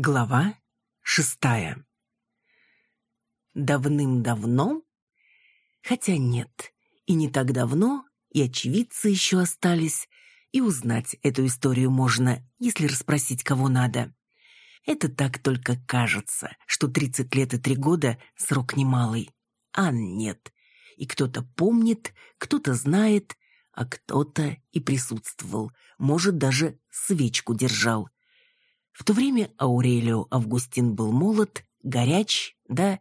Глава шестая. Давным-давно, хотя нет, и не так давно, и очевидцы еще остались, и узнать эту историю можно, если расспросить кого надо. Это так только кажется, что 30 лет и 3 года срок немалый. А нет. И кто-то помнит, кто-то знает, а кто-то и присутствовал, может, даже свечку держал – в то время Аурелио Августин был молод, горяч, да,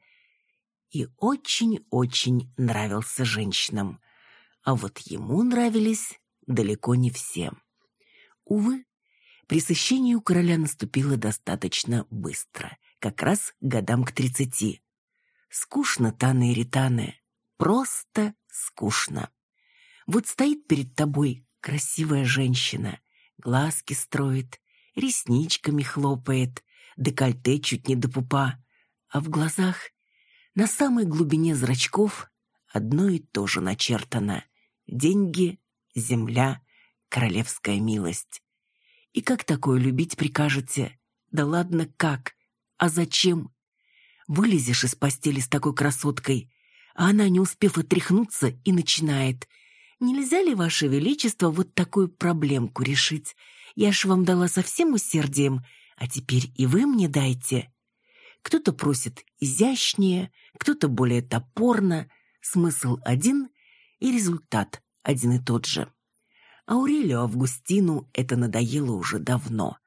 и очень-очень нравился женщинам. А вот ему нравились далеко не все. Увы, пресыщение у короля наступило достаточно быстро, как раз годам к тридцати. Скучно, Таны и Ританы, просто скучно. Вот стоит перед тобой красивая женщина, глазки строит, ресничками хлопает, декольте чуть не до пупа, а в глазах, на самой глубине зрачков, одно и то же начертано — деньги, земля, королевская милость. И как такое любить прикажете? Да ладно, как? А зачем? Вылезешь из постели с такой красоткой, а она, не успев отряхнуться, и начинает. «Нельзя ли, Ваше Величество, вот такую проблемку решить? Я ж вам дала со всем усердием, а теперь и вы мне дайте. Кто-то просит изящнее, кто-то более топорно, смысл один и результат один и тот же. Аурелию Августину это надоело уже давно.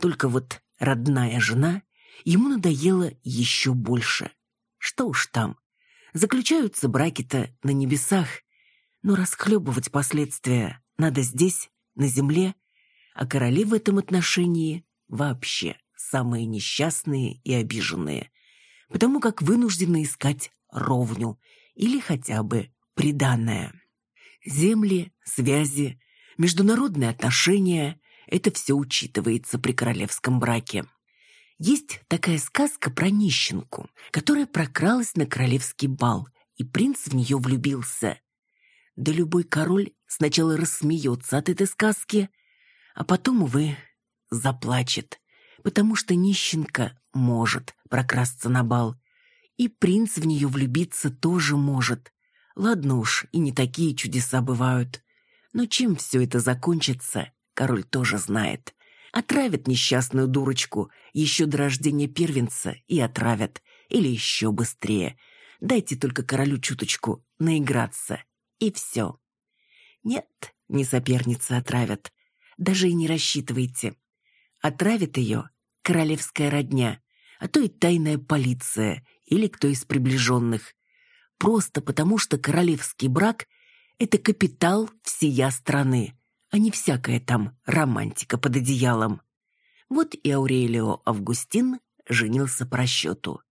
Только вот родная жена ему надоела еще больше. Что уж там, заключаются браки-то на небесах, но расхлебывать последствия надо здесь, на земле, а короли в этом отношении вообще самые несчастные и обиженные, потому как вынуждены искать ровню или хотя бы приданное. Земли, связи, международные отношения – это все учитывается при королевском браке. Есть такая сказка про нищенку, которая прокралась на королевский бал, и принц в нее влюбился. Да любой король сначала рассмеется от этой сказки, а потом, увы, заплачет, потому что нищенка может прокрасться на бал, и принц в нее влюбиться тоже может. Ладно уж, и не такие чудеса бывают. Но чем все это закончится, король тоже знает. Отравят несчастную дурочку еще до рождения первенца и отравят. Или еще быстрее. Дайте только королю чуточку наиграться. И все. Нет, не соперницы отравят даже и не рассчитывайте. Отравит ее королевская родня, а то и тайная полиция или кто из приближенных. Просто потому, что королевский брак — это капитал всея страны, а не всякая там романтика под одеялом. Вот и Аурелио Августин женился по расчету.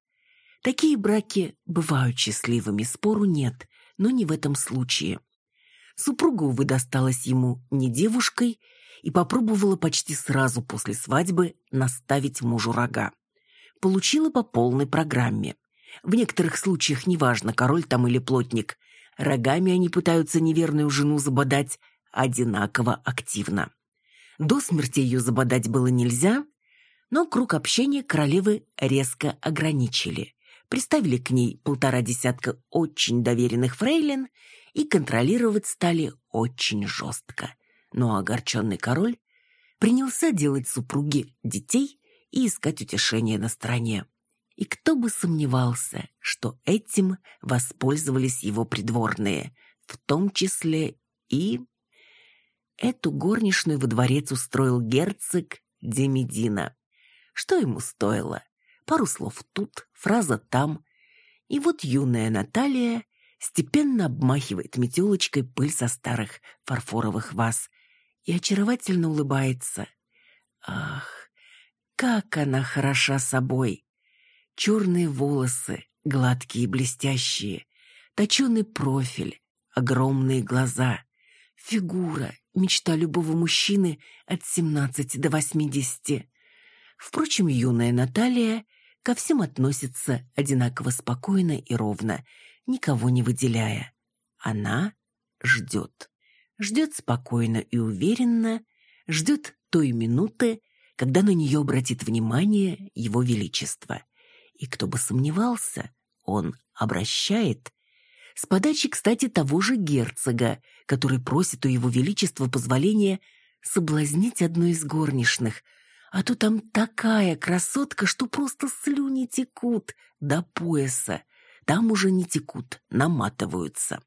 Такие браки бывают счастливыми, спору нет, но не в этом случае. Супруга, увы, досталась ему не девушкой — и попробовала почти сразу после свадьбы наставить мужу рога. Получила по полной программе. В некоторых случаях, неважно, король там или плотник, рогами они пытаются неверную жену забодать одинаково активно. До смерти ее забодать было нельзя, но круг общения королевы резко ограничили. Приставили к ней полтора десятка очень доверенных фрейлин и контролировать стали очень жестко но огорченный король принялся делать супруге детей и искать утешение на стороне. И кто бы сомневался, что этим воспользовались его придворные, в том числе и... Эту горничную во дворец устроил герцог Демидина. Что ему стоило? Пару слов тут, фраза там. И вот юная Наталья степенно обмахивает метелочкой пыль со старых фарфоровых ваз и очаровательно улыбается. Ах, как она хороша собой! Черные волосы, гладкие и блестящие, точеный профиль, огромные глаза, фигура, мечта любого мужчины от 17 до 80. Впрочем, юная Наталья ко всем относится одинаково спокойно и ровно, никого не выделяя. Она ждет ждет спокойно и уверенно, ждет той минуты, когда на нее обратит внимание его величество. И кто бы сомневался, он обращает. С подачи, кстати, того же герцога, который просит у его величества позволения соблазнить одну из горничных. А то там такая красотка, что просто слюни текут до пояса. Там уже не текут, наматываются.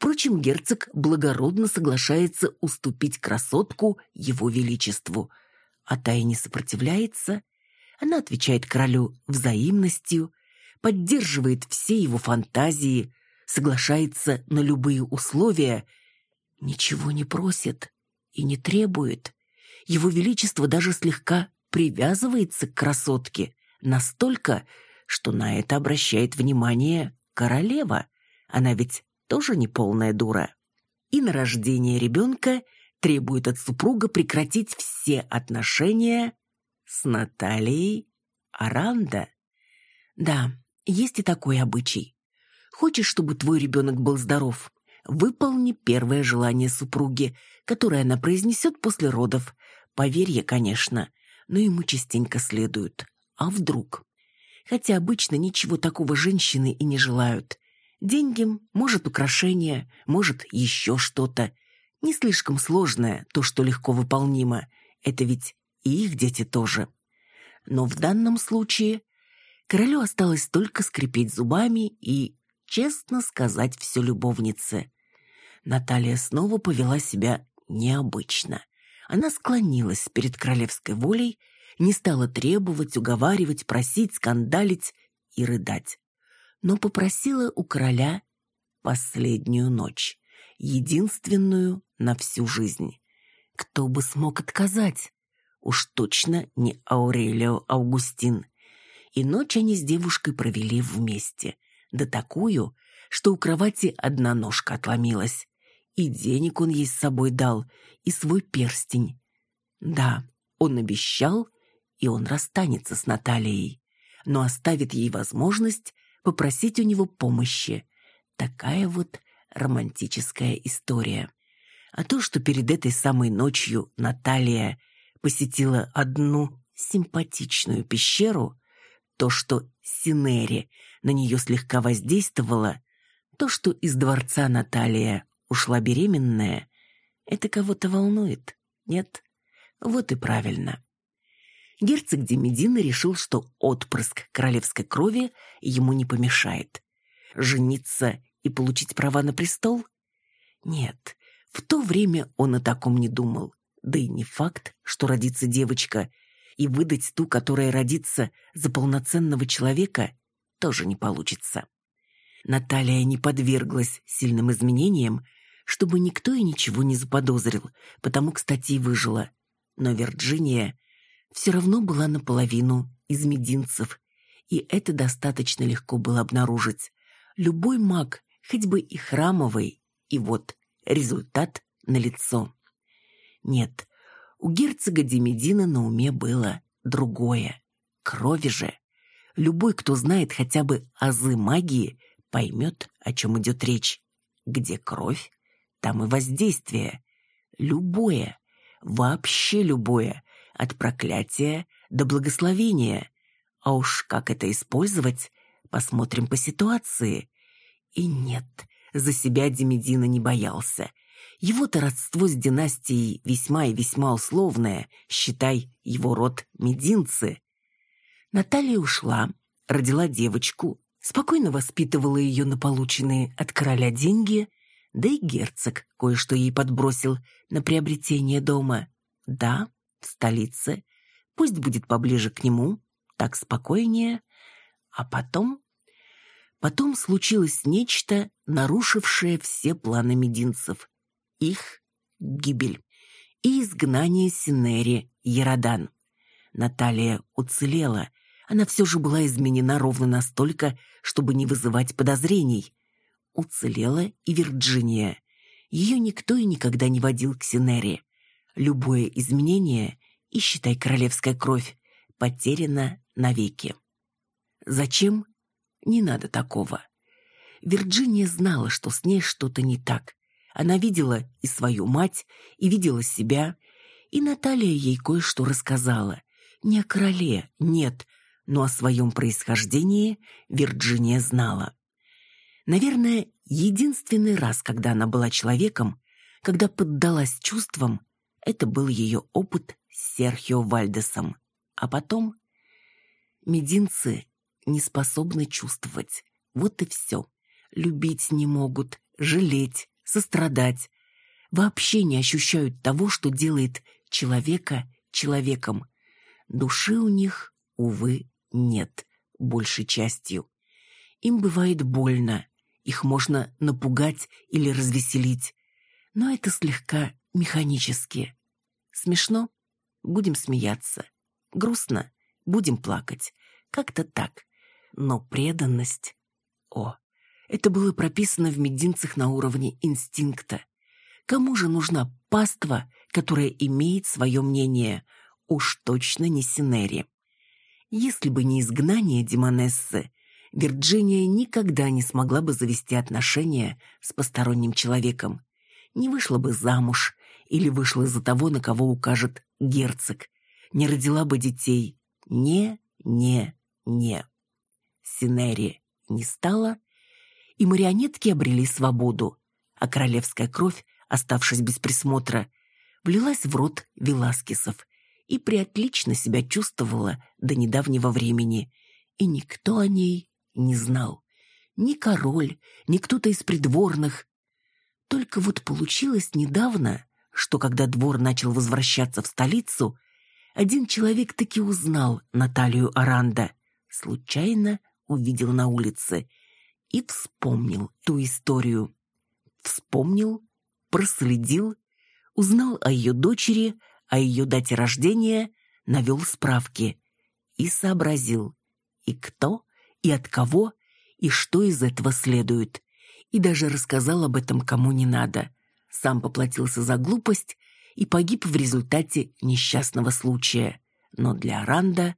Впрочем, герцог благородно соглашается уступить красотку его величеству. А та и не сопротивляется. Она отвечает королю взаимностью, поддерживает все его фантазии, соглашается на любые условия, ничего не просит и не требует. Его Величество даже слегка привязывается к красотке, настолько, что на это обращает внимание королева. Она ведь тоже не полная дура. И на рождение ребенка требует от супруга прекратить все отношения с Натальей Аранда. Да, есть и такой обычай. Хочешь, чтобы твой ребенок был здоров? Выполни первое желание супруги, которое она произнесет после родов. Поверье, конечно, но ему частенько следуют. А вдруг? Хотя обычно ничего такого женщины и не желают. Деньги, может, украшения, может, еще что-то. Не слишком сложное, то, что легко выполнимо. Это ведь и их дети тоже. Но в данном случае королю осталось только скрипеть зубами и честно сказать все любовнице. Наталья снова повела себя необычно. Она склонилась перед королевской волей, не стала требовать, уговаривать, просить, скандалить и рыдать. Но попросила у короля последнюю ночь, единственную на всю жизнь. Кто бы смог отказать? Уж точно не Аурелио Аугустин. И ночь они с девушкой провели вместе. Да такую, что у кровати одна ножка отломилась. И денег он ей с собой дал, и свой перстень. Да, он обещал, и он расстанется с Натальей, но оставит ей возможность попросить у него помощи. Такая вот романтическая история. А то, что перед этой самой ночью Наталья посетила одну симпатичную пещеру, то, что Синери на нее слегка воздействовало, то, что из дворца Наталья ушла беременная, это кого-то волнует, нет? Вот и правильно. Герцог Демедина решил, что отпрыск королевской крови ему не помешает. Жениться и получить права на престол? Нет, в то время он о таком не думал. Да и не факт, что родится девочка, и выдать ту, которая родится за полноценного человека, тоже не получится. Наталья не подверглась сильным изменениям, чтобы никто и ничего не заподозрил, потому, кстати, и выжила. Но Вирджиния все равно была наполовину из мединцев, и это достаточно легко было обнаружить. Любой маг, хоть бы и храмовый, и вот результат налицо. Нет, у герцога Демедина на уме было другое. Крови же. Любой, кто знает хотя бы азы магии, поймет, о чем идет речь. Где кровь, там и воздействие. Любое, вообще любое, от проклятия до благословения. А уж как это использовать, посмотрим по ситуации. И нет, за себя Демедина не боялся. Его-то родство с династией весьма и весьма условное, считай, его род мединцы. Наталья ушла, родила девочку, спокойно воспитывала ее на полученные от короля деньги, да и герцог кое-что ей подбросил на приобретение дома. Да, в столице, пусть будет поближе к нему, так спокойнее. А потом... Потом случилось нечто, нарушившее все планы мединцев их гибель и изгнание Синери Ярадан. Наталья уцелела. Она все же была изменена ровно настолько, чтобы не вызывать подозрений. Уцелела и Вирджиния. Ее никто и никогда не водил к Синери. Любое изменение, и считай королевская кровь, потеряно навеки. Зачем? Не надо такого. Вирджиния знала, что с ней что-то не так. Она видела и свою мать, и видела себя, И Наталья ей кое-что рассказала. Не о короле, нет, но о своем происхождении Вирджиния знала. Наверное, единственный раз, когда она была человеком, когда поддалась чувствам, это был ее опыт с Серхио Вальдесом. А потом мединцы не способны чувствовать. Вот и все. Любить не могут, жалеть, сострадать. Вообще не ощущают того, что делает человека человеком. Души у них, увы, нет, большей частью. Им бывает больно, их можно напугать или развеселить, но это слегка механически. Смешно? Будем смеяться. Грустно? Будем плакать. Как-то так. Но преданность... О, это было прописано в мединцах на уровне инстинкта. Кому же нужна паства, которая имеет свое мнение? Уж точно не Синери. Если бы не изгнание Демонессы, Вирджиния никогда не смогла бы завести отношения с посторонним человеком. Не вышла бы замуж или вышла за того, на кого укажет герцог. Не родила бы детей. Не, не, не. Синери не стало, и марионетки обрели свободу, а королевская кровь, оставшись без присмотра, влилась в рот Веласкесов и приотлично себя чувствовала до недавнего времени, и никто о ней не знал. Ни король, ни кто-то из придворных. Только вот получилось недавно, что когда двор начал возвращаться в столицу, один человек таки узнал Наталью Аранда, случайно увидел на улице и вспомнил ту историю. Вспомнил, проследил, узнал о ее дочери, о ее дате рождения, навел справки и сообразил, и кто, и от кого, и что из этого следует. И даже рассказал об этом кому не надо. Сам поплатился за глупость и погиб в результате несчастного случая. Но для Ранда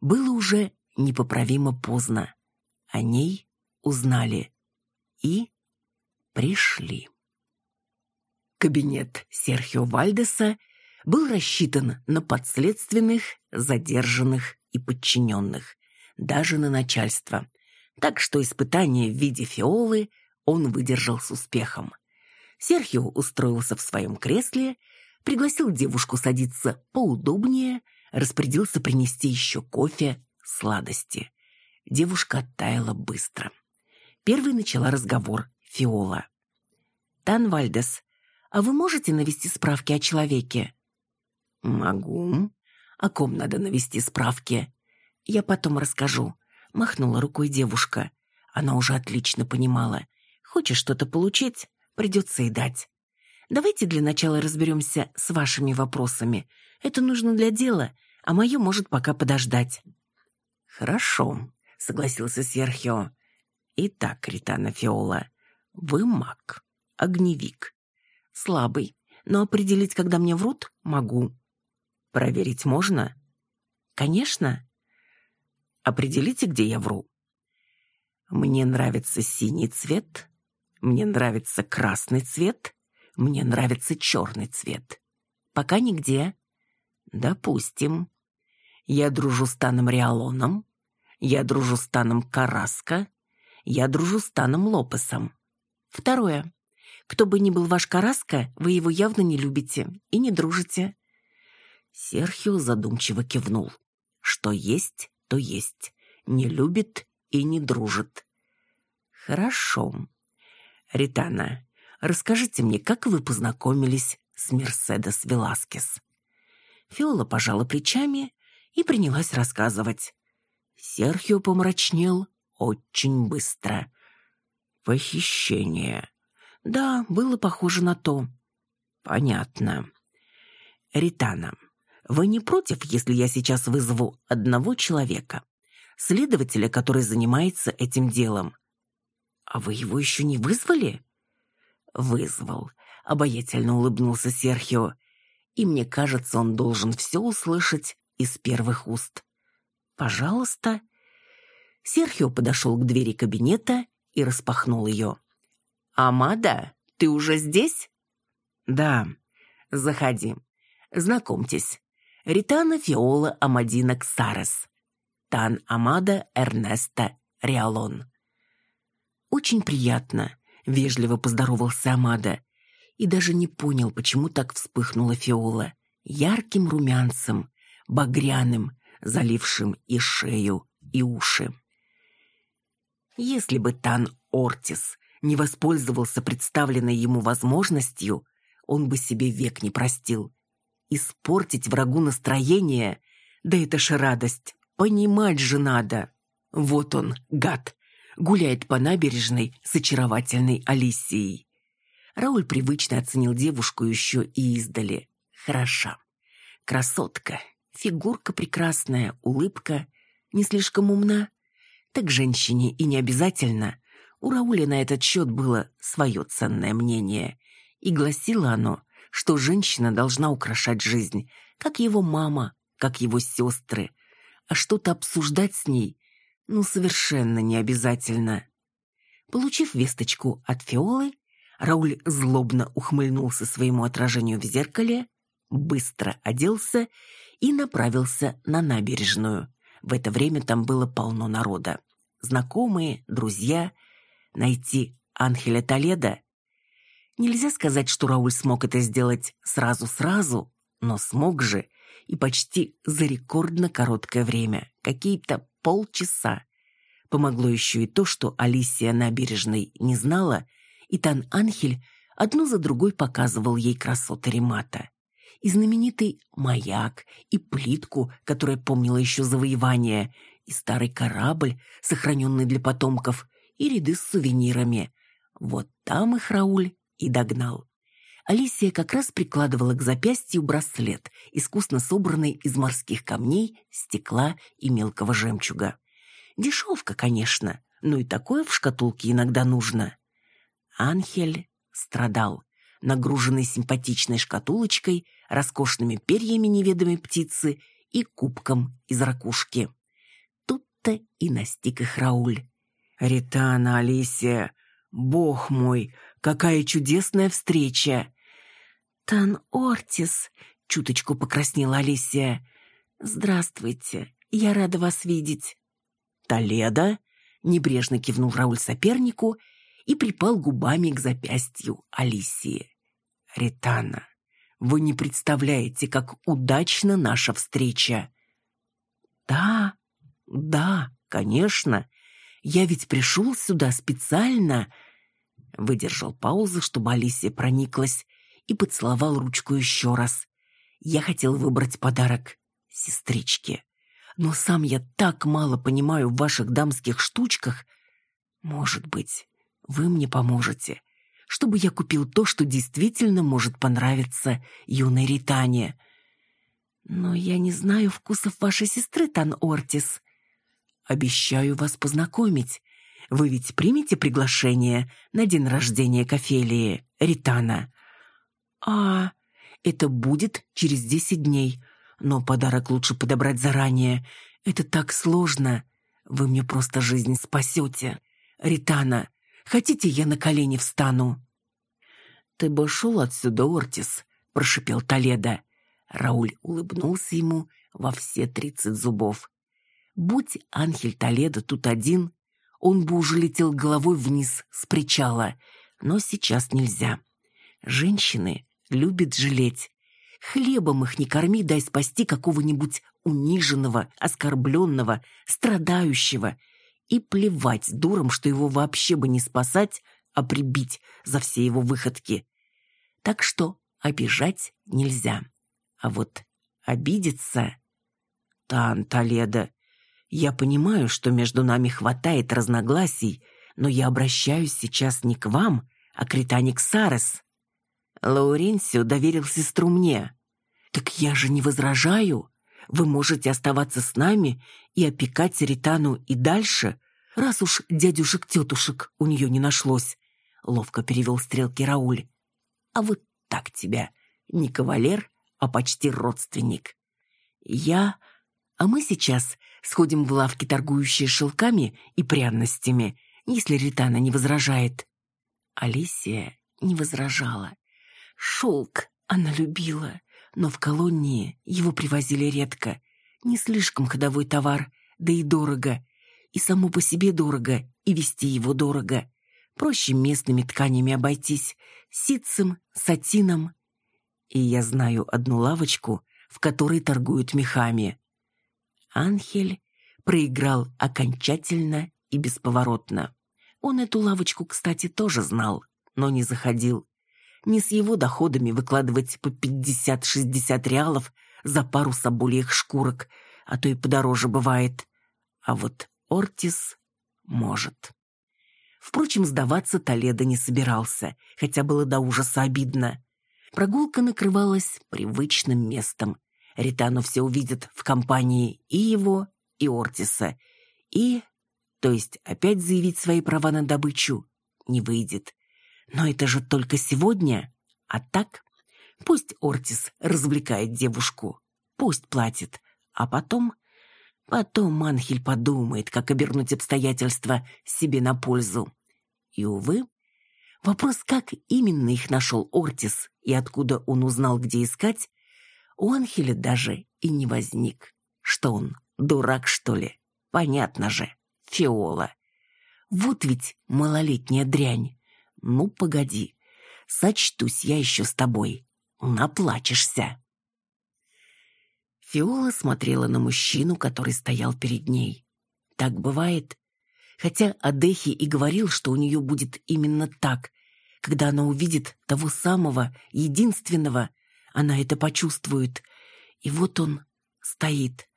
было уже непоправимо поздно. О ней узнали и пришли. Кабинет Серхио Вальдеса был рассчитан на подследственных, задержанных и подчиненных, даже на начальство. Так что испытание в виде фиолы он выдержал с успехом. Серхио устроился в своем кресле, пригласил девушку садиться поудобнее, распорядился принести еще кофе, сладости. Девушка оттаяла быстро. Первой начала разговор Фиола. «Тан Вальдес, а вы можете навести справки о человеке?» «Могу. О ком надо навести справки?» «Я потом расскажу», — махнула рукой девушка. Она уже отлично понимала. «Хочешь что-то получить? Придется и дать. Давайте для начала разберемся с вашими вопросами. Это нужно для дела, а мое может пока подождать». «Хорошо», — согласился Серхио. «Итак, Ритана Фиола, вы маг, огневик. Слабый, но определить, когда мне врут, могу. Проверить можно? Конечно. Определите, где я вру. Мне нравится синий цвет, мне нравится красный цвет, мне нравится черный цвет. Пока нигде. Допустим. Я дружу с Таном Риалоном, я дружу с Таном Караско, я дружу с Таном Лопесом. Второе. Кто бы ни был ваш Караска, вы его явно не любите и не дружите». Серхио задумчиво кивнул. «Что есть, то есть. Не любит и не дружит». «Хорошо. Ритана, расскажите мне, как вы познакомились с Мерседес Веласкес?» Фиола пожала плечами и принялась рассказывать. Серхио помрачнел очень быстро. «Похищение. Да, было похоже на то. Понятно. Ритана, вы не против, если я сейчас вызову одного человека, следователя, который занимается этим делом? А вы его еще не вызвали? Вызвал. Обаятельно улыбнулся Серхио. И мне кажется, он должен все услышать из первых уст. Пожалуйста. Серхио подошел к двери кабинета и распахнул ее. «Амада, ты уже здесь?» «Да, заходи. Знакомьтесь, Ритана Фиола Амадина Ксарес. Тан Амада Эрнеста Риалон. «Очень приятно», — вежливо поздоровался Амада. И даже не понял, почему так вспыхнула Фиола. Ярким румянцем, багряным, залившим и шею, и уши. Если бы Тан Ортис не воспользовался представленной ему возможностью, он бы себе век не простил. Испортить врагу настроение, да это ж радость, понимать же надо. Вот он, гад, гуляет по набережной с очаровательной Алисией. Рауль привычно оценил девушку еще и издали. Хороша. Красотка. Фигурка прекрасная, улыбка. Не слишком умна. Так женщине и не обязательно. У Рауля на этот счет было свое ценное мнение. И гласило оно, что женщина должна украшать жизнь, как его мама, как его сестры. А что-то обсуждать с ней, ну, совершенно не обязательно. Получив весточку от Фиолы, Рауль злобно ухмыльнулся своему отражению в зеркале, быстро оделся и направился на набережную. В это время там было полно народа. Знакомые, друзья — найти Анхеля Толеда? Нельзя сказать, что Рауль смог это сделать сразу-сразу, но смог же и почти за рекордно короткое время, какие-то полчаса. Помогло еще и то, что Алисия набережной не знала, и Тан Анхель одну за другой показывал ей красоты Ремата. И знаменитый маяк, и плитку, которая помнила еще завоевание, и старый корабль, сохраненный для потомков, и ряды с сувенирами. Вот там их Рауль и догнал. Алисия как раз прикладывала к запястью браслет, искусно собранный из морских камней, стекла и мелкого жемчуга. Дешевка, конечно, но и такое в шкатулке иногда нужно. Анхель страдал, нагруженный симпатичной шкатулочкой, роскошными перьями неведомой птицы и кубком из ракушки. Тут-то и настиг их Рауль. «Ритана, Алисия, бог мой, какая чудесная встреча!» «Тан Ортис», — чуточку покраснела Алисия. «Здравствуйте, я рада вас видеть». «Толедо?» — небрежно кивнул Рауль сопернику и припал губами к запястью Алисии. «Ритана, вы не представляете, как удачна наша встреча!» «Да, да, конечно!» Я ведь пришел сюда специально...» Выдержал паузу, чтобы Алисия прониклась, и поцеловал ручку еще раз. Я хотел выбрать подарок сестричке. Но сам я так мало понимаю в ваших дамских штучках. Может быть, вы мне поможете, чтобы я купил то, что действительно может понравиться юной Ритане. Но я не знаю вкусов вашей сестры, Тан Ортис. Обещаю вас познакомить. Вы ведь примете приглашение на день рождения Кафелии, Ритана? А, это будет через десять дней. Но подарок лучше подобрать заранее. Это так сложно. Вы мне просто жизнь спасете. Ритана, хотите, я на колени встану?» «Ты бы шел отсюда, Ортис», — прошипел Толедо. Рауль улыбнулся ему во все тридцать зубов. Будь Анхель Толедо тут один, он бы уже летел головой вниз с причала. Но сейчас нельзя. Женщины любят жалеть. Хлебом их не корми, дай спасти какого-нибудь униженного, оскорбленного, страдающего. И плевать дуром, что его вообще бы не спасать, а прибить за все его выходки. Так что обижать нельзя. А вот обидеться... Тан, Толедо, я понимаю, что между нами хватает разногласий, но я обращаюсь сейчас не к вам, а к Ритане Ксарес. Лауренсио доверил сестру мне. Так я же не возражаю. Вы можете оставаться с нами и опекать Ритану и дальше, раз уж дядюшек-тетушек у нее не нашлось. Ловко перевел стрелки Рауль. А вот так тебя. Не кавалер, а почти родственник. Я... А мы сейчас Сходим в лавки, торгующие шелками и пряностями, если Ритана не возражает». Алисия не возражала. Шелк она любила, но в колонии его привозили редко. Не слишком ходовой товар, да и дорого. И само по себе дорого, и вести его дорого. Проще местными тканями обойтись, ситцем, сатином. И я знаю одну лавочку, в которой торгуют мехами. Анхель проиграл окончательно и бесповоротно. Он эту лавочку, кстати, тоже знал, но не заходил. Не с его доходами выкладывать по 50-60 реалов за пару собольих шкурок, а то и подороже бывает. А вот Ортис может. Впрочем, сдаваться Толедо не собирался, хотя было до ужаса обидно. Прогулка накрывалась привычным местом. Ритану все увидят в компании и его, и Ортиса. И, то есть опять заявить свои права на добычу, не выйдет. Но это же только сегодня. А так, пусть Ортис развлекает девушку, пусть платит, а потом... Потом Манхель подумает, как обернуть обстоятельства себе на пользу. И, увы, вопрос, как именно их нашел Ортис и откуда он узнал, где искать, у Анхеля даже и не возник. Что он, дурак, что ли? Понятно же, Фиола. Вот ведь малолетняя дрянь. Ну, погоди, сочтусь я еще с тобой. Наплачешься. Фиола смотрела на мужчину, который стоял перед ней. Так бывает. Хотя Адехи и говорил, что у нее будет именно так. Когда она увидит того самого, единственного, она это почувствует. И вот он стоит.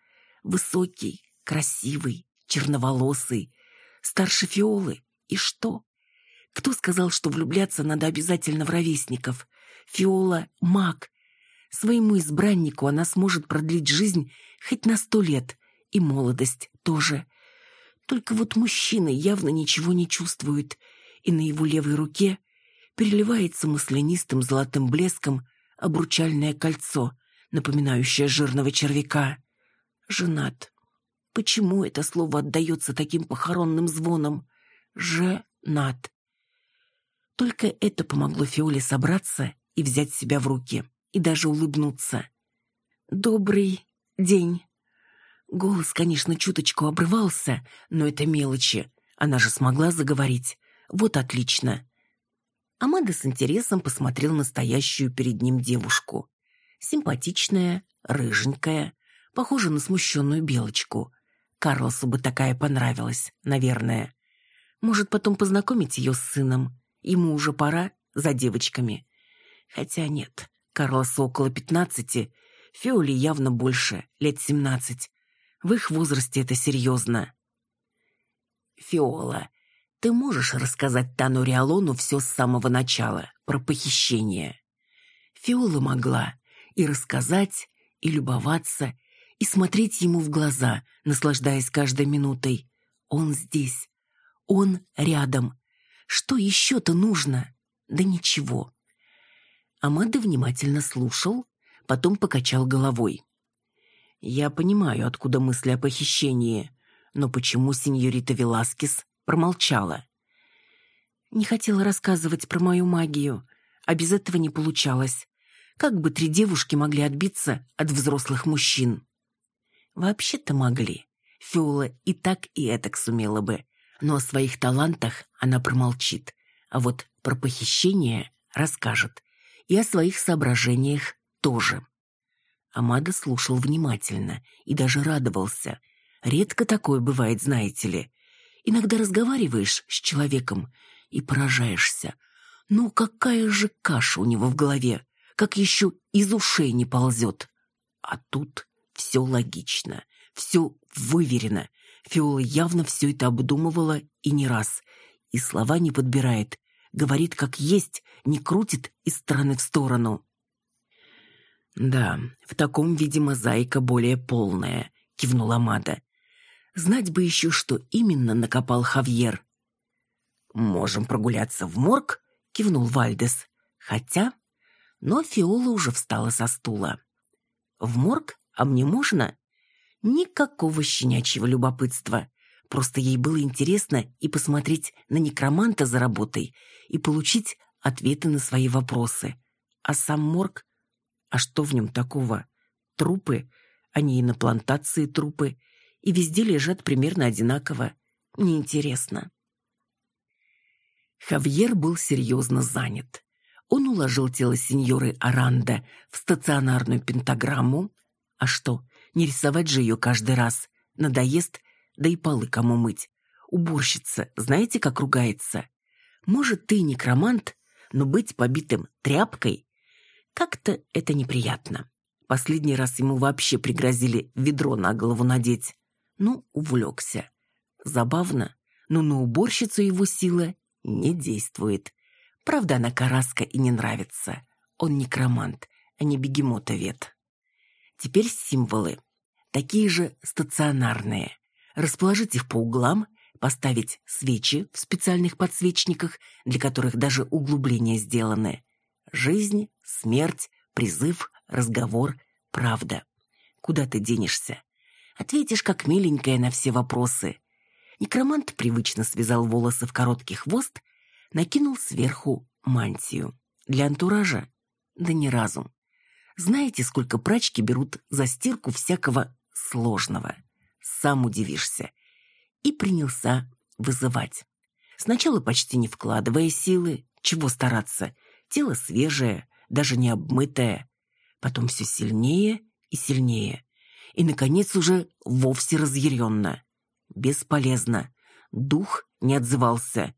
Высокий, красивый, черноволосый, старше Фиолы. И что? Кто сказал, что влюбляться надо обязательно в ровесников? Фиола — маг. Своему избраннику она сможет продлить жизнь хоть на сто лет. И молодость тоже. Только вот мужчина явно ничего не чувствует. И на его левой руке переливается маслянистым золотым блеском обручальное кольцо, напоминающее жирного червяка. Женат. Почему это слово отдается таким похоронным звоном? Женат. Только это помогло Фиоле собраться и взять себя в руки, и даже улыбнуться. «Добрый день». Голос, конечно, чуточку обрывался, но это мелочи. Она же смогла заговорить. Вот отлично. Амада с интересом посмотрел на стоящую перед ним девушку. Симпатичная, рыженькая, похожа на смущенную белочку. Карлосу бы такая понравилась, наверное. Может, потом познакомить ее с сыном. Ему уже пора за девочками. Хотя нет, Карлосу около пятнадцати, Фиоли явно больше, лет семнадцать. В их возрасте это серьезно. Фиола, ты можешь рассказать Тану Риалону все с самого начала, про похищение? Фиола могла и рассказать, и любоваться, и смотреть ему в глаза, наслаждаясь каждой минутой. Он здесь, он рядом, что еще-то нужно? Да ничего. Амада внимательно слушал, потом покачал головой. Я понимаю, откуда мысли о похищении, но почему сеньорита Веласкес промолчала? Не хотела рассказывать про мою магию, а без этого не получалось. Как бы три девушки могли отбиться от взрослых мужчин? Вообще-то могли. Фиола и так, и этак сумела бы но о своих талантах она промолчит, а вот про похищение расскажет. И о своих соображениях тоже. Амада слушал внимательно и даже радовался. Редко такое бывает, знаете ли. Иногда разговариваешь с человеком и поражаешься. Ну, какая же каша у него в голове, как еще из ушей не ползет. А тут все логично, все выверено, Фиола явно все это обдумывала и не раз. И слова не подбирает. Говорит как есть, не крутит из стороны в сторону. «Да, в таком виде мозаика более полная», — кивнула Мада. «Знать бы еще, что именно накопал Хавьер». «Можем прогуляться в морг?» — кивнул Вальдес. «Хотя...» Но Фиола уже встала со стула. «В морг? А мне можно?» Никакого щенячьего любопытства. Просто ей было интересно и посмотреть на некроманта за работой, и получить ответы на свои вопросы. А сам морг? А что в нем такого? Трупы, они и на плантации трупы, и везде лежат примерно одинаково. Неинтересно. Хавьер был серьезно занят. Он уложил тело сеньоры Аранда в стационарную пентаграмму. А что, не рисовать же ее каждый раз. Надоест, да и полы кому мыть. Уборщица, знаете, как ругается? Может, ты некромант, но быть побитым тряпкой как-то это неприятно. Последний раз ему вообще пригрозили ведро на голову надеть. Ну, увлекся. Забавно, но на уборщицу его сила не действует. Правда, она караска и не нравится. Он некромант, а не бегемотовед. Теперь символы. Такие же стационарные. Расположить их по углам, поставить свечи в специальных подсвечниках, для которых даже углубления сделаны. Жизнь, смерть, призыв, разговор, правда. Куда ты денешься? Ответишь, как миленькая на все вопросы. Некромант привычно связал волосы в короткий хвост, накинул сверху мантию. Для антуража? Да ни разу. Знаете, сколько прачки берут за стирку всякого сложного? Сам удивишься. И принялся вызывать. Сначала почти не вкладывая силы, чего стараться, тело свежее, даже не обмытое. Потом все сильнее и сильнее. И, наконец, уже вовсе разъяренно. Бесполезно. Дух не отзывался.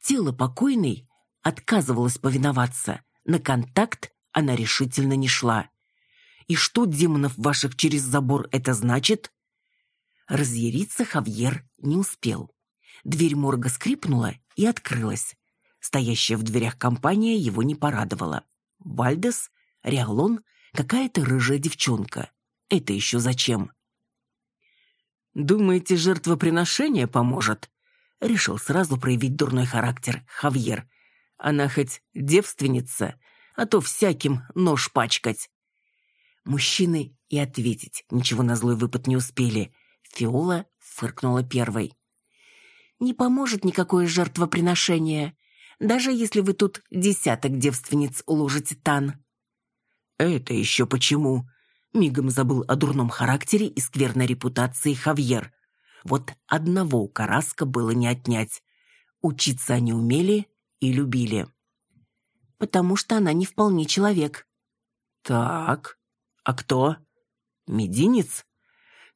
Тело покойной отказывалось повиноваться. На контакт она решительно не шла. И что демонов ваших через забор это значит? Разъяриться Хавьер не успел. Дверь морга скрипнула и открылась. Стоящая в дверях компания его не порадовала. Вальдес, Риалон, какая-то рыжая девчонка. Это еще зачем? «Думаете, жертвоприношение поможет?» Решил сразу проявить дурной характер Хавьер. «Она хоть девственница, а то всяким нож пачкать». Мужчины и ответить ничего на злой выпад не успели. Фиола фыркнула первой. «Не поможет никакое жертвоприношение, даже если вы тут десяток девственниц уложите, Тан». «Это еще почему?» Мигом забыл о дурном характере и скверной репутации Хавьер. Вот одного у Караска было не отнять. Учиться они умели и любили. Потому что она не вполне человек. Так, а кто? Мединец?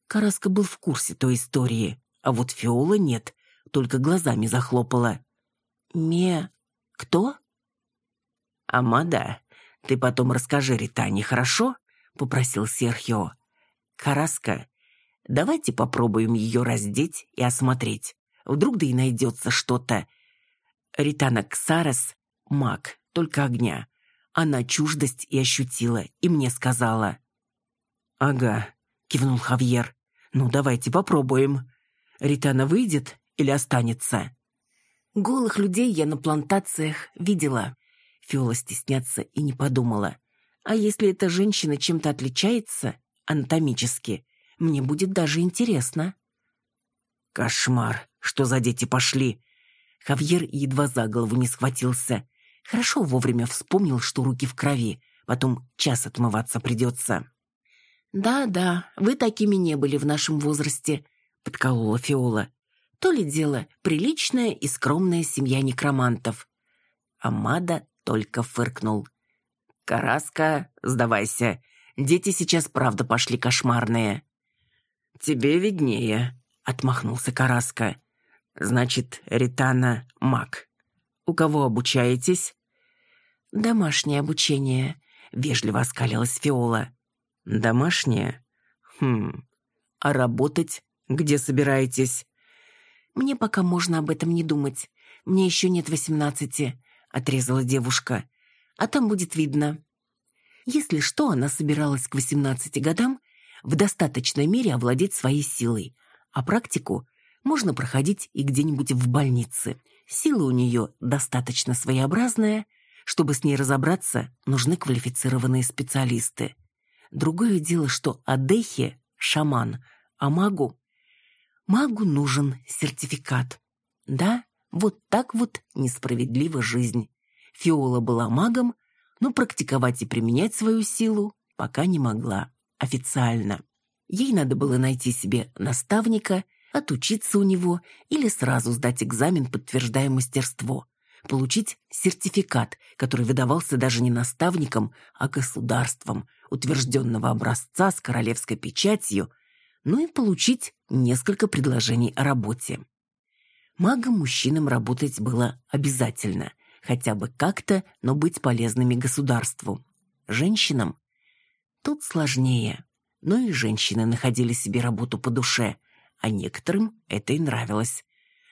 Караска был в курсе той истории, а вот Фиола нет, только глазами захлопала. Ме... кто? Амада, ты потом расскажи Ритане, хорошо? — попросил Серхио. «Караска, давайте попробуем ее раздеть и осмотреть. Вдруг да и найдется что-то. Ритана Ксарес — маг, только огня. Она чуждость и ощутила, и мне сказала». «Ага», — кивнул Хавьер. «Ну, давайте попробуем. Ритана выйдет или останется?» Голых людей я на плантациях видела. Фиола стесняться и не подумала. А если эта женщина чем-то отличается анатомически, мне будет даже интересно. Кошмар, что за дети пошли? Хавьер едва за голову не схватился. Хорошо вовремя вспомнил, что руки в крови, потом час отмываться придется. «Да-да, вы такими не были в нашем возрасте», — подколола Фиола. «То ли дело приличная и скромная семья некромантов». Амада только фыркнул. «Караска, сдавайся. Дети сейчас правда пошли кошмарные». «Тебе виднее», — отмахнулся Караска. «Значит, Ритана — маг. У кого обучаетесь?» «Домашнее обучение», — вежливо оскалилась Фиола. «Домашнее? Хм. А работать где собираетесь?» «Мне пока можно об этом не думать. Мне еще нет восемнадцати», — отрезала девушка а там будет видно. Если что, она собиралась к 18 годам в достаточной мере овладеть своей силой, а практику можно проходить и где-нибудь в больнице. Сила у нее достаточно своеобразная, чтобы с ней разобраться, нужны квалифицированные специалисты. Другое дело, что Адехе – шаман, а магу? Магу нужен сертификат. Да, вот так вот несправедлива жизнь. Фиола была магом, но практиковать и применять свою силу пока не могла официально. Ей надо было найти себе наставника, отучиться у него или сразу сдать экзамен, подтверждая мастерство, получить сертификат, который выдавался даже не наставником, а государством, утвержденного образца с королевской печатью, ну и получить несколько предложений о работе. Магам-мужчинам работать было обязательно, хотя бы как-то, но быть полезными государству. Женщинам тут сложнее, но и женщины находили себе работу по душе, а некоторым это и нравилось.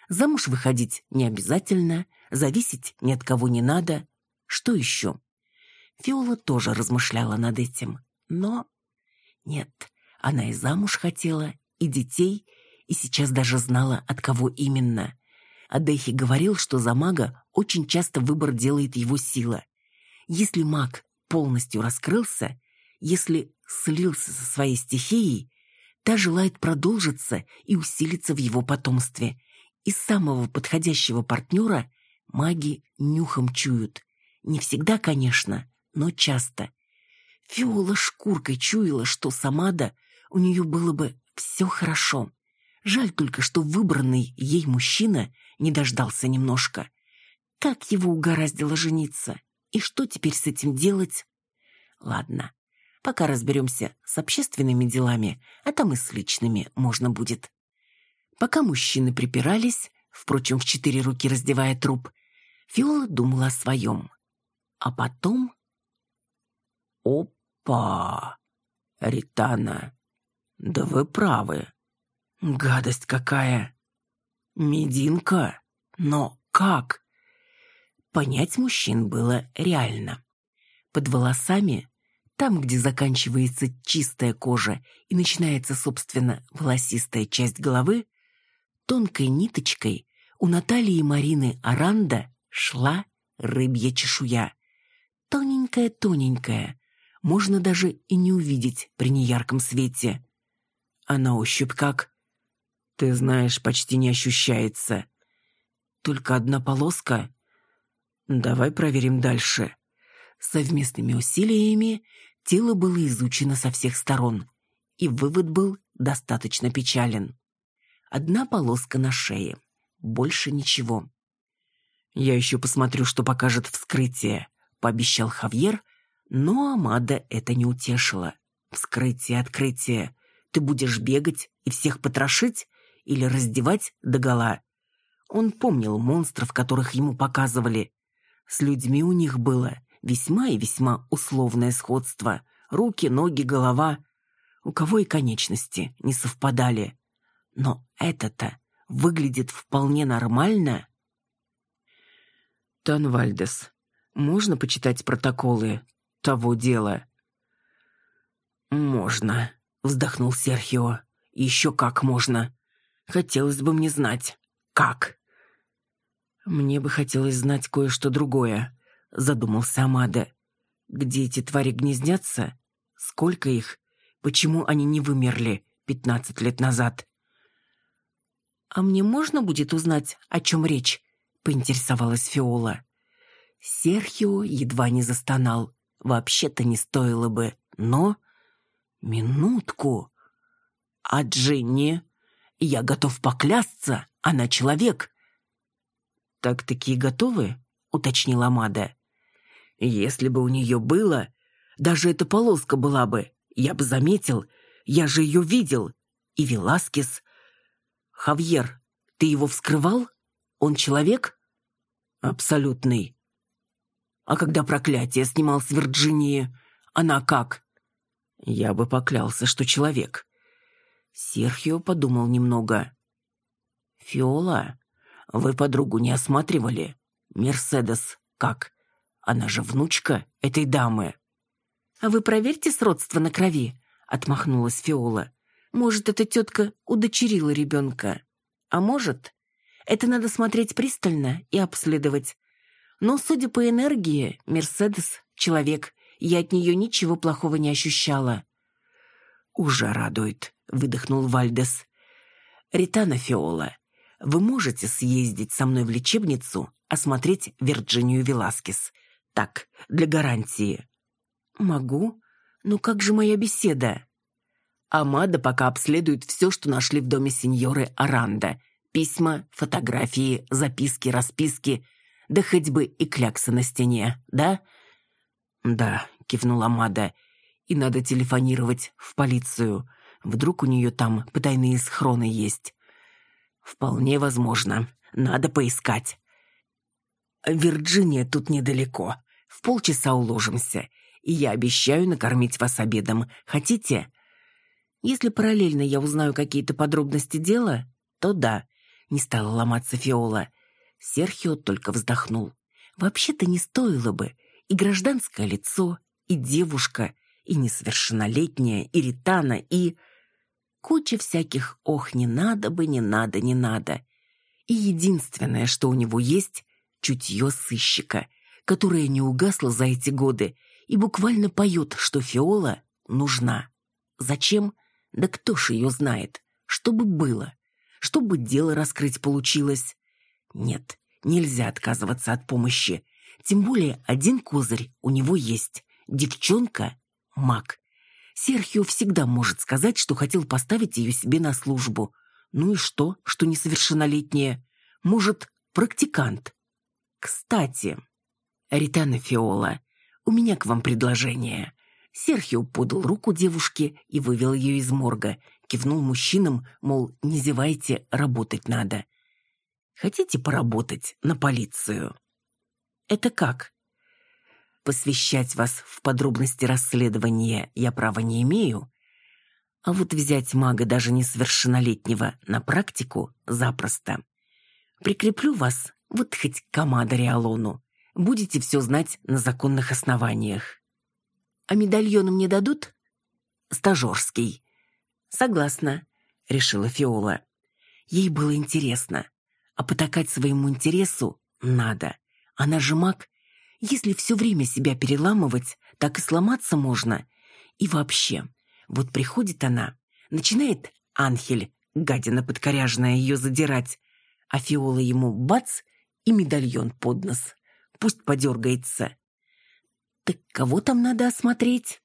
Замуж выходить не обязательно, зависеть ни от кого не надо. Что еще? Фиола тоже размышляла над этим, но... Нет, она и замуж хотела, и детей, и сейчас даже знала, от кого именно. Адехи говорил, что за мага очень часто выбор делает его сила. Если маг полностью раскрылся, если слился со своей стихией, та желает продолжиться и усилиться в его потомстве. И самого подходящего партнера маги нюхом чуют. Не всегда, конечно, но часто. Фиола шкуркой чуяла, что Самада у нее было бы все хорошо. Жаль только, что выбранный ей мужчина не дождался немножко. Как его угораздило жениться? И что теперь с этим делать? Ладно, пока разберемся с общественными делами, а там и с личными можно будет. Пока мужчины припирались, впрочем, в четыре руки раздевая труп, Фиола думала о своем. А потом... Опа! Ритана, да вы правы. Гадость какая. Мединка? Но как? Понять мужчин было реально. Под волосами, там, где заканчивается чистая кожа и начинается, собственно, волосистая часть головы, тонкой ниточкой у Натальи и Марины Аранда шла рыбья чешуя. Тоненькая-тоненькая, можно даже и не увидеть при неярком свете а на ощупь как? Ты знаешь, почти не ощущается. Только одна полоска. Давай проверим дальше. Совместными усилиями тело было изучено со всех сторон, и вывод был достаточно печален. Одна полоска на шее, больше ничего. «Я еще посмотрю, что покажет вскрытие», — пообещал Хавьер, но Амада это не утешило. Вскрытие, открытие. Ты будешь бегать и всех потрошить или раздевать догола? Он помнил монстров, которых ему показывали. С людьми у них было весьма и весьма условное сходство. Руки, ноги, голова. У кого и конечности не совпадали. Но это-то выглядит вполне нормально. Танвальдес, можно почитать протоколы того дела? Можно, вздохнул Серхио. Еще как можно. Хотелось бы мне знать, как. Мне бы хотелось знать кое-что другое, задумался Амада. Где эти твари гнездятся? Сколько их? Почему они не вымерли пятнадцать лет назад? А мне можно будет узнать, о чем речь? поинтересовалась Фиола. Серхио едва не застонал. Вообще-то не стоило бы, но Минутку. А Джинни? Я готов поклясться, она человек. Так-таки готовы? Уточнила Мада. Если бы у нее было, даже эта полоска была бы, я бы заметил, я же ее видел. И Веласкес. Хавьер, ты его вскрывал? Он человек? Абсолютный. А когда проклятие снимал с Вирджинии, она как? Я бы поклялся, что человек. Серхио подумал немного. Фиола, вы подругу не осматривали? Мерседес как? Она же внучка этой дамы. А вы проверьте сродство на крови, отмахнулась Фиола. Может, эта тетка удочерила ребенка. А может, это надо смотреть пристально и обследовать. Но, судя по энергии, Мерседес — человек, я от нее ничего плохого не ощущала. «Уже радует», — выдохнул Вальдес. «Ритана Фиола, вы можете съездить со мной в лечебницу, осмотреть Вирджинию Веласкес. Так, для гарантии. Могу. Но как же моя беседа? Амада пока обследует все, что нашли в доме сеньоры Аранда. Письма, фотографии, записки, расписки, да хоть бы и кляксы на стене, да? Да, кивнула Амада. И надо телефонировать в полицию. Вдруг у нее там потайные схроны есть. Вполне возможно. Надо поискать. Вирджиния тут недалеко. В полчаса уложимся. И я обещаю накормить вас обедом. Хотите? Если параллельно я узнаю какие-то подробности дела, то да. Не стала ломаться Фиола. Серхио только вздохнул. Вообще-то не стоило бы. И гражданское лицо, и девушка, и несовершеннолетняя, и Ритана, и... Куча всяких «ох, не надо бы, не надо, не надо». И единственное, что у него есть — чутье сыщика, которое не угасло за эти годы и буквально поет, что Фиола нужна. Зачем? Да кто ж ее знает? Чтобы было. Чтобы дело раскрыть получилось. Нет, нельзя отказываться от помощи. Тем более один козырь у него есть. Девчонка — маг. Серхио всегда может сказать, что хотел поставить ее себе на службу. Ну и что, что несовершеннолетняя? Может, практикант? Кстати, Ритана Фиола, у меня к вам предложение. Серхио подал руку девушке и вывел ее из морга. Кивнул мужчинам, мол, не зевайте, работать надо. Хотите поработать на полицию? Это как? Посвящать вас в подробности расследования я права не имею, а вот взять мага даже несовершеннолетнего на практику запросто. Прикреплю вас вот хоть к Амадоре Алону. Будете все знать на законных основаниях. А медальон мне дадут? Стажерский. Согласна, решила Фиола. Ей было интересно. А потакать своему интересу надо. Она же маг если все время себя переламывать, так и сломаться можно. И вообще, вот приходит она, начинает Анхель, гадина подкоряжная, ее задирать, а Фиола ему бац и медальон под нос. Пусть подергается. Так кого там надо осмотреть?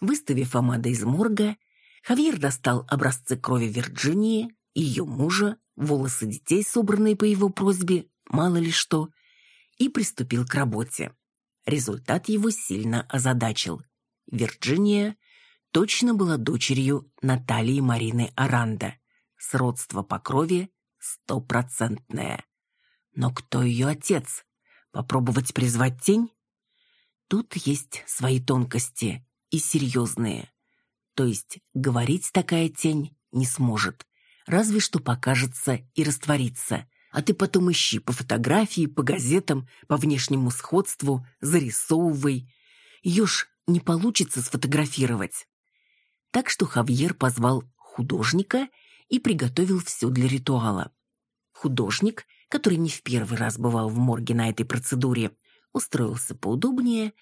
Выставив Амада из морга, Хавьер достал образцы крови Вирджинии, ее мужа, волосы детей, собранные по его просьбе, мало ли что, и приступил к работе. Результат его сильно озадачил. Вирджиния точно была дочерью Натальи Марины Аранда. Сродство по крови стопроцентное. Но кто ее отец? Попробовать призвать тень? Тут есть свои тонкости и серьезные. То есть говорить такая тень не сможет, разве что покажется и растворится. А ты потом ищи по фотографии, по газетам, по внешнему сходству, зарисовывай. Ее ж не получится сфотографировать. Так что Хавьер позвал художника и приготовил все для ритуала. Художник, который не в первый раз бывал в морге на этой процедуре, устроился поудобнее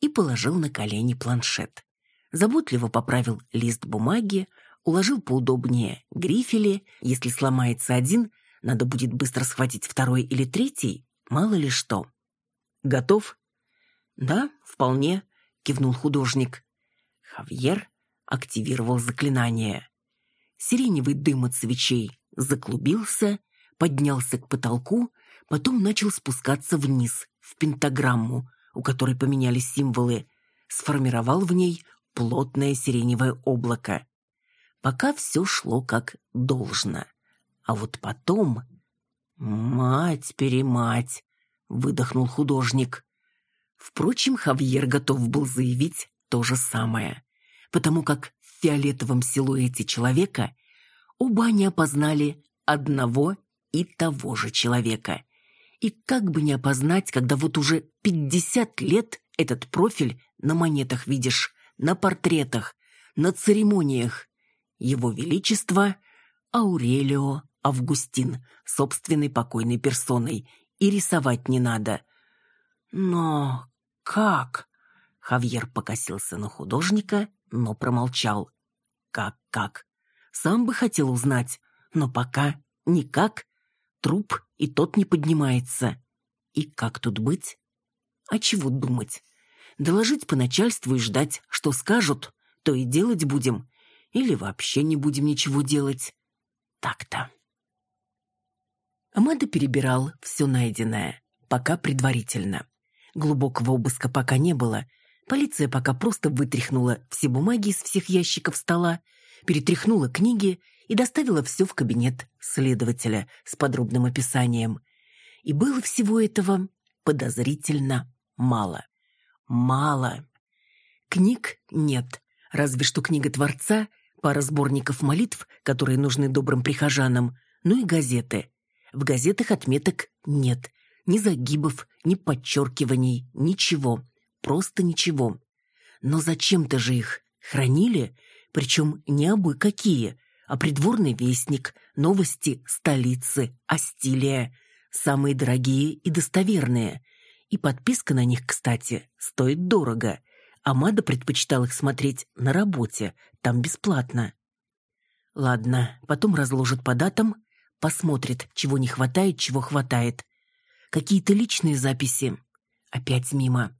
и положил на колени планшет. Заботливо поправил лист бумаги, уложил поудобнее грифели, если сломается один, надо будет быстро схватить второй или третий, мало ли что. «Готов?» «Да, вполне», — кивнул художник. Хавьер активировал заклинание. Сиреневый дым от свечей заклубился, поднялся к потолку, потом начал спускаться вниз, в пентаграмму, у которой поменялись символы, сформировал в ней плотное сиреневое облако. Пока все шло как должно. А вот потом... «Мать-перемать!» — выдохнул художник. Впрочем, Хавьер готов был заявить то же самое, потому как в фиолетовом силуэте человека оба они опознали одного и того же человека. И как бы не опознать, когда вот уже пятьдесят лет этот профиль на монетах видишь, на портретах, на церемониях. Его Величество Аурелио Августин, собственной покойной персоной, и рисовать не надо. Но как? Хавьер покосился на художника, но промолчал. Как-как? Сам бы хотел узнать, но пока никак. Труп и тот не поднимается. И как тут быть? А чего думать? Доложить по начальству и ждать, что скажут, то и делать будем. Или вообще не будем ничего делать. Так-то. Амада перебирал все найденное, пока предварительно. Глубокого обыска пока не было. Полиция пока просто вытряхнула все бумаги из всех ящиков стола, перетряхнула книги и доставила все в кабинет следователя с подробным описанием. И было всего этого подозрительно мало. Мало. Книг нет, разве что книга Творца, пара сборников молитв, которые нужны добрым прихожанам, ну и газеты. В газетах отметок нет, ни загибов, ни подчеркиваний, ничего. Просто ничего. Но зачем-то же их хранили, причем не абы какие, а придворный вестник, новости столицы, Астилия, самые дорогие и достоверные. И подписка на них, кстати, стоит дорого. Амада предпочитал их смотреть на работе, там бесплатно. Ладно, потом разложит по датам, посмотрит, чего не хватает, чего хватает. Какие-то личные записи. Опять мимо.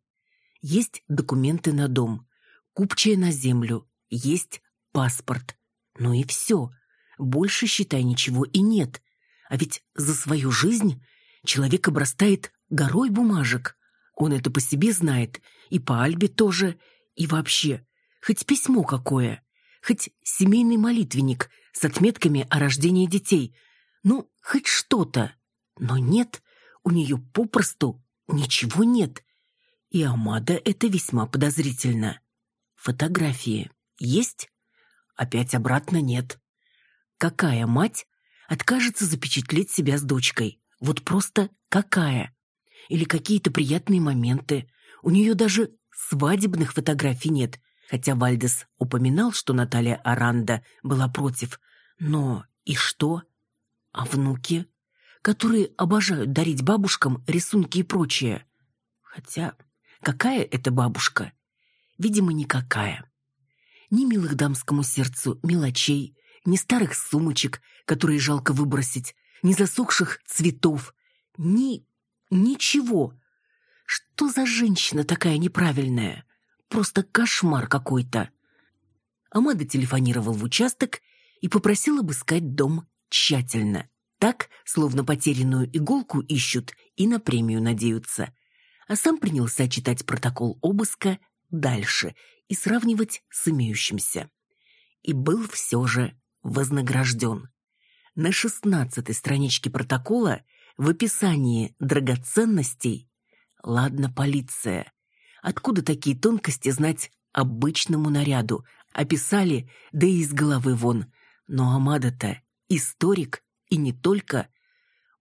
Есть документы на дом, купчая на землю, есть паспорт. Ну и все. Больше, считай, ничего и нет. А ведь за свою жизнь человек обрастает горой бумажек. Он это по себе знает, и по Альбе тоже, и вообще. Хоть письмо какое, хоть семейный молитвенник с отметками о рождении детей. Ну, хоть что-то. Но нет, у нее попросту ничего нет. И Амада это весьма подозрительно. Фотографии есть? Опять обратно нет. Какая мать откажется запечатлеть себя с дочкой? Вот просто какая? Или какие-то приятные моменты? У нее даже свадебных фотографий нет, хотя Вальдес упоминал, что Наталья Аранда была против. Но и что? А внуки? которые обожают дарить бабушкам рисунки и прочее. Хотя, какая это бабушка? Видимо, никакая. Ни милых дамскому сердцу мелочей, ни старых сумочек, которые жалко выбросить, ни засохших цветов, ни... ничего. Что за женщина такая неправильная? Просто кошмар какой-то. Амада телефонировал в участок и попросил обыскать дом тщательно. Так, словно потерянную иголку ищут и на премию надеются. А сам принялся читать протокол обыска дальше и сравнивать с имеющимся. И был все же вознагражден. На шестнадцатой страничке протокола в описании драгоценностей «Ладно, полиция. Откуда такие тонкости знать обычному наряду? Описали, да и из головы вон. Но Амада-то историк и не только.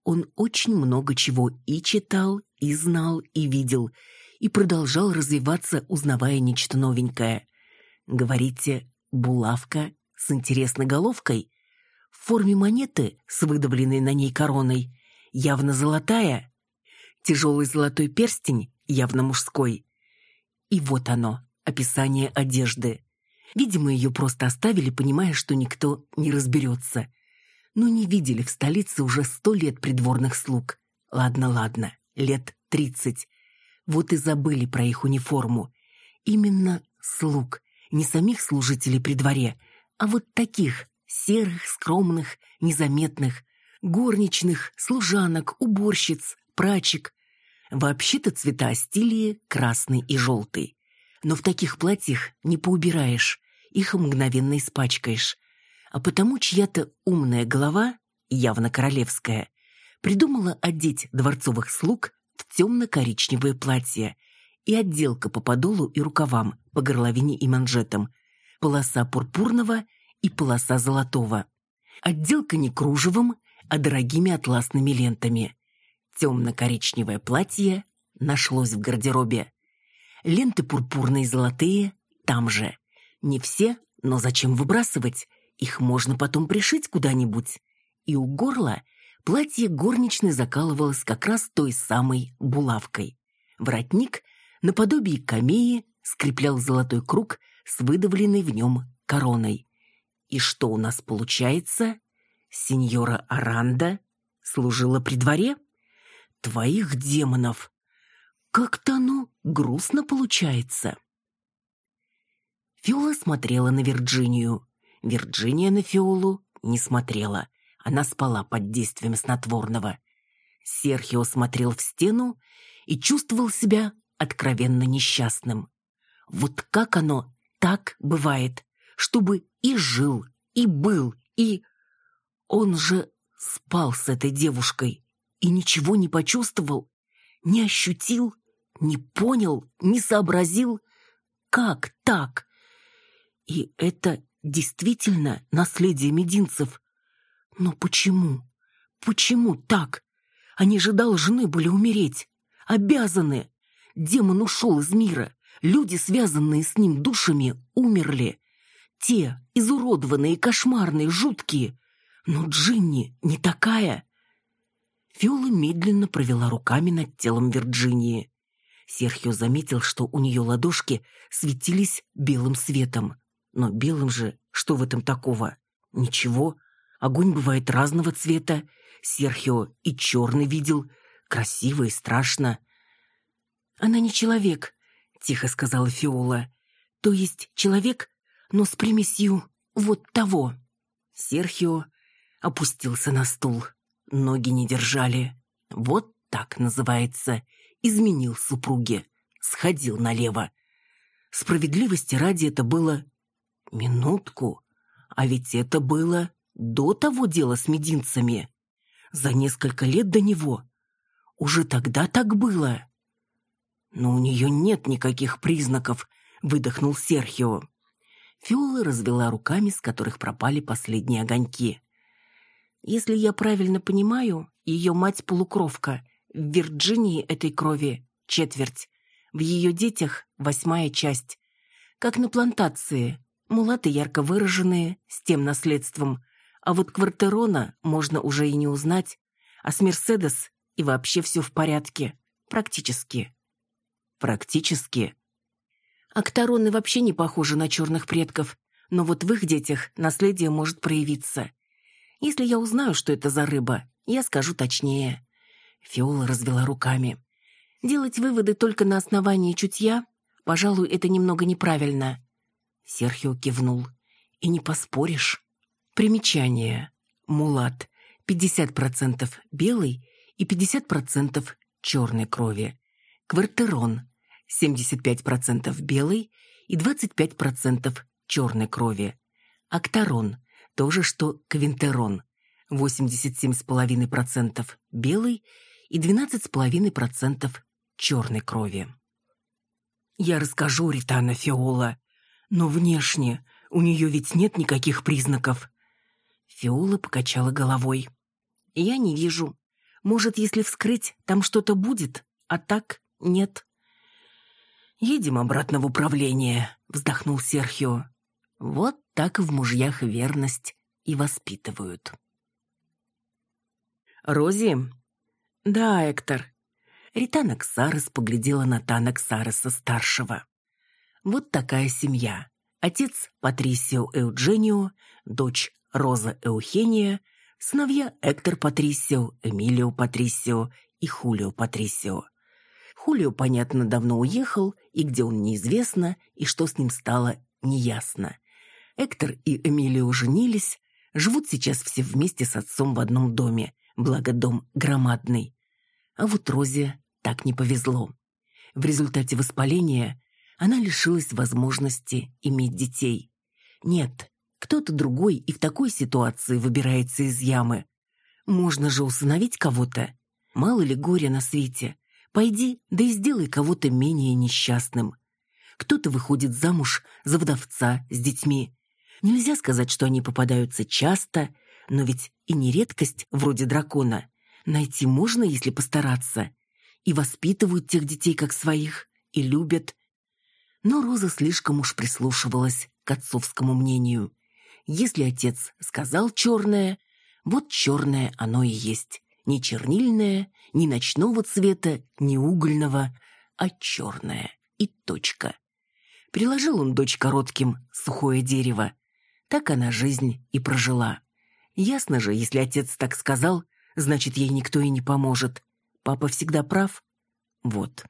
Он очень много чего и читал, и знал, и видел, и продолжал развиваться, узнавая нечто новенькое. Говорите, булавка с интересной головкой? В форме монеты с выдавленной на ней короной? Явно золотая? Тяжелый золотой перстень? Явно мужской? И вот оно, описание одежды. Видимо, ее просто оставили, понимая, что никто не разберется но не видели в столице уже сто лет придворных слуг. Ладно, ладно, лет тридцать. Вот и забыли про их униформу. Именно слуг, не самих служителей при дворе, а вот таких, серых, скромных, незаметных, горничных, служанок, уборщиц, прачек. Вообще-то цвета стилии красный и желтый. Но в таких платьях не поубираешь, их мгновенно испачкаешь а потому чья-то умная голова, явно королевская, придумала одеть дворцовых слуг в темно-коричневое платье и отделка по подолу и рукавам, по горловине и манжетам, полоса пурпурного и полоса золотого. Отделка не кружевом, а дорогими атласными лентами. Темно-коричневое платье нашлось в гардеробе. Ленты пурпурные золотые там же. Не все, но зачем выбрасывать? Их можно потом пришить куда-нибудь. И у горла платье горничной закалывалось как раз той самой булавкой. Воротник наподобие камеи скреплял золотой круг с выдавленной в нем короной. И что у нас получается? Сеньора Аранда служила при дворе? Твоих демонов! Как-то оно грустно получается. Фиола смотрела на Вирджинию. Вирджиния на Фиолу не смотрела. Она спала под действием снотворного. Серхио смотрел в стену и чувствовал себя откровенно несчастным. Вот как оно так бывает, чтобы и жил, и был, и... Он же спал с этой девушкой и ничего не почувствовал, не ощутил, не понял, не сообразил. Как так? И это действительно наследие мединцев. Но почему? Почему так? Они же должны были умереть. Обязаны. Демон ушел из мира. Люди, связанные с ним душами, умерли. Те, изуродованные, кошмарные, жуткие. Но Джинни не такая. Фиола медленно провела руками над телом Вирджинии. Серхио заметил, что у нее ладошки светились белым светом. Но белым же, что в этом такого? Ничего. Огонь бывает разного цвета. Серхио и черный видел. Красиво и страшно. «Она не человек», — тихо сказала Фиола. «То есть человек, но с примесью вот того». Серхио опустился на стул. Ноги не держали. Вот так называется. Изменил супруге. Сходил налево. Справедливости ради это было Минутку. А ведь это было до того дела с мединцами. За несколько лет до него. Уже тогда так было. Но у нее нет никаких признаков, выдохнул Серхио. Фиола развела руками, с которых пропали последние огоньки. Если я правильно понимаю, ее мать полукровка. В Вирджинии этой крови четверть. В ее детях восьмая часть. Как на плантации. Мулаты ярко выраженные, с тем наследством. А вот Квартерона можно уже и не узнать. А с Мерседес и вообще все в порядке. Практически. Практически. Актороны вообще не похожи на черных предков, но вот в их детях наследие может проявиться. Если я узнаю, что это за рыба, я скажу точнее. Фиола развела руками. Делать выводы только на основании чутья, пожалуй, это немного неправильно. Серхио кивнул. «И не поспоришь». Примечание. Мулат. 50% белый и 50% черной крови. Квартерон. 75% белый и 25% черной крови. Акторон. То же, что квинтерон. 87,5% белый и 12,5% черной крови. «Я расскажу, Ритана Фиола», но внешне у нее ведь нет никаких признаков. Фиола покачала головой. Я не вижу. Может, если вскрыть, там что-то будет, а так нет. Едем обратно в управление, вздохнул Серхио. Вот так в мужьях верность и воспитывают. Рози? Да, Эктор. Ритана Ксарес поглядела на Тана Ксареса-старшего. Вот такая семья. Отец Патрисио Эудженио, дочь Роза Эухения, сыновья Эктор Патрисио, Эмилио Патрисио и Хулио Патрисио. Хулио, понятно, давно уехал, и где он неизвестно, и что с ним стало, неясно. Эктор и Эмилио женились, живут сейчас все вместе с отцом в одном доме, благо дом громадный. А вот Розе так не повезло. В результате воспаления она лишилась возможности иметь детей. Нет, кто-то другой и в такой ситуации выбирается из ямы. Можно же усыновить кого-то. Мало ли горя на свете. Пойди, да и сделай кого-то менее несчастным. Кто-то выходит замуж за вдовца с детьми. Нельзя сказать, что они попадаются часто, но ведь и не редкость, вроде дракона. Найти можно, если постараться. И воспитывают тех детей как своих, и любят, но Роза слишком уж прислушивалась к отцовскому мнению. Если отец сказал черное, вот черное оно и есть. Не чернильное, не ночного цвета, не угольного, а черное. И точка. Приложил он дочь коротким сухое дерево. Так она жизнь и прожила. Ясно же, если отец так сказал, значит, ей никто и не поможет. Папа всегда прав. Вот.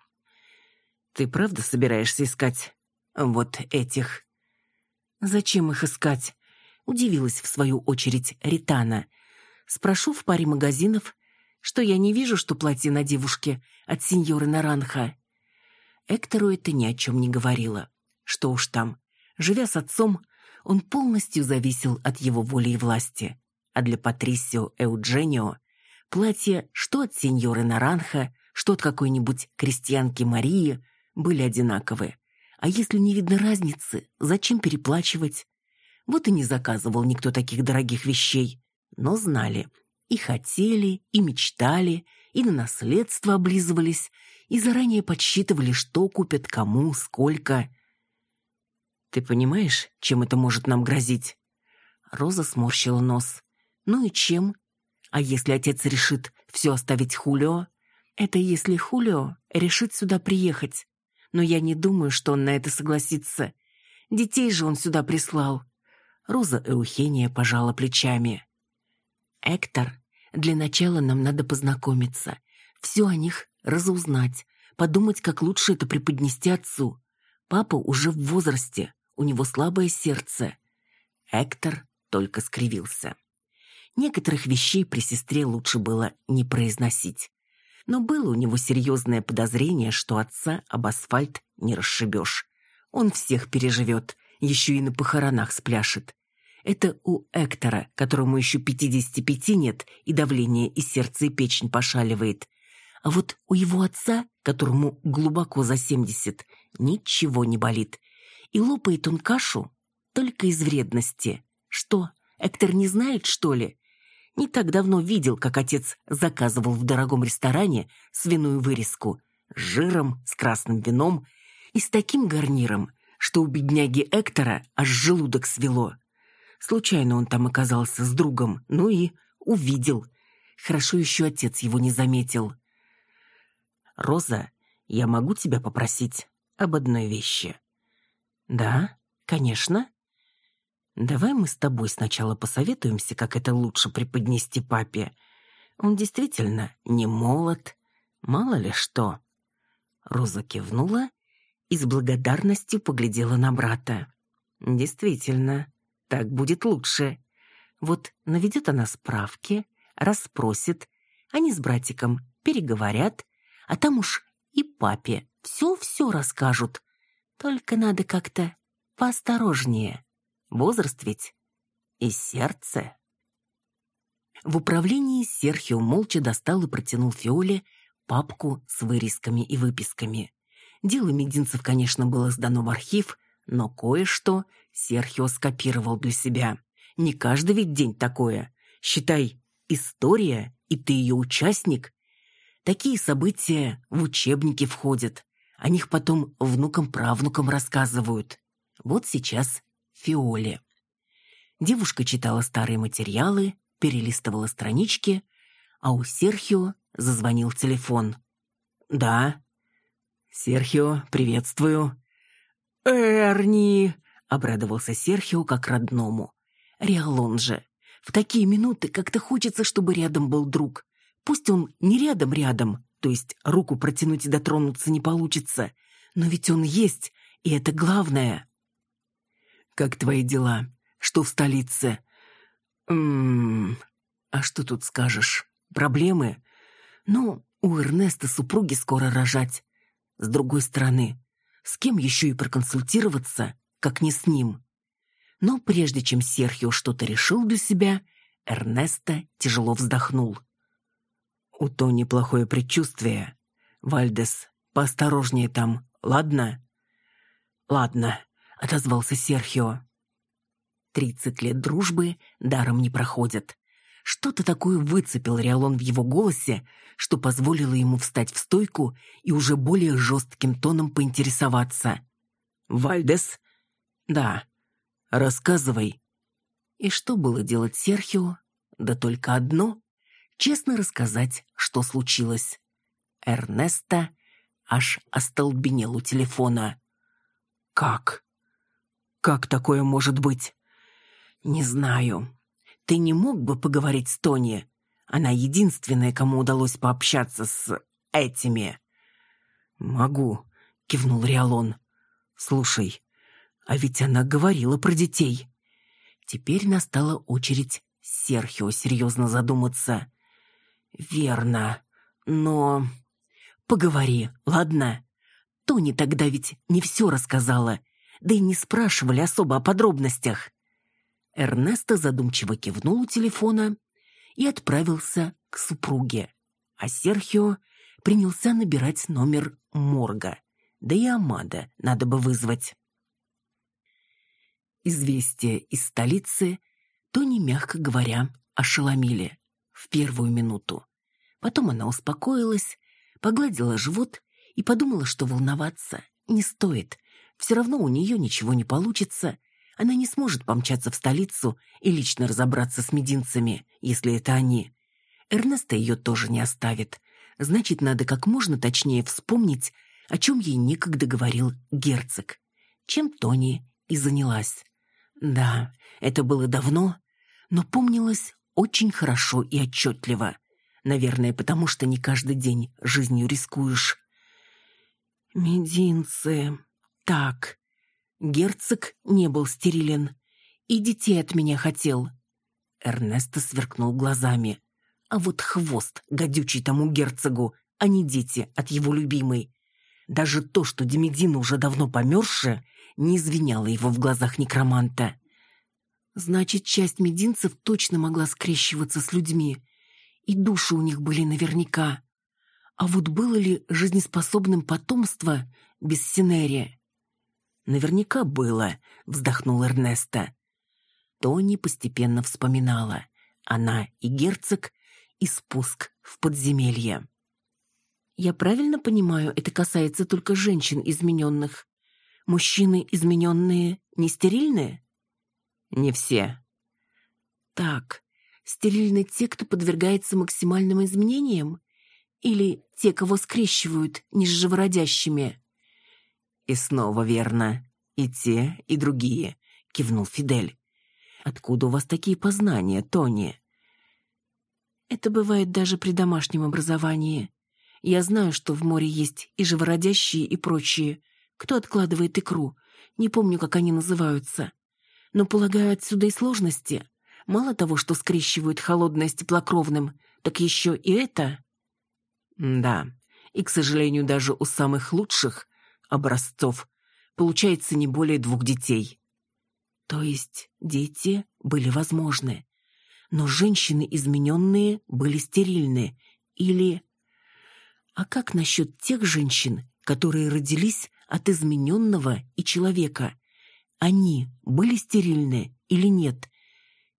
Ты правда собираешься искать вот этих? Зачем их искать? Удивилась в свою очередь Ритана. Спрошу в паре магазинов, что я не вижу, что платье на девушке от сеньоры Наранха. Эктору это ни о чем не говорило. Что уж там. Живя с отцом, он полностью зависел от его воли и власти. А для Патрисио Эудженио платья что от сеньоры Наранха, что от какой-нибудь крестьянки Марии были одинаковые. А если не видно разницы, зачем переплачивать? Вот и не заказывал никто таких дорогих вещей. Но знали. И хотели, и мечтали, и на наследство облизывались, и заранее подсчитывали, что купят, кому, сколько. «Ты понимаешь, чем это может нам грозить?» Роза сморщила нос. «Ну и чем? А если отец решит все оставить Хулио? Это если Хулио решит сюда приехать. Но я не думаю, что он на это согласится. Детей же он сюда прислал. Роза Эухения пожала плечами. «Эктор, для начала нам надо познакомиться, все о них разузнать, подумать, как лучше это преподнести отцу. Папа уже в возрасте, у него слабое сердце». Эктор только скривился. Некоторых вещей при сестре лучше было не произносить. Но было у него серьезное подозрение, что отца об асфальт не расшибешь. Он всех переживет, еще и на похоронах спляшет. Это у Эктора, которому еще 55 нет, и давление и сердце, и печень пошаливает. А вот у его отца, которому глубоко за 70, ничего не болит. И лопает он кашу только из вредности. Что, Эктор не знает, что ли? Не так давно видел, как отец заказывал в дорогом ресторане свиную вырезку с жиром, с красным вином и с таким гарниром, что у бедняги Эктора аж желудок свело. Случайно он там оказался с другом, ну и увидел. Хорошо еще отец его не заметил. «Роза, я могу тебя попросить об одной вещи?» «Да, конечно». «Давай мы с тобой сначала посоветуемся, как это лучше преподнести папе. Он действительно не молод, мало ли что». Роза кивнула и с благодарностью поглядела на брата. «Действительно, так будет лучше. Вот наведет она справки, расспросит, они с братиком переговорят, а там уж и папе все-все расскажут. Только надо как-то поосторожнее. Возраст ведь и сердце. В управлении Серхио молча достал и протянул Фиоле папку с вырезками и выписками. Дело Мединцев, конечно, было сдано в архив, но кое-что Серхио скопировал для себя. Не каждый ведь день такое. Считай, история, и ты ее участник. Такие события в учебники входят. О них потом внукам-правнукам рассказывают. Вот сейчас Фиоле. Девушка читала старые материалы, перелистывала странички, а у Серхио зазвонил телефон. «Да». «Серхио, приветствую». «Эрни!» — обрадовался Серхио как родному. «Реалон же! В такие минуты как-то хочется, чтобы рядом был друг. Пусть он не рядом-рядом, то есть руку протянуть и дотронуться не получится, но ведь он есть, и это главное». «Как твои дела? Что в столице?» «Ммм... А что тут скажешь? Проблемы? Ну, у Эрнеста супруги скоро рожать. С другой стороны, с кем еще и проконсультироваться, как не с ним? Но прежде чем Серхио что-то решил для себя, Эрнесто тяжело вздохнул. «У Тони плохое предчувствие. Вальдес, поосторожнее там, ладно?» «Ладно», — отозвался Серхио. Тридцать лет дружбы даром не проходят. Что-то такое выцепил Риалон в его голосе, что позволило ему встать в стойку и уже более жестким тоном поинтересоваться. «Вальдес?» «Да. Рассказывай». И что было делать Серхио? Да только одно — честно рассказать, что случилось. Эрнеста аж остолбенел у телефона. Как? Как такое может быть? Не знаю. Ты не мог бы поговорить с Тони? Она единственная, кому удалось пообщаться с этими. Могу, кивнул Риалон. Слушай, а ведь она говорила про детей. Теперь настала очередь Серхио серьезно задуматься. Верно, но... Поговори, ладно? Тони тогда ведь не все рассказала, да и не спрашивали особо о подробностях. Эрнесто задумчиво кивнул у телефона и отправился к супруге, а Серхио принялся набирать номер морга, да и Амада надо бы вызвать. Известие из столицы Тони, мягко говоря, ошеломили в первую минуту. Потом она успокоилась, погладила живот и подумала, что волноваться не стоит. Все равно у нее ничего не получится. Она не сможет помчаться в столицу и лично разобраться с мединцами, если это они. Эрнеста ее тоже не оставит. Значит, надо как можно точнее вспомнить, о чем ей некогда говорил герцог. Чем Тони и занялась. Да, это было давно, но помнилось очень хорошо и отчетливо. Наверное, потому что не каждый день жизнью рискуешь. Мединцы. Так. Герцог не был стерилен. И детей от меня хотел. Эрнесто сверкнул глазами. А вот хвост гадючий тому герцогу, а не дети от его любимой. Даже то, что Демидина уже давно померзшая, не извиняло его в глазах некроманта. Значит, часть мединцев точно могла скрещиваться с людьми и души у них были наверняка. А вот было ли жизнеспособным потомство без Синерия? Наверняка было, вздохнул Эрнеста. Тони постепенно вспоминала. Она и герцог, и спуск в подземелье. Я правильно понимаю, это касается только женщин измененных? Мужчины измененные не стерильные? Не все. Так, Стерильны те, кто подвергается максимальным изменениям? Или те, кого скрещивают не с? И снова верно. И те, и другие, кивнул Фидель. Откуда у вас такие познания, Тони? Это бывает даже при домашнем образовании. Я знаю, что в море есть и живородящие, и прочие. Кто откладывает икру? Не помню, как они называются. Но, полагаю, отсюда и сложности. Мало того, что скрещивают холодное с теплокровным, так еще и это... Да, и, к сожалению, даже у самых лучших образцов получается не более двух детей. То есть дети были возможны, но женщины измененные были стерильны или... А как насчет тех женщин, которые родились от измененного и человека? Они были стерильны или нет?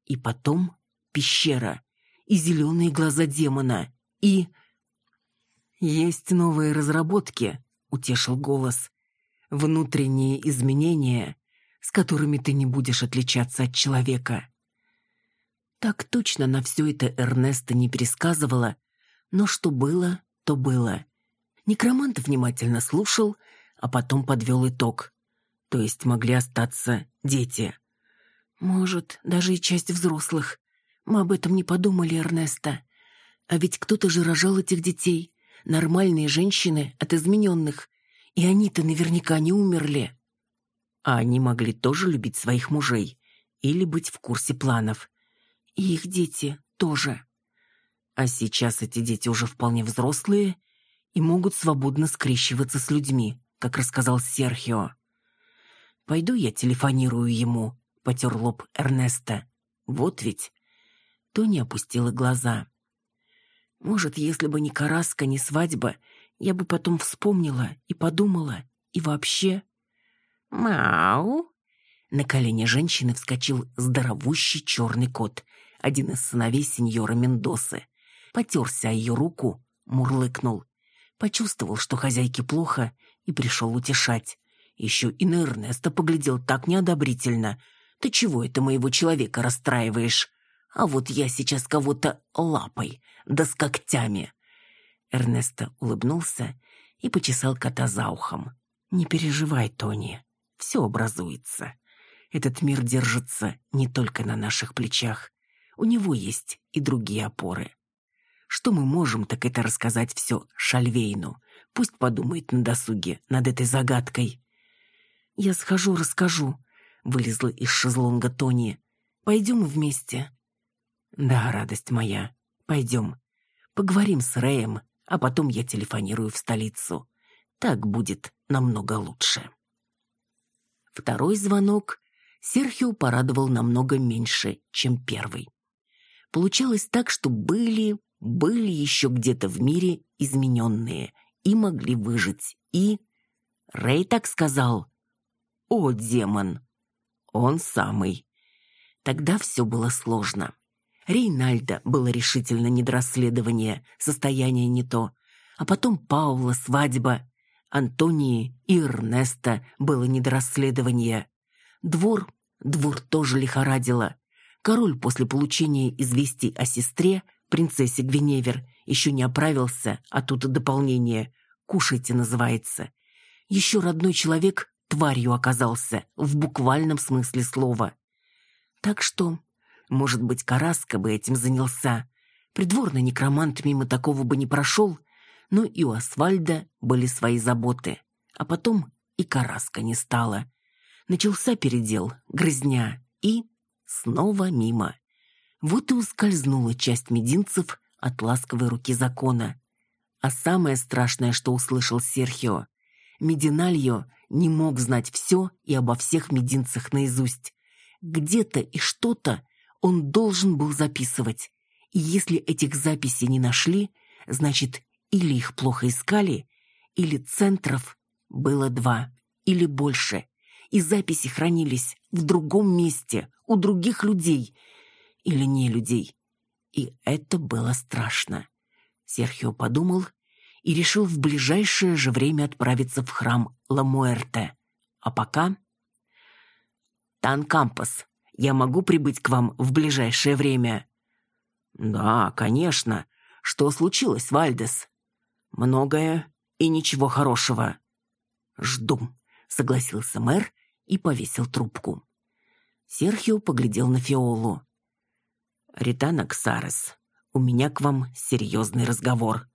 И потом пещера, и зеленые глаза демона, и... «Есть новые разработки», — утешил голос. «Внутренние изменения, с которыми ты не будешь отличаться от человека». Так точно на все это Эрнеста не пересказывала, но что было, то было. Некромант внимательно слушал, а потом подвел итог. То есть могли остаться дети. Может, даже и часть взрослых. Мы об этом не подумали, Эрнеста. А ведь кто-то же рожал этих детей. Нормальные женщины от измененных. И они-то наверняка не умерли. А они могли тоже любить своих мужей. Или быть в курсе планов. И их дети тоже. А сейчас эти дети уже вполне взрослые и могут свободно скрещиваться с людьми, как рассказал Серхио. Пойду я телефонирую ему, потер лоб Эрнеста. Вот ведь. Тони опустила глаза. Может, если бы не Караска, не свадьба, я бы потом вспомнила и подумала, и вообще... «Мау!» На колени женщины вскочил здоровущий черный кот, один из сыновей сеньора Мендосы. Потерся о ее руку, мурлыкнул. Почувствовал, что хозяйке плохо, и пришел утешать. Еще и на Эрнеста поглядел так неодобрительно, ты чего это моего человека расстраиваешь? А вот я сейчас кого-то лапой, да с когтями». Эрнесто улыбнулся и почесал кота за ухом. «Не переживай, Тони. все образуется. Этот мир держится не только на наших плечах. У него есть и другие опоры. Что мы можем, так это рассказать все Шальвейну. Пусть подумает на досуге над этой загадкой. «Я схожу, расскажу», — вылезла из шезлонга Тони. «Пойдем вместе». «Да, радость моя, пойдем. Поговорим с Рэем, а потом я телефонирую в столицу. Так будет намного лучше». Второй звонок Серхио порадовал намного меньше, чем первый. Получалось так, что были, были еще где-то в мире измененные и могли выжить. И... Рэй так сказал. «О, демон!» Он самый. Тогда все было сложно. Рейнальда было решительно не до расследования, состояние не то. А потом Паула, свадьба. Антонии и Эрнеста было не до расследования. Двор, двор тоже лихорадило. Король после получения известий о сестре, принцессе Гвиневер, еще не оправился, а тут и дополнение. «Кушайте» называется. Еще родной человек тварью оказался, в буквальном смысле слова. Так что, может быть, Караска бы этим занялся. Придворный некромант мимо такого бы не прошел, но и у Асфальда были свои заботы. А потом и Караска не стало. Начался передел, грызня и снова мимо. Вот и ускользнула часть мединцев от ласковой руки закона. А самое страшное, что услышал Серхио, Мединальо не мог знать все и обо всех мединцах наизусть. Где-то и что-то он должен был записывать. И если этих записей не нашли, значит, или их плохо искали, или центров было два, или больше. И записи хранились в другом месте, у других людей или не людей. И это было страшно. Серхио подумал и решил в ближайшее же время отправиться в храм Ламуэрте. А пока... «Танкампас, я могу прибыть к вам в ближайшее время?» «Да, конечно. Что случилось, Вальдес?» «Многое и ничего хорошего». «Жду», — согласился мэр и повесил трубку. Серхио поглядел на Фиолу. «Ритана Ксарес, у меня к вам серьезный разговор».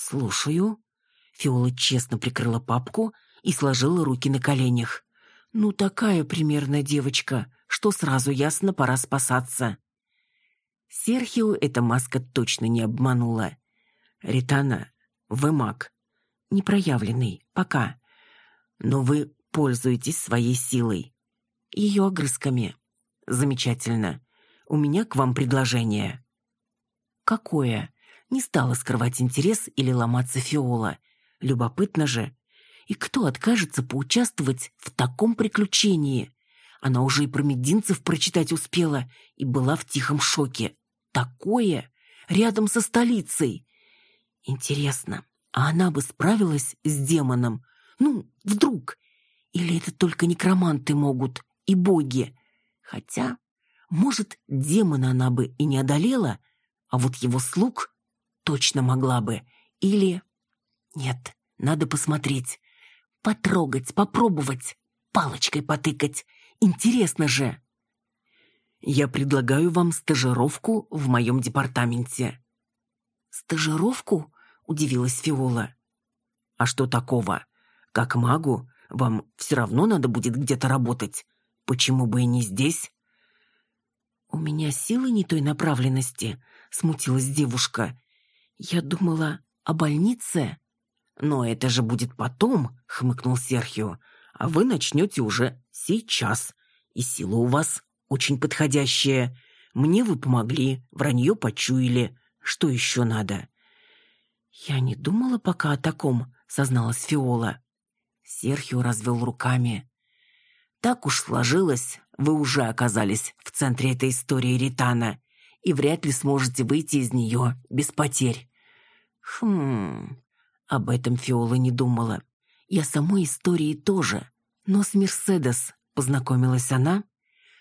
«Слушаю». Фиола честно прикрыла папку и сложила руки на коленях. «Ну, такая примерная девочка, что сразу ясно, пора спасаться». Серхио эта маска точно не обманула. «Ритана, вы маг. Непроявленный, пока. Но вы пользуетесь своей силой. Ее огрызками. Замечательно. У меня к вам предложение». «Какое?» Не стала скрывать интерес или ломаться Фиола. Любопытно же. И кто откажется поучаствовать в таком приключении? Она уже и про мединцев прочитать успела и была в тихом шоке. Такое? Рядом со столицей. Интересно, а она бы справилась с демоном? Ну, вдруг? Или это только некроманты могут и боги? Хотя, может, демона она бы и не одолела, а вот его слуг точно могла бы. Или... Нет, надо посмотреть. Потрогать, попробовать. Палочкой потыкать. Интересно же. Я предлагаю вам стажировку в моем департаменте. Стажировку? Удивилась Фиола. А что такого? Как магу, вам все равно надо будет где-то работать. Почему бы и не здесь? У меня силы не той направленности, смутилась девушка «Я думала о больнице». «Но это же будет потом», — хмыкнул Серхио. «А вы начнете уже сейчас. И сила у вас очень подходящая. Мне вы помогли, вранье почуяли. Что еще надо?» «Я не думала пока о таком», — созналась Фиола. Серхио развел руками. «Так уж сложилось, вы уже оказались в центре этой истории Ритана, и вряд ли сможете выйти из нее без потерь. Хм, об этом Фиола не думала. И о самой истории тоже. Но с Мерседес познакомилась она,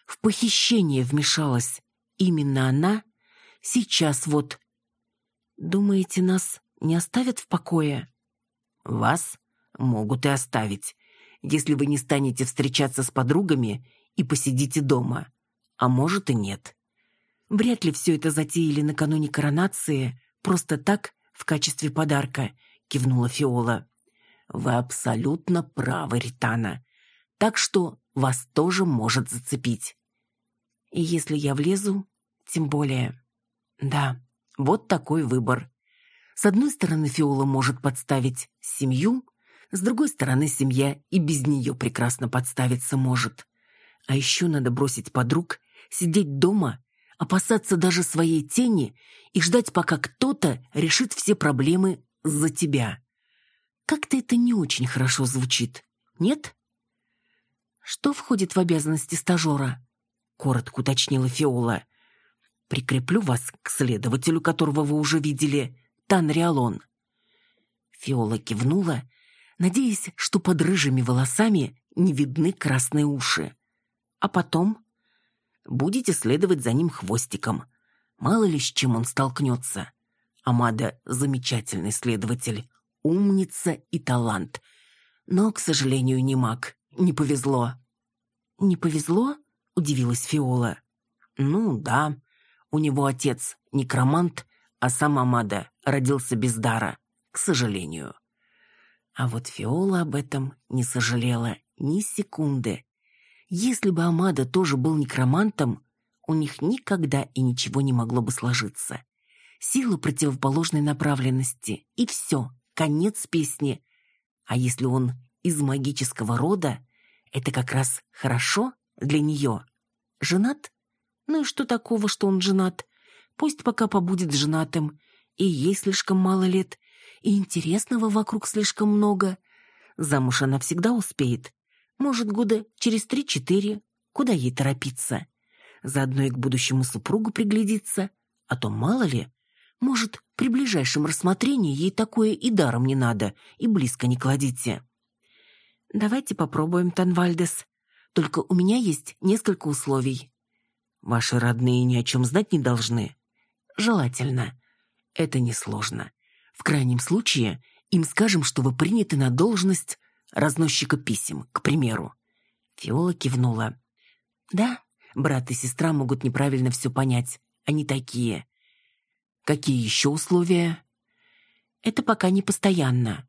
в похищение вмешалась. Именно она сейчас вот... Думаете, нас не оставят в покое? Вас могут и оставить. если вы не станете встречаться с подругами и посидите дома. А может и нет. Вряд ли все это затеяли накануне коронации, просто так, в качестве подарка, кивнула Фиола. Вы абсолютно правы, Ритана. Так что вас тоже может зацепить. И если я влезу, тем более. Да, вот такой выбор. С одной стороны, Фиола может подставить семью, с другой стороны, семья и без нее прекрасно подставиться может. А еще надо бросить подруг, сидеть дома, опасаться даже своей тени и ждать, пока кто-то решит все проблемы за тебя. Как-то это не очень хорошо звучит, нет? Что входит в обязанности стажера? Коротко уточнила Фиола. Прикреплю вас к следователю, которого вы уже видели, Танриалон. Фиола кивнула надеясь, что под рыжими волосами не видны красные уши. А потом будете следовать за ним хвостиком. Мало ли с чем он столкнется. Амада — замечательный следователь, умница и талант. Но, к сожалению, не маг. Не повезло. «Не повезло?» — удивилась Фиола. «Ну, да. У него отец некромант, а сам Амада родился без дара, к сожалению». А вот Фиола об этом не сожалела ни секунды. Если бы Амада тоже был некромантом, у них никогда и ничего не могло бы сложиться. Сила противоположной направленности, и все, конец песни. А если он из магического рода, это как раз хорошо для нее. Женат? Ну и что такого, что он женат? Пусть пока побудет женатым. И ей слишком мало лет, и интересного вокруг слишком много. Замуж она всегда успеет. Может, года через три-четыре. Куда ей торопиться? Заодно и к будущему супругу приглядиться. А то мало ли, может, при ближайшем рассмотрении ей такое и даром не надо, и близко не кладите. Давайте попробуем, Танвальдес. Только у меня есть несколько условий. Ваши родные ни о чем знать не должны. Желательно. Это несложно. В крайнем случае, им скажем, что вы приняты на должность разносчика писем, к примеру». Фиола кивнула. «Да, брат и сестра могут неправильно все понять. Они такие. Какие еще условия?» «Это пока не постоянно».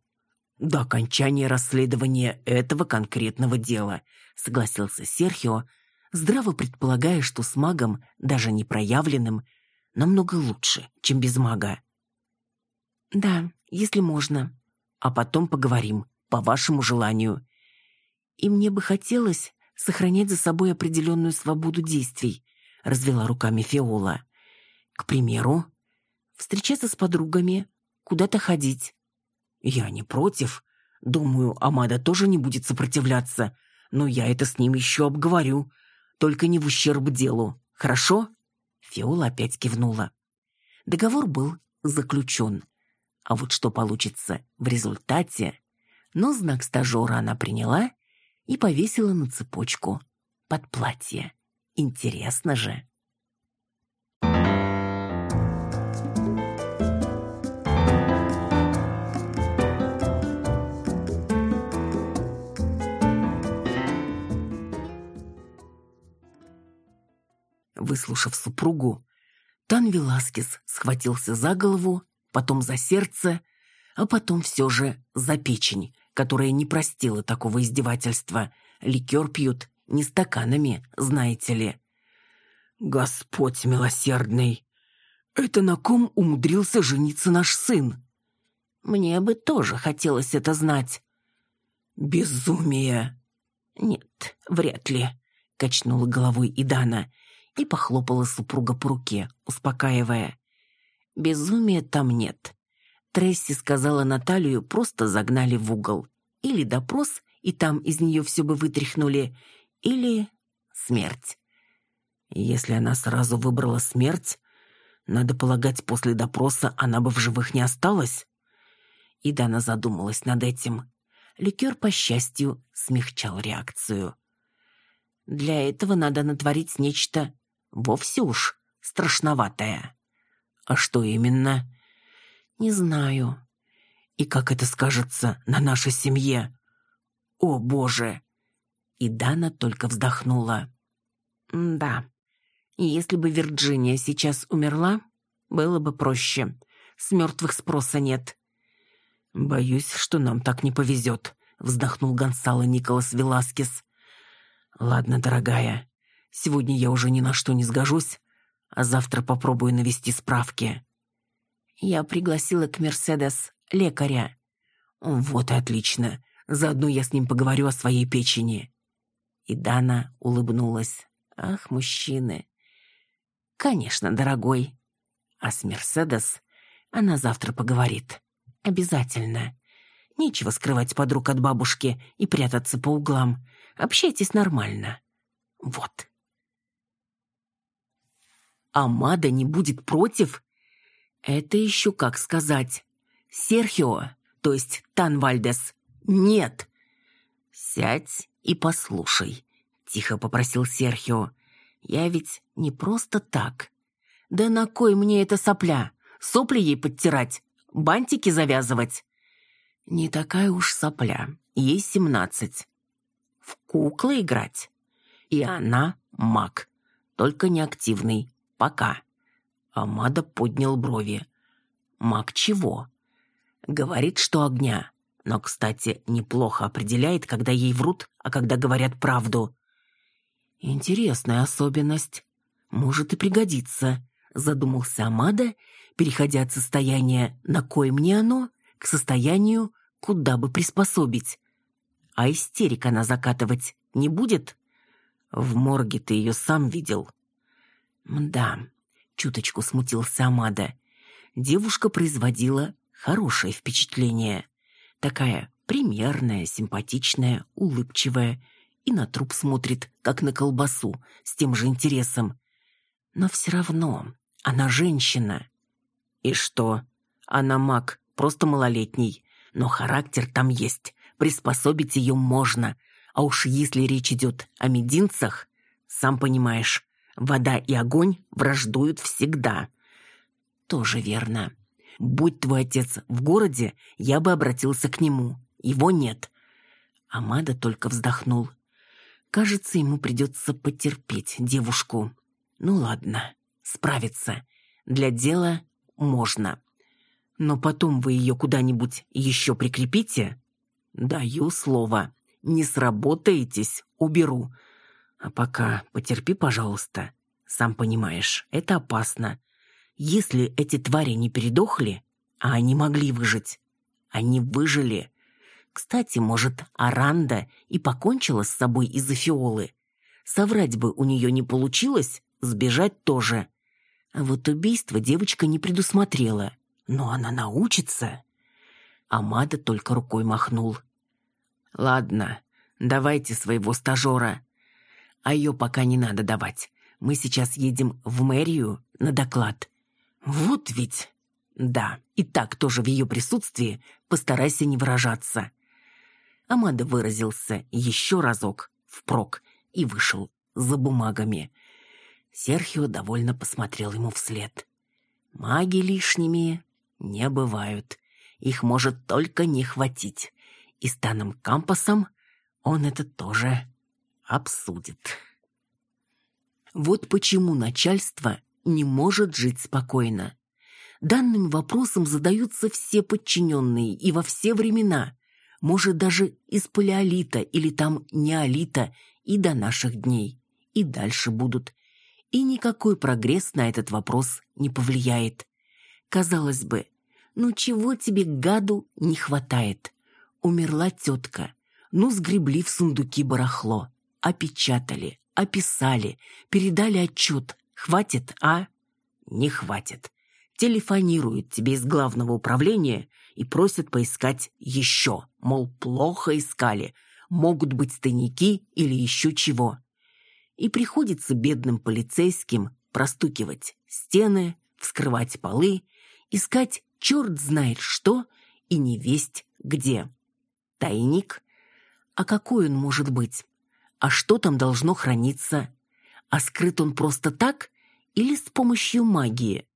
«До окончания расследования этого конкретного дела», согласился Серхио, здраво предполагая, что с магом, даже не проявленным, намного лучше, чем без мага. «Да, если можно. А потом поговорим, по вашему желанию. И мне бы хотелось сохранять за собой определенную свободу действий», — развела руками Фиола. «К примеру, встречаться с подругами, куда-то ходить». «Я не против. Думаю, Амада тоже не будет сопротивляться, но я это с ним еще обговорю. Только не в ущерб делу. Хорошо?» Фиола опять кивнула. Договор был заключен. А вот что получится в результате... Но знак стажера она приняла и повесила на цепочку под платье. Интересно же. Выслушав супругу, Тан Веласкес схватился за голову потом за сердце, а потом все же за печень, которая не простила такого издевательства. Ликер пьют не стаканами, знаете ли. «Господь милосердный! Это на ком умудрился жениться наш сын?» «Мне бы тоже хотелось это знать». «Безумие!» «Нет, вряд ли», — качнула головой Идана и похлопала супруга по руке, успокаивая. Безумия там нет. Тресси сказала Наталью, просто загнали в угол. Или допрос, и там из нее все бы вытряхнули, или смерть. Если она сразу выбрала смерть, надо полагать, после допроса она бы в живых не осталась. И Дана задумалась над этим. Ликер, по счастью, смягчал реакцию. Для этого надо натворить нечто вовсе уж страшноватое. А что именно? Не знаю. И как это скажется на нашей семье? О, боже!» И Дана только вздохнула. «Да, если бы Вирджиния сейчас умерла, было бы проще. С мертвых спроса нет». «Боюсь, что нам так не повезет», — вздохнул Гонсало Николас Веласкес. «Ладно, дорогая, сегодня я уже ни на что не сгожусь, а завтра попробую навести справки». Я пригласила к Мерседес лекаря. «Вот и отлично. Заодно я с ним поговорю о своей печени». И Дана улыбнулась. «Ах, мужчины!» «Конечно, дорогой. А с Мерседес она завтра поговорит. Обязательно. Нечего скрывать подруг от бабушки и прятаться по углам. Общайтесь нормально. Вот». «Амада не будет против?» «Это еще как сказать. Серхио, то есть Танвальдес, нет!» «Сядь и послушай», — тихо попросил Серхио. «Я ведь не просто так. Да на кой мне эта сопля? Сопли ей подтирать? Бантики завязывать?» «Не такая уж сопля. Ей семнадцать. В куклы играть? И она маг, только неактивный. Пока». Амада поднял брови. «Маг чего?» «Говорит, что огня. Но, кстати, неплохо определяет, когда ей врут, а когда говорят правду». «Интересная особенность. Может и пригодится», — задумался Амада, переходя от состояния «на кой мне оно» к состоянию «куда бы приспособить». А истерик она закатывать не будет? В морге ты ее сам видел. Да, чуточку смутился Амада. Девушка производила хорошее впечатление. Такая примерная, симпатичная, улыбчивая и на труп смотрит, как на колбасу, с тем же интересом. Но все равно она женщина. И что? Она маг, просто малолетний. Но характер там есть, приспособить ее можно. А уж если речь идет о мединцах, сам понимаешь, Вода и огонь враждуют всегда. Тоже верно. Будь твой отец в городе, я бы обратился к нему. Его нет. Амада только вздохнул. Кажется, ему придется потерпеть девушку. Ну ладно, справиться. Для дела можно. Но потом вы ее куда-нибудь еще прикрепите? Даю слово. Не сработаетесь, уберу. А пока потерпи, пожалуйста. Сам понимаешь, это опасно. Если эти твари не передохли, а они могли выжить, они выжили. Кстати, может, Аранда и покончила с собой из-за фиолы. Соврать бы у нее не получилось, сбежать тоже. А вот убийство девочка не предусмотрела. Но она научится. Амада только рукой махнул. «Ладно, давайте своего стажера а ее пока не надо давать. Мы сейчас едем в мэрию на доклад. Вот ведь... Да, и так тоже в ее присутствии постарайся не выражаться. Амада выразился еще разок, впрок, и вышел за бумагами. Серхио довольно посмотрел ему вслед. Маги лишними не бывают. Их может только не хватить. И с Таном Кампасом он это тоже обсудит. Вот почему начальство не может жить спокойно. Данным вопросом задаются все подчиненные и во все времена, может даже из палеолита или там неолита и до наших дней, и дальше будут. И никакой прогресс на этот вопрос не повлияет. Казалось бы, ну чего тебе, гаду, не хватает? Умерла тетка, ну сгребли в сундуки барахло опечатали, описали, передали отчет. Хватит, а? Не хватит. Телефонируют тебе из главного управления и просят поискать еще. Мол, плохо искали. Могут быть тайники или еще чего. И приходится бедным полицейским простукивать стены, вскрывать полы, искать черт знает что и не весть где. Тайник? А какой он может быть? А что там должно храниться? А скрыт он просто так или с помощью магии?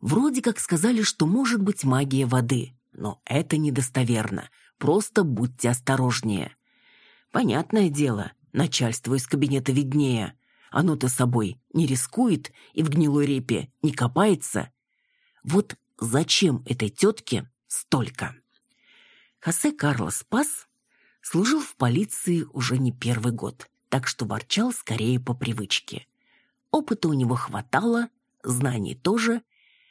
Вроде как сказали, что может быть магия воды, но это недостоверно. Просто будьте осторожнее. Понятное дело, начальство из кабинета виднее. Оно-то собой не рискует и в гнилой репе не копается. Вот зачем этой тетке столько? Хосе Карлос Пас служил в полиции уже не первый год, так что ворчал скорее по привычке. Опыта у него хватало, знаний тоже.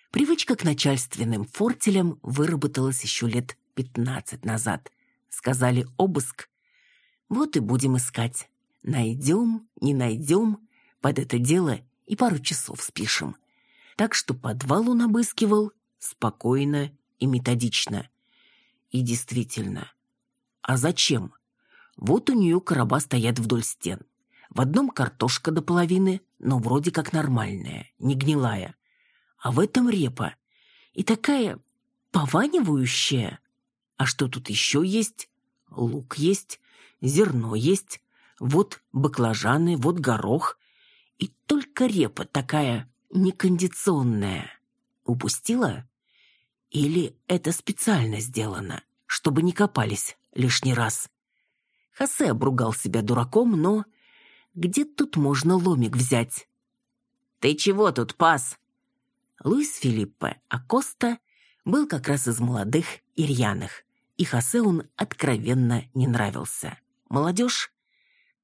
Привычка к начальственным фортелям выработалась еще лет пятнадцать назад. Сказали обыск. Вот и будем искать. Найдем, не найдем, под это дело и пару часов спишем. Так что подвал он обыскивал спокойно и методично. И действительно, а зачем? Вот у нее короба стоят вдоль стен. В одном картошка до половины, но вроде как нормальная, не гнилая. А в этом репа. И такая пованивающая. А что тут еще есть? Лук есть, зерно есть, вот баклажаны, вот горох. И только репа такая некондиционная. Упустила? Или это специально сделано, чтобы не копались лишний раз? Хосе обругал себя дураком, но где тут можно ломик взять? «Ты чего тут, пас?» Луис Филиппе Акоста был как раз из молодых и рьяных, и Хосе он откровенно не нравился. Молодежь?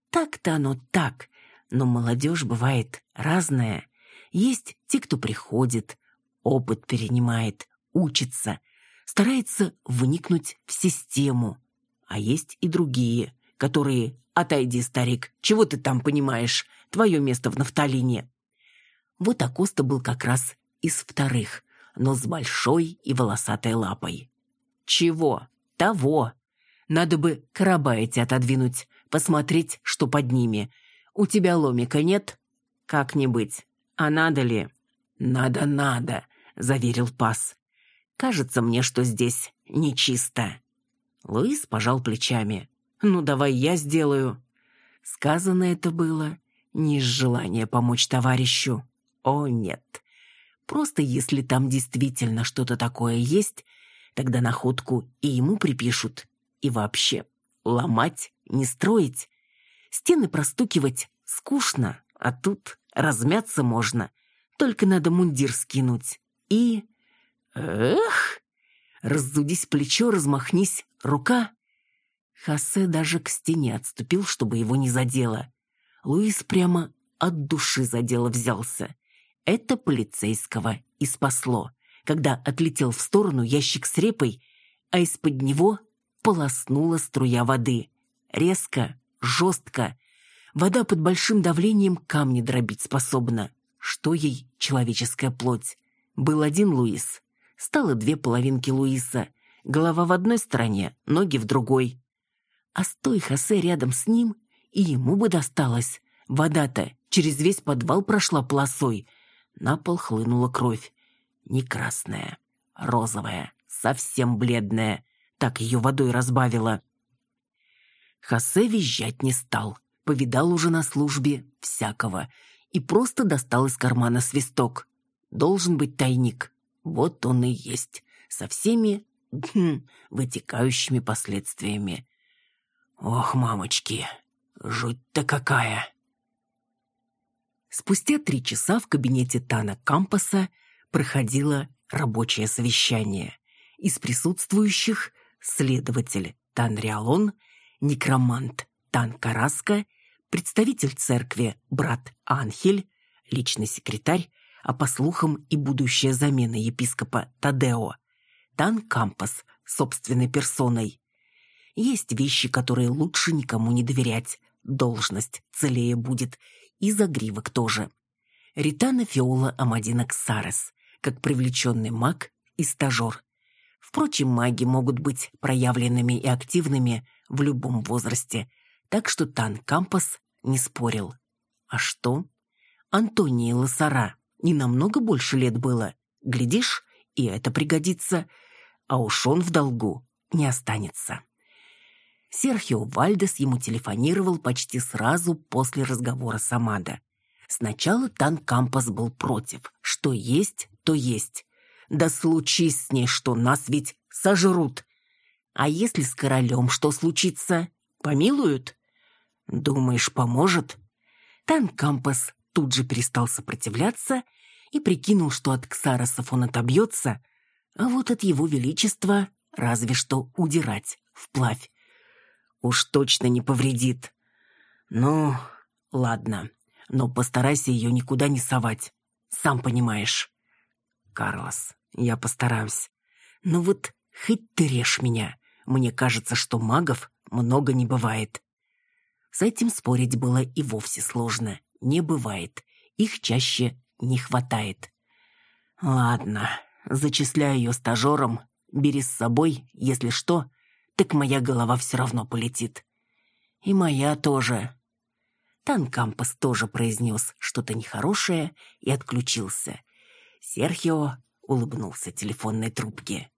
Так-то оно так, но молодежь бывает разная. Есть те, кто приходит, опыт перенимает, учится, старается вникнуть в систему. А есть и другие, которые «Отойди, старик, чего ты там понимаешь? Твое место в нафталине». Вот Акоста был как раз из вторых, но с большой и волосатой лапой. «Чего? Того. Надо бы короба эти отодвинуть, посмотреть, что под ними. У тебя ломика нет? Как не быть? А надо ли?» «Надо, надо», — заверил Пас. «Кажется мне, что здесь нечисто». Луис пожал плечами. «Ну, давай я сделаю». Сказано это было не из желания помочь товарищу. О, нет. Просто если там действительно что-то такое есть, тогда находку и ему припишут. И вообще, ломать, не строить. Стены простукивать скучно, а тут размяться можно. Только надо мундир скинуть. И... Эх! Разудись плечо, размахнись рука. Хосе даже к стене отступил, чтобы его не задело. Луис прямо от души за дело взялся. Это полицейского и спасло, когда отлетел в сторону ящик с репой, а из-под него полоснула струя воды. Резко, жестко. Вода под большим давлением камни дробить способна. Что ей человеческая плоть? Был один Луис. Стало две половинки Луиса. Голова в одной стороне, ноги в другой. А стой Хосе рядом с ним, и ему бы досталось. Вода-то через весь подвал прошла полосой. На пол хлынула кровь. Не красная, розовая, совсем бледная. Так ее водой разбавила. Хосе визжать не стал. Повидал уже на службе всякого. И просто достал из кармана свисток. Должен быть тайник. Вот он и есть. Со всеми вытекающими последствиями. Ох, мамочки, жуть-то какая. Спустя три часа в кабинете Тана Кампаса проходило рабочее совещание. Из присутствующих следователь Тан Риалон, некромант Тан Караска, представитель церкви брат Анхель, личный секретарь, а по слухам и будущая замена епископа Тадео, Тан Кампас собственной персоной, есть вещи, которые лучше никому не доверять. Должность целее будет. И загривок тоже. Ритана Фиола Амадина Ксарес, как привлеченный маг и стажер. Впрочем, маги могут быть проявленными и активными в любом возрасте, так что Тан Кампас не спорил. А что? Антонии Лосара не намного больше лет было. Глядишь, и это пригодится. А уж он в долгу не останется. Серхио Вальдес ему телефонировал почти сразу после разговора с Амадо. Сначала Тан Кампас был против. Что есть, то есть. Да случись с ней, что нас ведь сожрут. А если с королем что случится? Помилуют? Думаешь, поможет? Танкампас тут же перестал сопротивляться и прикинул, что от ксаросов он отобьется, а вот от его величества разве что удирать вплавь. Уж точно не повредит. Ну, ладно, но постарайся ее никуда не совать. Сам понимаешь. Карлос, я постараюсь. Но вот хоть ты режь меня. Мне кажется, что магов много не бывает. С этим спорить было и вовсе сложно. Не бывает. Их чаще не хватает. Ладно, зачисляю ее стажером, бери с собой, если что, так моя голова все равно полетит. И моя тоже. Танкампас тоже произнес что-то нехорошее и отключился. Серхио улыбнулся телефонной трубке.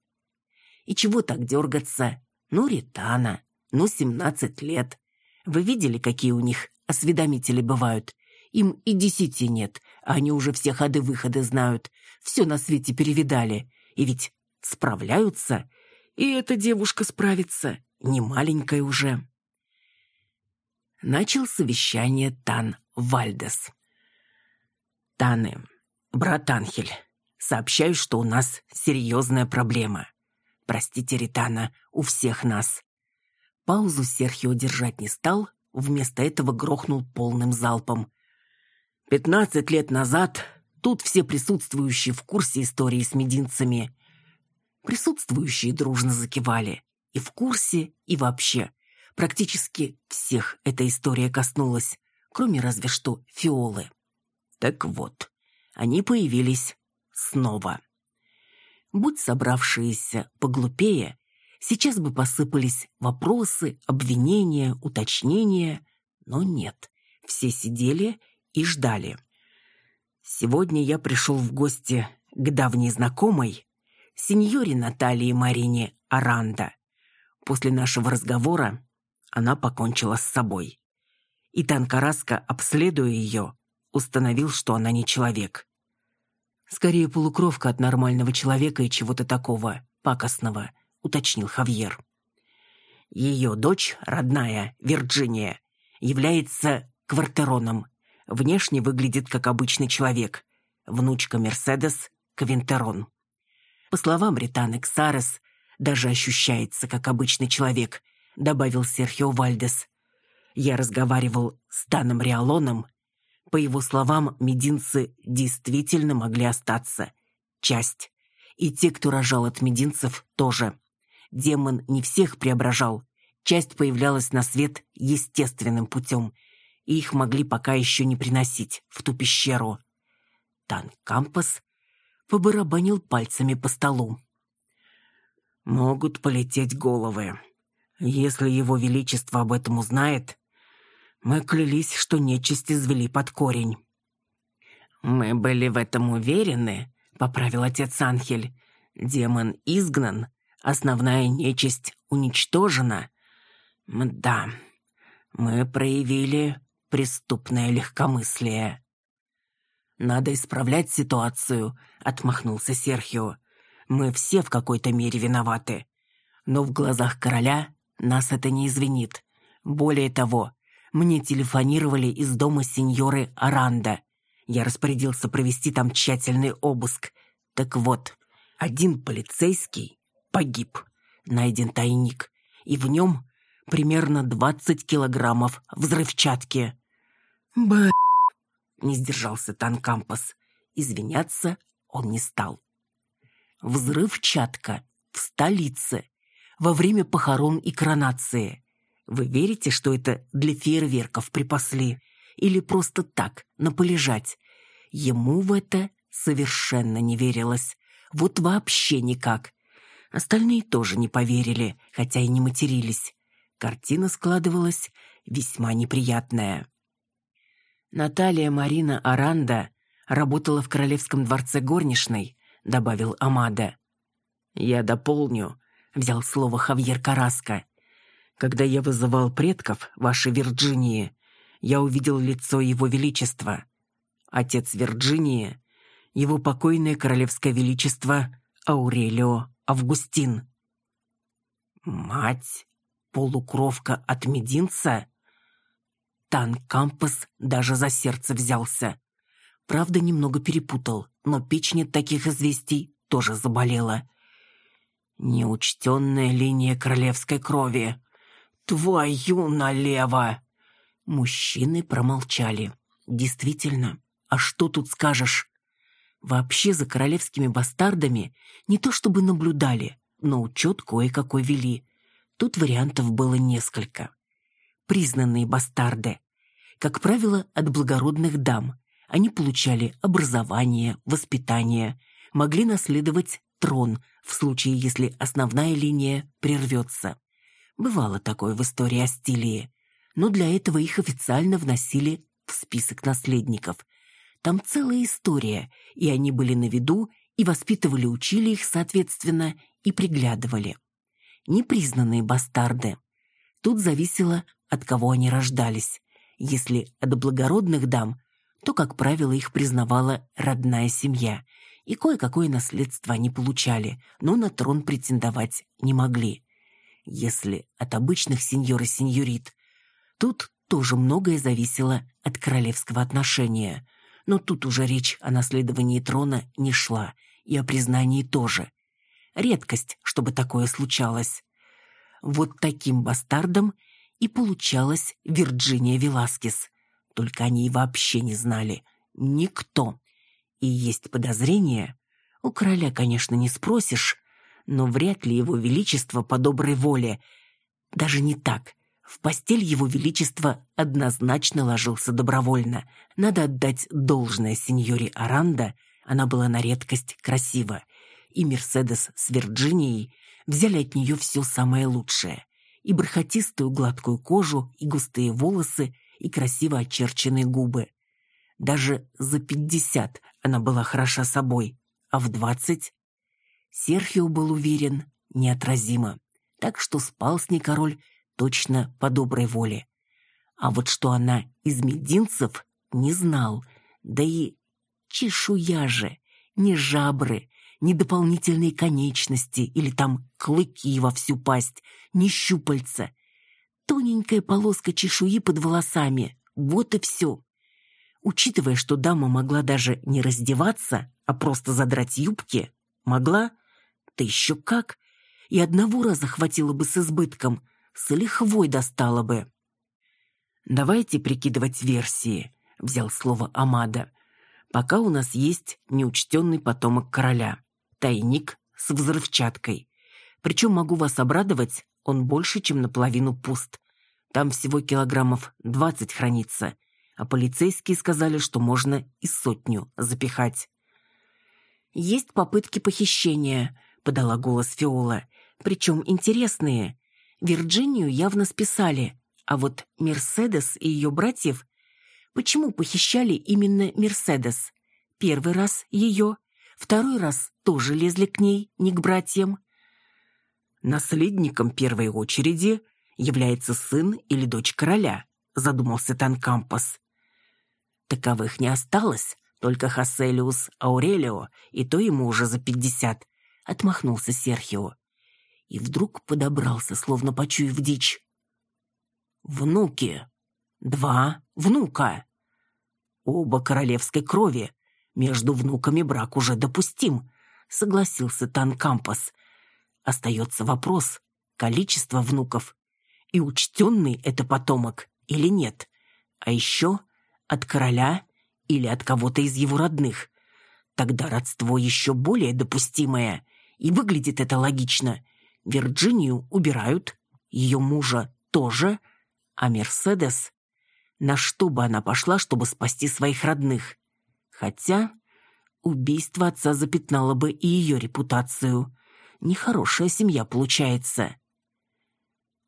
И чего так дергаться? Ну, Ритана, ну, семнадцать лет. Вы видели, какие у них осведомители бывают? Им и десяти нет, а они уже все ходы-выходы знают. Все на свете перевидали. И ведь справляются. И эта девушка справится. Не маленькая уже. Начал совещание Тан Вальдес. Таны, брат Анхель, сообщаю, что у нас серьезная проблема. Простите, Ритана, у всех нас. Паузу Серхио держать не стал, вместо этого грохнул полным залпом. Пятнадцать лет назад тут все присутствующие в курсе истории с мединцами. Присутствующие дружно закивали. И в курсе, и вообще. Практически всех эта история коснулась, кроме разве что Фиолы. Так вот, они появились снова. Будь собравшиеся поглупее, сейчас бы посыпались вопросы, обвинения, уточнения, но нет. Все сидели и ждали. Сегодня я пришел в гости к давней знакомой, сеньоре Наталье Марине Аранда. После нашего разговора она покончила с собой. И Танкараска, обследуя ее, установил, что она не человек. Скорее полукровка от нормального человека и чего-то такого, пакостного, уточнил Хавьер. Ее дочь, родная, Вирджиния, является квартероном. Внешне выглядит как обычный человек. Внучка Мерседес — Квинтерон. По словам Ританы Ксарес, даже ощущается как обычный человек, добавил Серхио Вальдес. Я разговаривал с Таном Риалоном, по его словам, мединцы действительно могли остаться. Часть. И те, кто рожал от мединцев, тоже. Демон не всех преображал. Часть появлялась на свет естественным путем. И их могли пока еще не приносить в ту пещеру. Тан Кампас побарабанил пальцами по столу. «Могут полететь головы. Если его величество об этом узнает, мы клялись, что нечисть извели под корень. «Мы были в этом уверены», — поправил отец Анхель. «Демон изгнан, основная нечисть уничтожена». «Да, мы проявили преступное легкомыслие». «Надо исправлять ситуацию», — отмахнулся Серхио. «Мы все в какой-то мере виноваты. Но в глазах короля нас это не извинит. Более того, мне телефонировали из дома сеньоры Аранда. Я распорядился провести там тщательный обыск. Так вот, один полицейский погиб. Найден тайник. И в нем примерно 20 килограммов взрывчатки. Б... Не сдержался Танкампас. Извиняться он не стал. Взрывчатка в столице. Во время похорон и коронации. Вы верите, что это для фейерверков припасли? Или просто так, на полежать? Ему в это совершенно не верилось. Вот вообще никак. Остальные тоже не поверили, хотя и не матерились. Картина складывалась весьма неприятная. Наталья Марина Аранда работала в Королевском дворце горничной, добавил Амада. Я дополню, взял слово Хавьер Караска. Когда я вызывал предков вашей Вирджинии, я увидел лицо его величества. Отец Вирджинии, его покойное королевское величество Аурелио Августин. Мать? Полукровка от мединца? Тан Кампас даже за сердце взялся. Правда, немного перепутал, но печень от таких известий тоже заболела. Неучтенная линия королевской крови. Твою налево! Мужчины промолчали. Действительно, а что тут скажешь? Вообще за королевскими бастардами не то чтобы наблюдали, но учет кое-какой вели. Тут вариантов было несколько. Признанные бастарды. Как правило, от благородных дам. Они получали образование, воспитание, могли наследовать трон в случае, если основная линия прервется. Бывало такое в истории Астилии, но для этого их официально вносили в список наследников. Там целая история, и они были на виду, и воспитывали, учили их, соответственно, и приглядывали. Непризнанные бастарды. Тут зависело, от кого они рождались. Если от благородных дам, то, как правило, их признавала родная семья, и кое-какое наследство они получали, но на трон претендовать не могли. Если от обычных сеньор и сеньорит, тут тоже многое зависело от королевского отношения. Но тут уже речь о наследовании трона не шла, и о признании тоже. Редкость, чтобы такое случалось. Вот таким бастардом и получалась Вирджиния Веласкес. Только они вообще не знали. Никто. И есть подозрение. У короля, конечно, не спросишь, но вряд ли его величество по доброй воле. Даже не так. В постель его величества однозначно ложился добровольно. Надо отдать должное сеньоре Аранда, она была на редкость красива. И Мерседес с Вирджинией взяли от нее все самое лучшее. И бархатистую гладкую кожу, и густые волосы, и красиво очерченные губы. Даже за пятьдесят она была хороша собой, а в двадцать... Серхио был уверен неотразимо, так что спал с ней король точно по доброй воле. А вот что она из мединцев, не знал, да и чешуя же, не жабры, не дополнительные конечности или там клыки во всю пасть, не щупальца. Тоненькая полоска чешуи под волосами, вот и все. Учитывая, что дама могла даже не раздеваться, а просто задрать юбки, могла, да еще как, и одного раза хватило бы с избытком, с лихвой достала бы. «Давайте прикидывать версии», — взял слово Амада пока у нас есть неучтенный потомок короля. Тайник с взрывчаткой. Причем могу вас обрадовать, он больше, чем наполовину пуст. Там всего килограммов двадцать хранится, а полицейские сказали, что можно и сотню запихать. «Есть попытки похищения», — подала голос Фиола. «Причем интересные. Вирджинию явно списали, а вот Мерседес и ее братьев Почему похищали именно Мерседес? Первый раз ее, второй раз тоже лезли к ней, не к братьям. Наследником первой очереди является сын или дочь короля, задумался Танкампас. Таковых не осталось, только Хаселиус Аурелио, и то ему уже за пятьдесят, отмахнулся Серхио. И вдруг подобрался, словно почуяв дичь. «Внуки!» Два внука. Оба королевской крови. Между внуками брак уже допустим, согласился Танкампас. Остается вопрос, количество внуков. И учтенный это потомок или нет. А еще от короля или от кого-то из его родных. Тогда родство еще более допустимое. И выглядит это логично. Вирджинию убирают, ее мужа тоже, а Мерседес на что бы она пошла, чтобы спасти своих родных. Хотя убийство отца запятнало бы и ее репутацию. Нехорошая семья получается.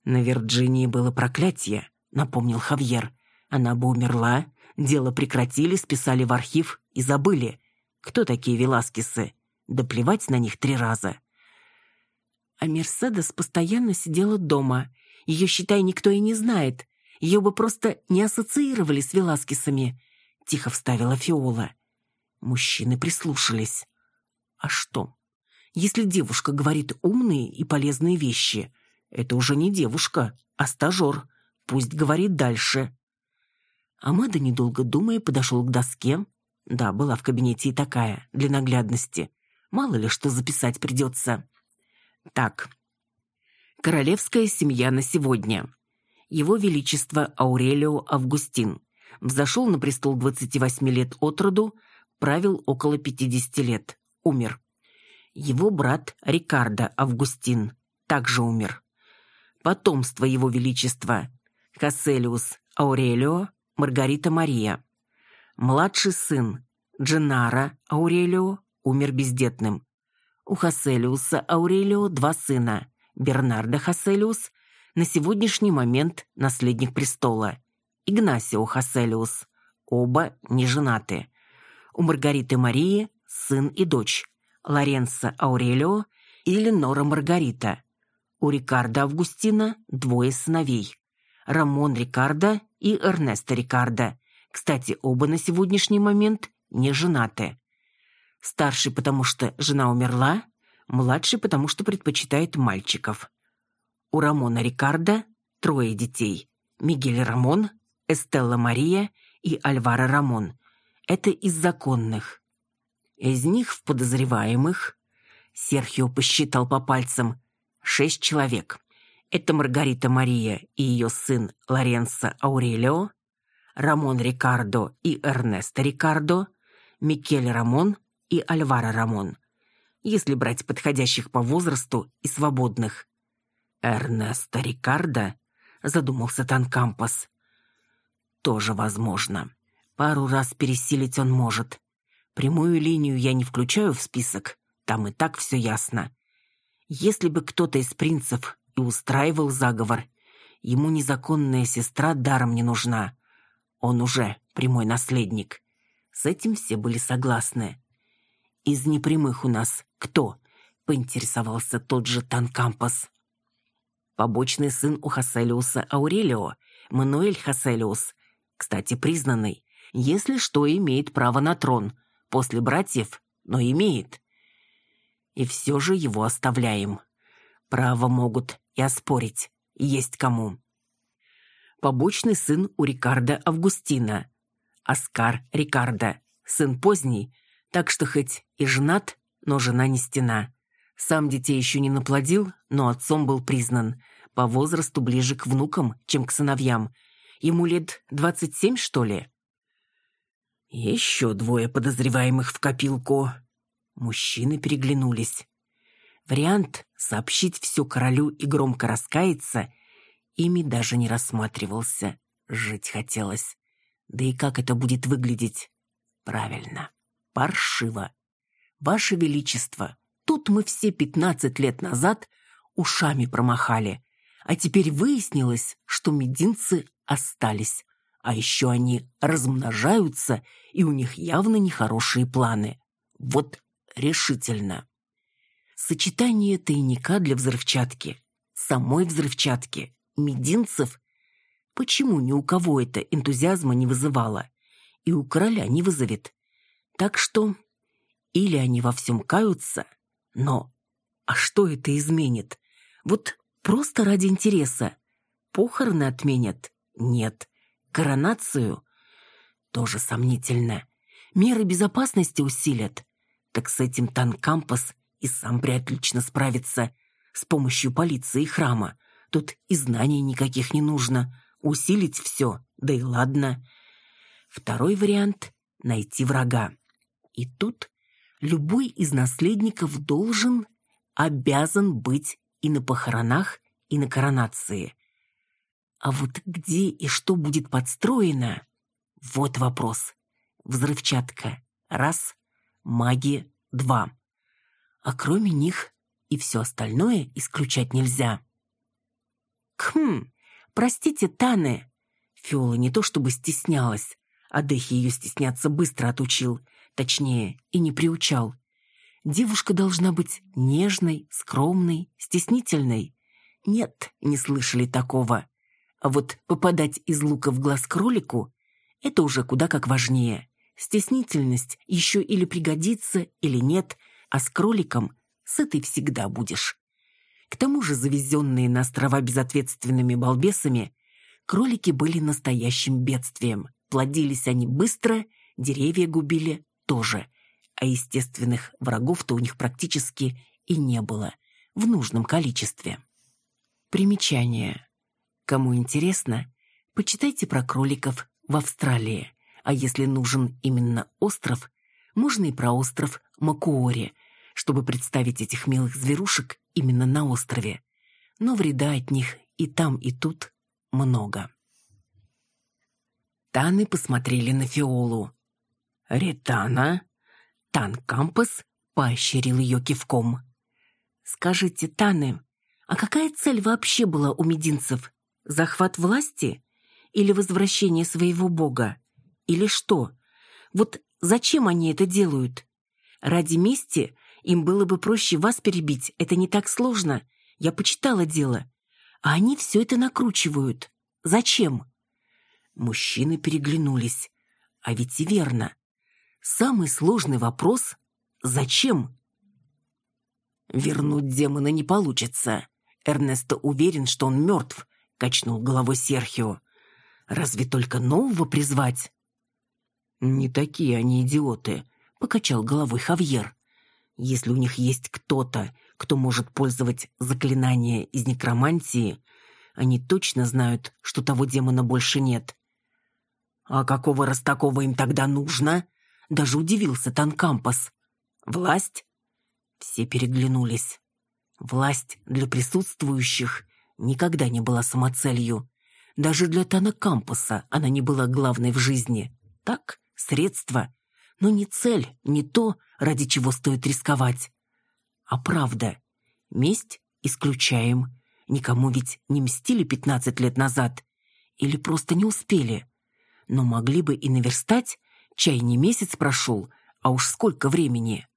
На Вирджинии было проклятие, напомнил Хавьер. Она бы умерла, дело прекратили, списали в архив и забыли. Кто такие Веласкесы? Да плевать на них три раза. А Мерседес постоянно сидела дома. Ее, считай, никто и не знает. Ее бы просто не ассоциировали с Веласкесами», — тихо вставила Фиола. Мужчины прислушались. «А что? Если девушка говорит умные и полезные вещи, это уже не девушка, а стажер. Пусть говорит дальше». Амада, недолго думая, подошел к доске. Да, была в кабинете и такая, для наглядности. Мало ли что записать придется. Так. Королевская семья на сегодня. Его Величество Аурелио Августин. Взошел на престол 28 лет от роду, правил около 50 лет. Умер. Его брат Рикардо Августин также умер. Потомство Его Величества. Касселиус Аурелио, Маргарита Мария. Младший сын Дженаро Аурелио умер бездетным. У Хаселиуса Аурелио два сына. Бернардо Хаселиус на сегодняшний момент наследник престола. Игнасио Хаселиус. Оба не женаты. У Маргариты Марии сын и дочь. Лоренцо Аурелио и Ленора Маргарита. У Рикардо Августина двое сыновей. Рамон Рикардо и Эрнесто Рикардо. Кстати, оба на сегодняшний момент не женаты. Старший, потому что жена умерла, младший, потому что предпочитает мальчиков. У Рамона Рикардо трое детей. Мигель Рамон, Эстелла Мария и Альвара Рамон. Это из законных. Из них в подозреваемых Серхио посчитал по пальцам шесть человек. Это Маргарита Мария и ее сын Лоренцо Аурелио, Рамон Рикардо и Эрнесто Рикардо, Микель Рамон и Альвара Рамон, если брать подходящих по возрасту и свободных. Эрнесто Рикардо, задумался Танкампас. Тоже возможно. Пару раз пересилить он может. Прямую линию я не включаю в список, там и так все ясно. Если бы кто-то из принцев и устраивал заговор, ему незаконная сестра даром не нужна. Он уже прямой наследник. С этим все были согласны. Из непрямых у нас кто? Поинтересовался тот же Танкампас. Побочный сын у Хаселиуса Аурелио, Мануэль Хаселиус, кстати, признанный, если что, имеет право на трон, после братьев, но имеет. И все же его оставляем. Право могут и оспорить, есть кому. Побочный сын у Рикардо Августина, Оскар Рикардо, сын поздний, так что хоть и женат, но жена не стена. Сам детей еще не наплодил, но отцом был признан. По возрасту ближе к внукам, чем к сыновьям. Ему лет двадцать семь, что ли? Еще двое подозреваемых в копилку. Мужчины переглянулись. Вариант сообщить все королю и громко раскаяться ими даже не рассматривался. Жить хотелось. Да и как это будет выглядеть? Правильно. Паршиво. Ваше Величество, тут мы все пятнадцать лет назад ушами промахали, а теперь выяснилось, что мединцы остались, а еще они размножаются, и у них явно нехорошие планы. Вот решительно. Сочетание тайника для взрывчатки, самой взрывчатки, мединцев. Почему ни у кого это энтузиазма не вызывало? И у короля не вызовет. Так что или они во всем каются, но... А что это изменит? Вот просто ради интереса. Похороны отменят? Нет. Коронацию? Тоже сомнительно. Меры безопасности усилят? Так с этим Танкампас и сам приотлично справится. С помощью полиции и храма. Тут и знаний никаких не нужно. Усилить все, да и ладно. Второй вариант — найти врага. И тут любой из наследников должен, обязан быть и на похоронах, и на коронации. А вот где и что будет подстроено? Вот вопрос. Взрывчатка. Раз. Магия. Два. А кроме них и все остальное исключать нельзя. Хм, простите, Тане. Фиола не то чтобы стеснялась, а Дехи ее стесняться быстро отучил — Точнее, и не приучал. Девушка должна быть нежной, скромной, стеснительной. Нет, не слышали такого. А вот попадать из лука в глаз кролику – это уже куда как важнее. Стеснительность еще или пригодится, или нет, а с кроликом сытый всегда будешь. К тому же завезенные на острова безответственными балбесами, кролики были настоящим бедствием. Плодились они быстро, деревья губили тоже. А естественных врагов-то у них практически и не было. В нужном количестве. Примечание. Кому интересно, почитайте про кроликов в Австралии. А если нужен именно остров, можно и про остров Макуори, чтобы представить этих милых зверушек именно на острове. Но вреда от них и там, и тут много. Таны посмотрели на Фиолу. «Ритана?» Тан Кампас поощрил ее кивком. «Скажите, Таны, а какая цель вообще была у мединцев? Захват власти? Или возвращение своего бога? Или что? Вот зачем они это делают? Ради мести им было бы проще вас перебить, это не так сложно. Я почитала дело. А они все это накручивают. Зачем? Мужчины переглянулись. А ведь и верно. Самый сложный вопрос — зачем? Вернуть демона не получится. Эрнесто уверен, что он мертв, качнул головой Серхио. Разве только нового призвать? Не такие они идиоты, покачал головой Хавьер. Если у них есть кто-то, кто может пользовать заклинания из некромантии, они точно знают, что того демона больше нет. А какого раз такого им тогда нужно? Даже удивился Танкампас. Власть? Все переглянулись. Власть для присутствующих никогда не была самоцелью. Даже для Танакампаса она не была главной в жизни. Так, средство, но не цель, не то, ради чего стоит рисковать. А правда, месть исключаем. Никому ведь не мстили пятнадцать лет назад. Или просто не успели. Но могли бы и наверстать, чай не месяц прошел, а уж сколько времени.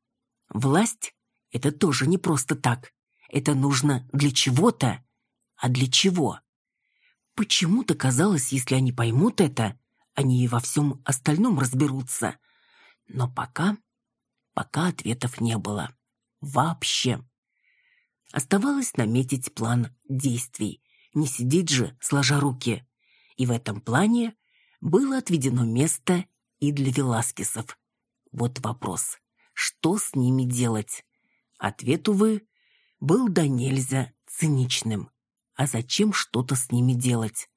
Власть — это тоже не просто так. Это нужно для чего-то. А для чего? Почему-то казалось, если они поймут это, они и во всем остальном разберутся. Но пока... пока ответов не было. Вообще. Оставалось наметить план действий. Не сидеть же, сложа руки. И в этом плане было отведено место и для Веласкесов. Вот вопрос. Что с ними делать? Ответ, увы, был до нельзя циничным. А зачем что-то с ними делать?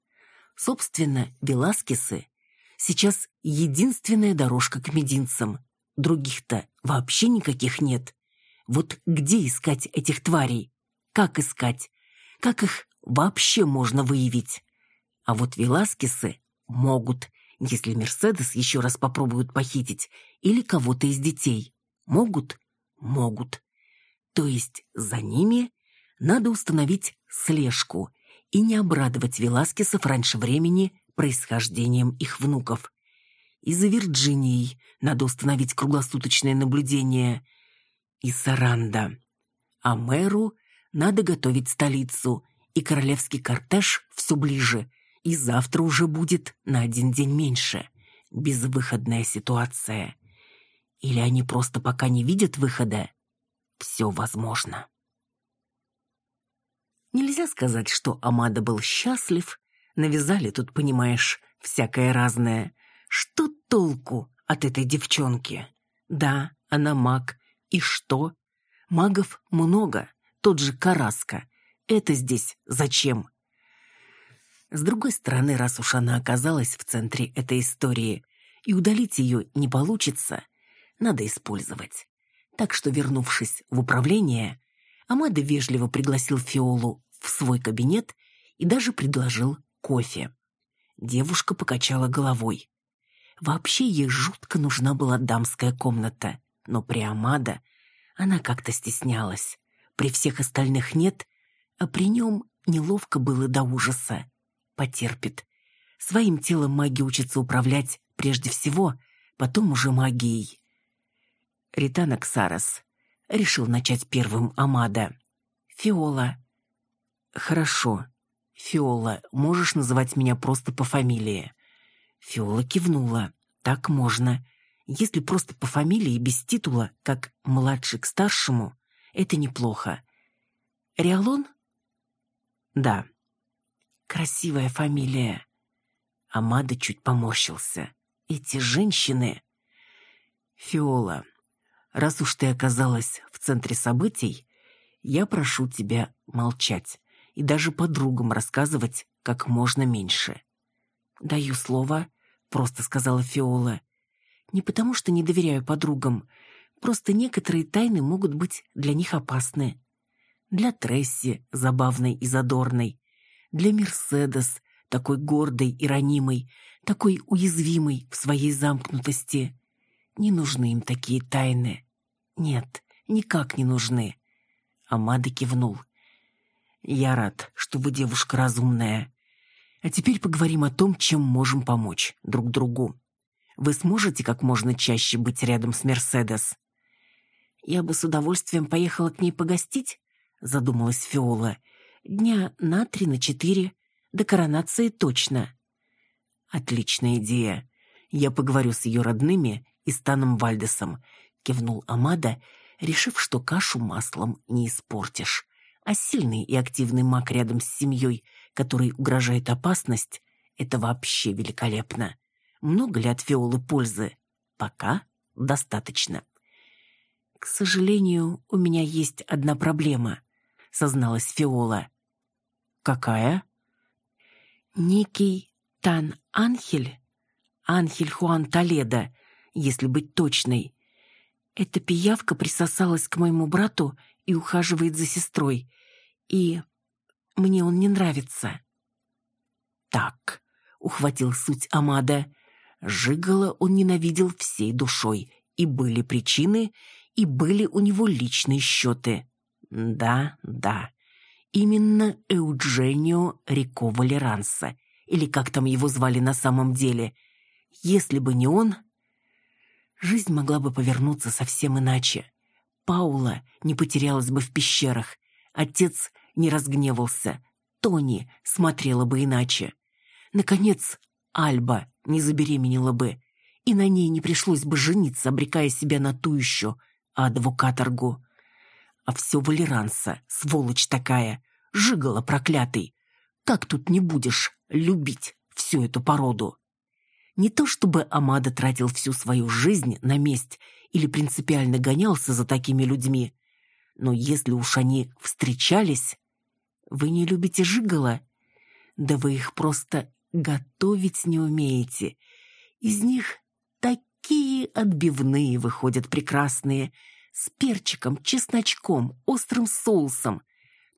Собственно, Веласкесы сейчас единственная дорожка к мединцам. Других-то вообще никаких нет. Вот где искать этих тварей? Как искать? Как их вообще можно выявить? А вот Веласкесы могут, если Мерседес еще раз попробуют похитить или кого-то из детей. Могут? Могут. То есть за ними надо установить слежку и не обрадовать Веласкесов раньше времени происхождением их внуков. И за Вирджинией надо установить круглосуточное наблюдение. И Саранда. А мэру надо готовить столицу, и королевский кортеж все ближе, и завтра уже будет на один день меньше. Безвыходная ситуация. Или они просто пока не видят выхода, все возможно. Нельзя сказать, что Амада был счастлив. Навязали тут, понимаешь, всякое разное. Что толку от этой девчонки? Да, она маг. И что? Магов много. Тот же Караска. Это здесь зачем? С другой стороны, раз уж она оказалась в центре этой истории, и удалить ее не получится, надо использовать. Так что, вернувшись в управление, Амада вежливо пригласил Фиолу в свой кабинет и даже предложил кофе. Девушка покачала головой. Вообще ей жутко нужна была дамская комната, но при Амада она как-то стеснялась. При всех остальных нет, а при нем неловко было до ужаса. Потерпит. Своим телом маги учится управлять прежде всего, потом уже магией. Ритана Ксарас. Решил начать первым Амада. Фиола. Хорошо. Фиола, можешь называть меня просто по фамилии. Фиола кивнула. Так можно. Если просто по фамилии без титула, как младший к старшему, это неплохо. Риалон? Да. Красивая фамилия. Амада чуть поморщился. Эти женщины... Фиола, раз уж ты оказалась в центре событий, я прошу тебя молчать и даже подругам рассказывать как можно меньше. «Даю слово», — просто сказала Фиола. «Не потому, что не доверяю подругам, просто некоторые тайны могут быть для них опасны. Для Тресси, забавной и задорной, для Мерседес, такой гордой и ранимой, такой уязвимой в своей замкнутости. Не нужны им такие тайны. Нет, никак не нужны. Амада кивнул. «Я рад, что вы девушка разумная. А теперь поговорим о том, чем можем помочь друг другу. Вы сможете как можно чаще быть рядом с Мерседес?» «Я бы с удовольствием поехала к ней погостить», — задумалась Фиола. «Дня на три, на четыре. До коронации точно». «Отличная идея. Я поговорю с ее родными и Станом Вальдесом», — кивнул Амада, решив, что кашу маслом не испортишь. А сильный и активный маг рядом с семьей, которой угрожает опасность, это вообще великолепно. Много ли от Фиолы пользы? Пока достаточно. «К сожалению, у меня есть одна проблема», — созналась Фиола. «Какая?» «Некий Тан Анхель, Анхель Хуан Толедо, если быть точной, эта пиявка присосалась к моему брату и ухаживает за сестрой. И мне он не нравится. Так, ухватил суть Амада. Жигала он ненавидел всей душой. И были причины, и были у него личные счеты. Да, да. Именно Эудженио Рико Валеранса, или как там его звали на самом деле. Если бы не он, жизнь могла бы повернуться совсем иначе. Паула не потерялась бы в пещерах, отец не разгневался, Тони смотрела бы иначе. Наконец, Альба не забеременела бы, и на ней не пришлось бы жениться, обрекая себя на ту еще адвокаторгу. А все Валеранса, сволочь такая, жигала проклятый. Как тут не будешь любить всю эту породу? Не то чтобы Амада тратил всю свою жизнь на месть или принципиально гонялся за такими людьми, но если уж они встречались... Вы не любите жигала? Да вы их просто готовить не умеете. Из них такие отбивные выходят прекрасные, с перчиком, чесночком, острым соусом.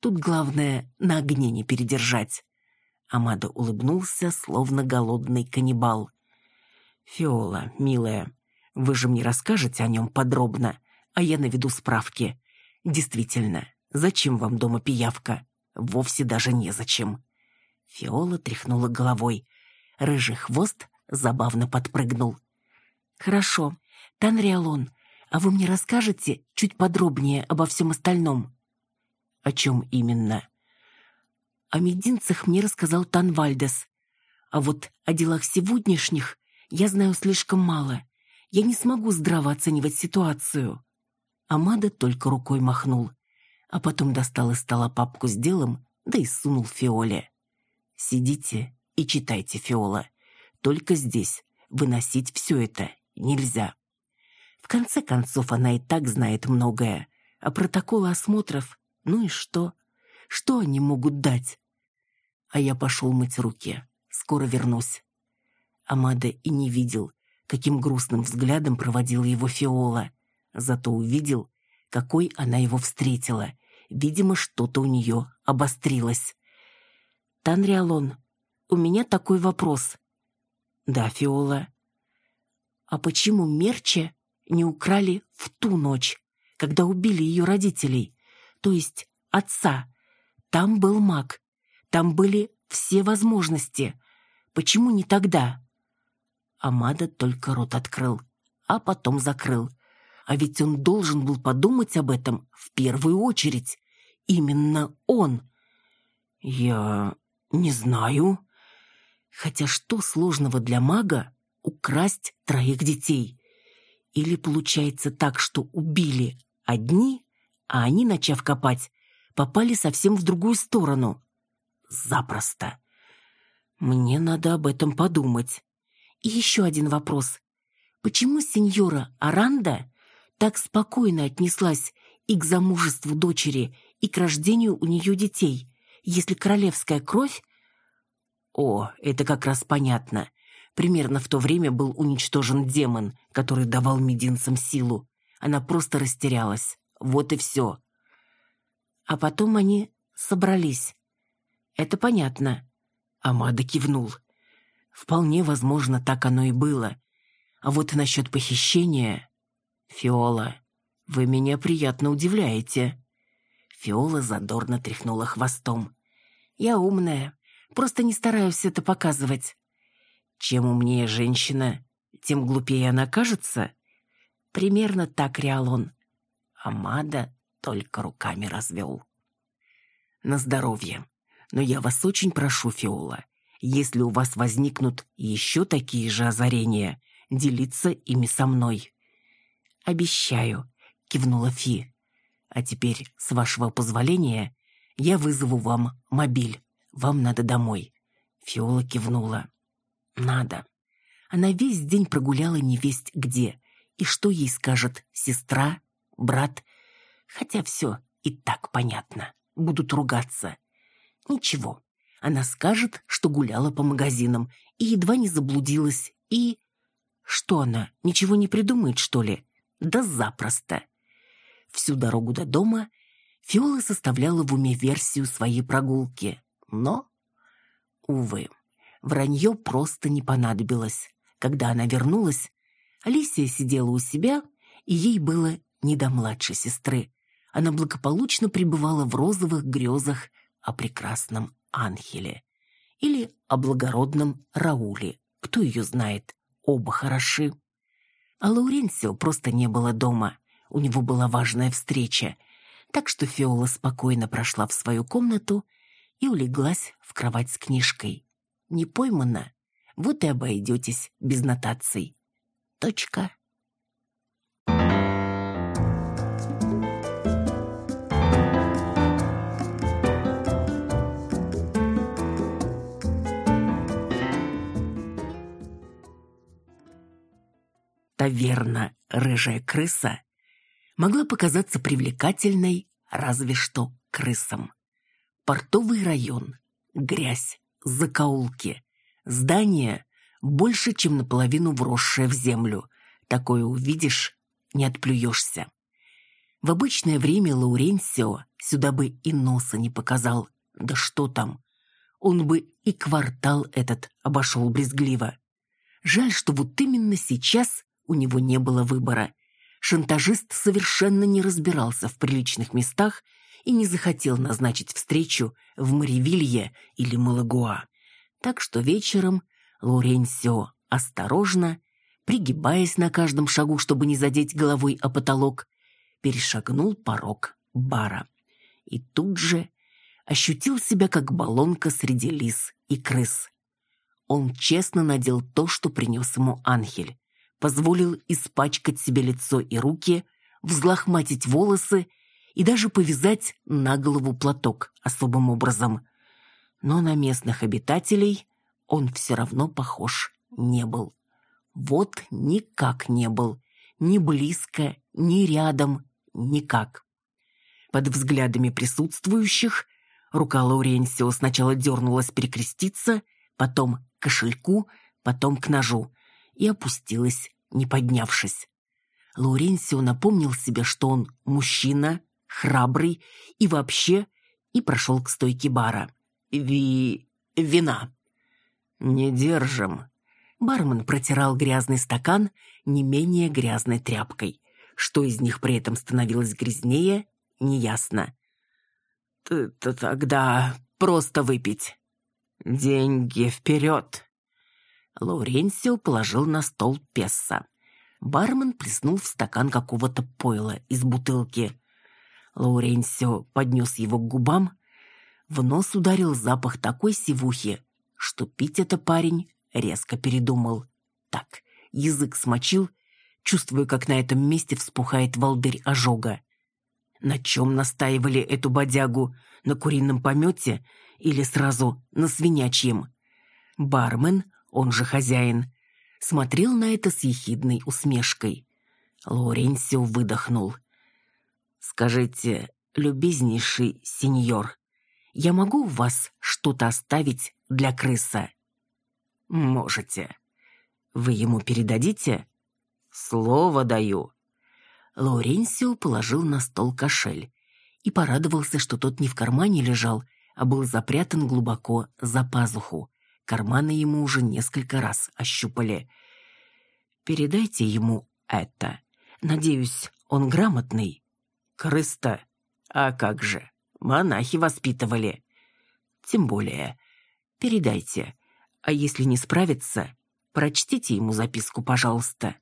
Тут главное на огне не передержать. Амада улыбнулся, словно голодный каннибал. «Фиола, милая, вы же мне расскажете о нем подробно, а я наведу справки. Действительно, зачем вам дома пиявка? Вовсе даже незачем». Фиола тряхнула головой. Рыжий хвост забавно подпрыгнул. «Хорошо. Танриалон, а вы мне расскажете чуть подробнее обо всем остальном?» «О чем именно?» «О мединцах мне рассказал Танвальдес. А вот о делах сегодняшних я знаю слишком мало. Я не смогу здраво оценивать ситуацию». Амада только рукой махнул, а потом достал из стола папку с делом, да и сунул Фиоле. «Сидите и читайте, Фиола. Только здесь выносить все это нельзя». В конце концов, она и так знает многое. А протоколы осмотров, ну и что? Что они могут дать? А я пошел мыть руки. Скоро вернусь. Амада и не видел, каким грустным взглядом проводила его Фиола. Зато увидел, какой она его встретила. Видимо, что-то у нее обострилось. «Танриалон, у меня такой вопрос». «Да, Фиола». «А почему Мерче не украли в ту ночь, когда убили ее родителей, то есть отца? Там был маг, там были все возможности. Почему не тогда?» Амада только рот открыл, а потом закрыл. А ведь он должен был подумать об этом в первую очередь. Именно он. Я не знаю. Хотя что сложного для мага украсть троих детей? Или получается так, что убили одни, а они, начав копать, попали совсем в другую сторону? Запросто. Мне надо об этом подумать. И еще один вопрос. Почему сеньора Аранда так спокойно отнеслась и к замужеству дочери, и к рождению у нее детей, если королевская кровь... О, это как раз понятно. Примерно в то время был уничтожен демон, который давал мединцам силу. Она просто растерялась. Вот и все. А потом они собрались. Это понятно. Амада кивнул. Вполне возможно, так оно и было. А вот насчет похищения... Фиола, вы меня приятно удивляете. Фиола задорно тряхнула хвостом. Я умная, просто не стараюсь это показывать. Чем умнее женщина, тем глупее она кажется. Примерно так Риалон. Амада только руками развел. На здоровье. Но я вас очень прошу, Фиола, если у вас возникнут еще такие же озарения, делиться ими со мной. «Обещаю», — кивнула Фи. «А теперь, с вашего позволения, я вызову вам мобиль. Вам надо домой». Фиола кивнула. «Надо». Она весь день прогуляла невесть где. И что ей скажет сестра, брат? Хотя все и так понятно. Будут ругаться. Ничего. Она скажет, что гуляла по магазинам и едва не заблудилась, и... Что она, ничего не придумает, что ли? Да запросто. Всю дорогу до дома Фиола составляла в уме версию своей прогулки. Но, увы, вранье просто не понадобилось. Когда она вернулась, Алисия сидела у себя, и ей было не до младшей сестры. Она благополучно пребывала в розовых грезах о прекрасном Анхеле. Или о благородном Рауле. Кто ее знает? Оба хороши. А Лауренсио просто не было дома. У него была важная встреча. Так что Фиола спокойно прошла в свою комнату и улеглась в кровать с книжкой. Не поймана? Вот и обойдетесь без нотаций. Точка. Таверна «Рыжая крыса» могла показаться привлекательной разве что крысам. Портовый район, грязь, закоулки, здание больше, чем наполовину вросшее в землю. Такое увидишь, не отплюешься. В обычное время Лауренсио сюда бы и носа не показал. Да что там? Он бы и квартал этот обошел брезгливо. Жаль, что вот именно сейчас у него не было выбора. Шантажист совершенно не разбирался в приличных местах и не захотел назначить встречу в Маривилье или Малагуа. Так что вечером Лоренсио осторожно, пригибаясь на каждом шагу, чтобы не задеть головой о потолок, перешагнул порог бара. И тут же ощутил себя как баллонка среди лис и крыс. Он честно надел то, что принес ему Анхель позволил испачкать себе лицо и руки, взлохматить волосы и даже повязать на голову платок особым образом. Но на местных обитателей он все равно похож не был. Вот никак не был. Ни близко, ни рядом, никак. Под взглядами присутствующих рука Лауренсио сначала дернулась перекреститься, потом к кошельку, потом к ножу и опустилась, не поднявшись. Лауренсио напомнил себе, что он мужчина, храбрый и вообще, и прошел к стойке бара. «Ви... вина». «Не держим». Бармен протирал грязный стакан не менее грязной тряпкой. Что из них при этом становилось грязнее, неясно. Т -т «Тогда просто выпить». «Деньги вперед!» Лауренсио положил на стол песса. Бармен плеснул в стакан какого-то пойла из бутылки. Лауренсио поднес его к губам. В нос ударил запах такой сивухи, что пить это парень резко передумал. Так, язык смочил, чувствуя, как на этом месте вспухает волдырь ожога. На чем настаивали эту бодягу? На курином помете или сразу на свинячьем? Бармен, он же хозяин, смотрел на это с ехидной усмешкой. Лоренсио выдохнул. «Скажите, любезнейший сеньор, я могу у вас что-то оставить для крыса?» «Можете. Вы ему передадите?» «Слово даю». Лоренсио положил на стол кошель и порадовался, что тот не в кармане лежал, а был запрятан глубоко за пазуху. Карманы ему уже несколько раз ощупали. «Передайте ему это. Надеюсь, он грамотный». «Крыста? А как же? Монахи воспитывали». «Тем более. Передайте. А если не справится, прочтите ему записку, пожалуйста».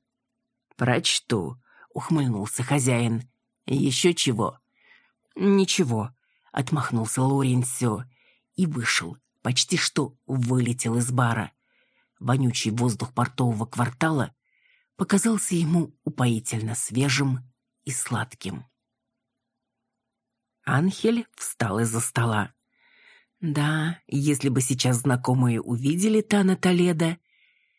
«Прочту», — ухмыльнулся хозяин. «Еще чего?» «Ничего», — отмахнулся Лоренсио и вышел, почти что вылетел из бара. Вонючий воздух портового квартала показался ему упоительно свежим и сладким. Анхель встал из-за стола. Да, если бы сейчас знакомые увидели Тана Толеда,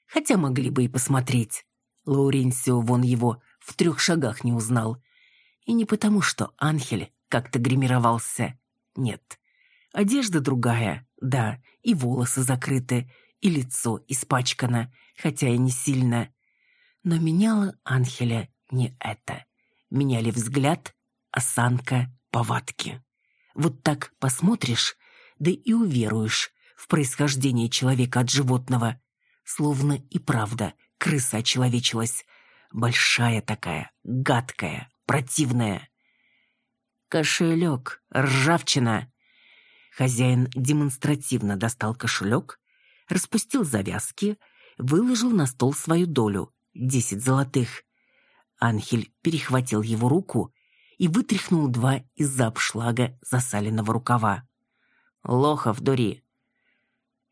хотя могли бы и посмотреть. Лауренсио вон его в трех шагах не узнал. И не потому, что Анхель как-то гримировался. Нет. Одежда другая, да, и волосы закрыты, и лицо испачкано, хотя и не сильно. Но меняло Анхеля не это. Меняли взгляд, осанка, повадки. Вот так посмотришь, да и уверуешь в происхождение человека от животного. Словно и правда крыса очеловечилась. Большая такая, гадкая, противная. Кошелек, ржавчина. Хозяин демонстративно достал кошелек, распустил завязки, выложил на стол свою долю — десять золотых. Анхель перехватил его руку и вытряхнул два из-за обшлага засаленного рукава. «Лохов, дури!»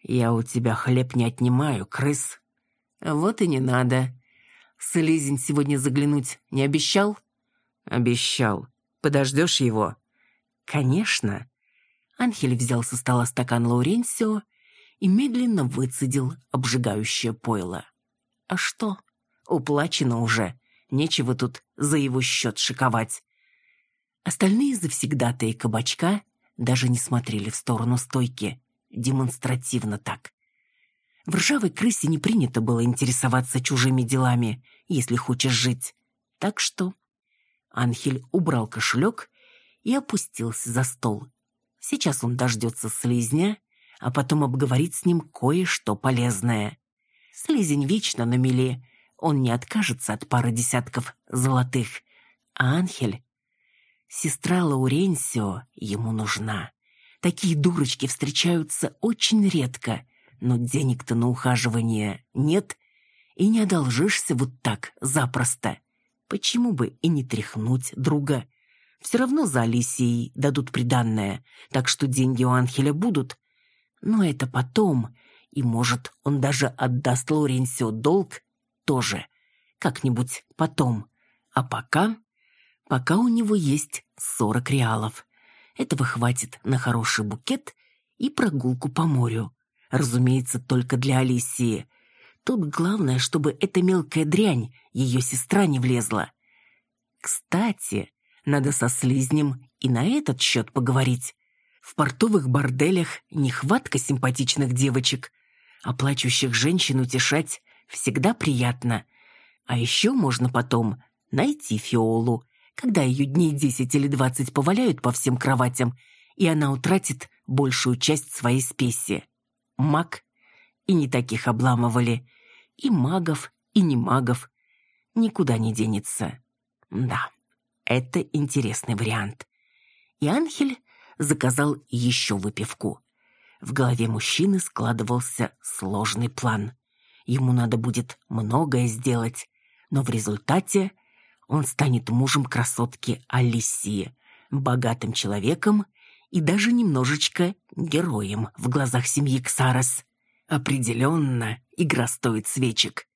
«Я у тебя хлеб не отнимаю, крыс!» «Вот и не надо!» «Слизень сегодня заглянуть не обещал?» «Обещал. Подождешь его?» «Конечно!» Анхель взял со стола стакан Лауренсио и медленно выцедил обжигающее пойло. «А что? Уплачено уже. Нечего тут за его счет шиковать. Остальные завсегдатые кабачка даже не смотрели в сторону стойки. Демонстративно так. В ржавой крысе не принято было интересоваться чужими делами, если хочешь жить. Так что Анхель убрал кошелек и опустился за стол. Сейчас он дождется слизня, а потом обговорит с ним кое-что полезное. Слизень вечно на мели, он не откажется от пары десятков золотых. А Анхель Сестра Лауренсио ему нужна. Такие дурочки встречаются очень редко, но денег-то на ухаживание нет, и не одолжишься вот так запросто. Почему бы и не тряхнуть друга? Все равно за Алисией дадут приданное, так что деньги у Анхеля будут. Но это потом, и, может, он даже отдаст Лоренсио долг тоже, как-нибудь потом. А пока пока у него есть сорок реалов. Этого хватит на хороший букет и прогулку по морю. Разумеется, только для Алисии. Тут главное, чтобы эта мелкая дрянь, ее сестра, не влезла. Кстати, надо со слизнем и на этот счет поговорить. В портовых борделях нехватка симпатичных девочек, а плачущих женщин утешать всегда приятно. А еще можно потом найти Фиолу когда ее дней десять или двадцать поваляют по всем кроватям, и она утратит большую часть своей спеси. Маг и не таких обламывали. И магов, и не магов. Никуда не денется. Да, это интересный вариант. И Анхель заказал еще выпивку. В голове мужчины складывался сложный план. Ему надо будет многое сделать, но в результате он станет мужем красотки Алисии, богатым человеком и даже немножечко героем в глазах семьи Ксарас. Определенно, игра стоит свечек.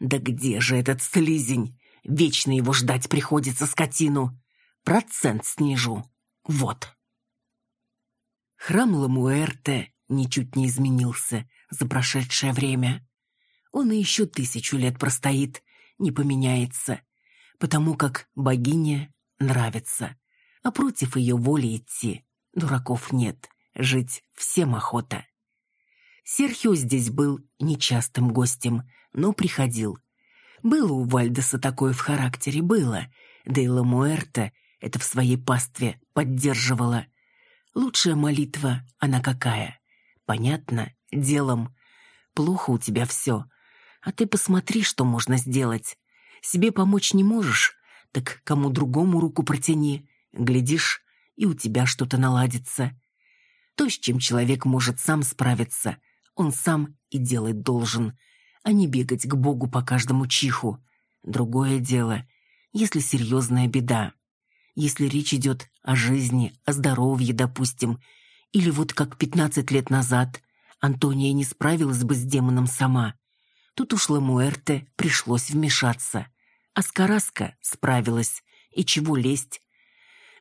Да где же этот слизень? Вечно его ждать приходится скотину. Процент снижу. Вот. Храм Ламуэрте ничуть не изменился за прошедшее время. Он и еще тысячу лет простоит, не поменяется, потому как богине нравится. А против ее воли идти дураков нет, жить всем охота. Серхио здесь был нечастым гостем, но приходил. Было у Вальдеса такое в характере, было, да и Ламуэрта это в своей пастве поддерживала. Лучшая молитва, она какая? Понятно, делом. Плохо у тебя все. А ты посмотри, что можно сделать. Себе помочь не можешь, так кому другому руку протяни. Глядишь, и у тебя что-то наладится. То, с чем человек может сам справиться, он сам и делать должен, а не бегать к Богу по каждому чиху. Другое дело, если серьезная беда. Если речь идет о жизни, о здоровье, допустим, или вот как пятнадцать лет назад Антония не справилась бы с демоном сама. Тут уж Ламуэрте пришлось вмешаться. А Скараска справилась. И чего лезть?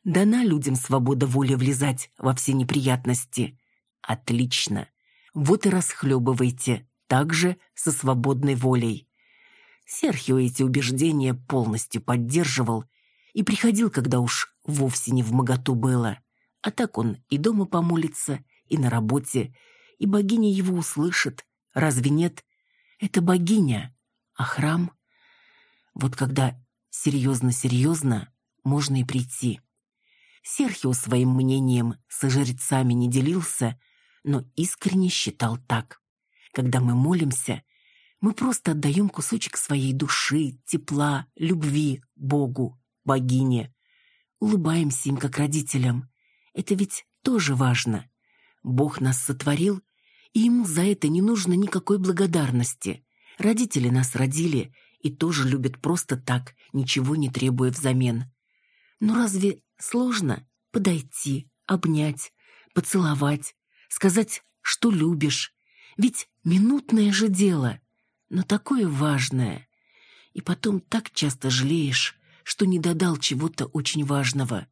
Дана людям свобода воли влезать во все неприятности. Отлично. Вот и расхлебывайте, также со свободной волей. Серхио эти убеждения полностью поддерживал и приходил, когда уж вовсе не в моготу было. А так он и дома помолится, и на работе, и богиня его услышит. Разве нет? Это богиня. А храм? Вот когда серьезно-серьезно, можно и прийти. Серхио своим мнением со жрецами не делился, но искренне считал так. Когда мы молимся, мы просто отдаем кусочек своей души, тепла, любви Богу, богине. Улыбаемся им, как родителям. Это ведь тоже важно. Бог нас сотворил, и ему за это не нужно никакой благодарности. Родители нас родили и тоже любят просто так, ничего не требуя взамен. Но разве Сложно подойти, обнять, поцеловать, сказать, что любишь. Ведь минутное же дело, но такое важное. И потом так часто жалеешь, что не додал чего-то очень важного.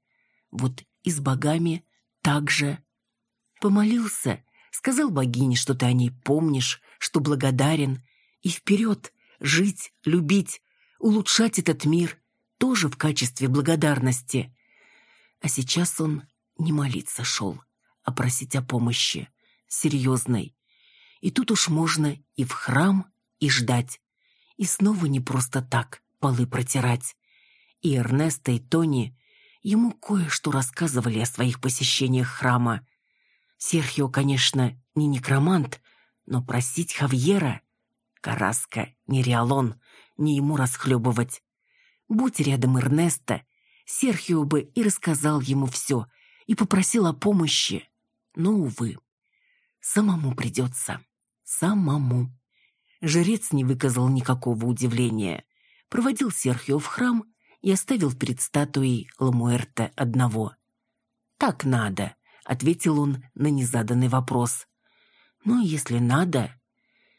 Вот и с богами так же. Помолился, сказал богине, что ты о ней помнишь, что благодарен, и вперед жить, любить, улучшать этот мир тоже в качестве благодарности. А сейчас он не молиться шел, а просить о помощи, серьезной. И тут уж можно и в храм, и ждать. И снова не просто так полы протирать. И Эрнеста, и Тони ему кое-что рассказывали о своих посещениях храма. Серхио, конечно, не некромант, но просить Хавьера... Караска, не Риалон, не ему расхлебывать. Будь рядом Эрнеста, Серхио бы и рассказал ему все, и попросил о помощи. Но, увы, самому придется. Самому. Жрец не выказал никакого удивления. Проводил Серхио в храм и оставил перед статуей Ламуэрте одного. «Так надо», — ответил он на незаданный вопрос. «Ну, если надо...»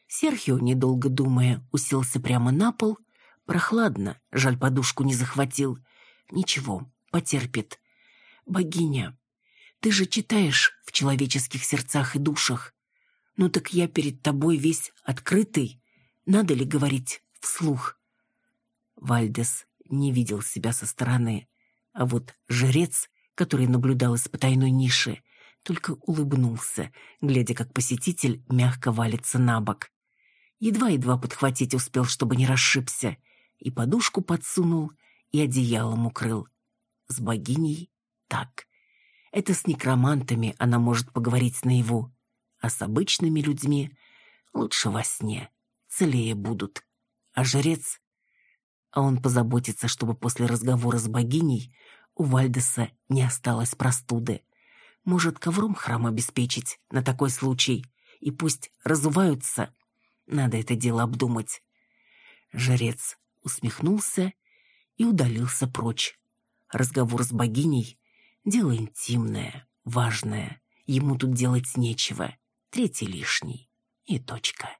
Серхио, недолго думая, уселся прямо на пол. Прохладно, жаль, подушку не захватил — Ничего, потерпит. Богиня, ты же читаешь в человеческих сердцах и душах. Ну так я перед тобой весь открытый. Надо ли говорить вслух? Вальдес не видел себя со стороны, а вот жрец, который наблюдал из потайной ниши, только улыбнулся, глядя, как посетитель мягко валится на бок. Едва-едва подхватить успел, чтобы не расшибся, и подушку подсунул, и одеялом укрыл. С богиней так. Это с некромантами она может поговорить наяву, а с обычными людьми лучше во сне, целее будут. А жрец... А он позаботится, чтобы после разговора с богиней у Вальдеса не осталось простуды. Может, ковром храм обеспечить на такой случай, и пусть разуваются. Надо это дело обдумать. Жрец усмехнулся и удалился прочь. Разговор с богиней — дело интимное, важное. Ему тут делать нечего. Третий лишний. И точка.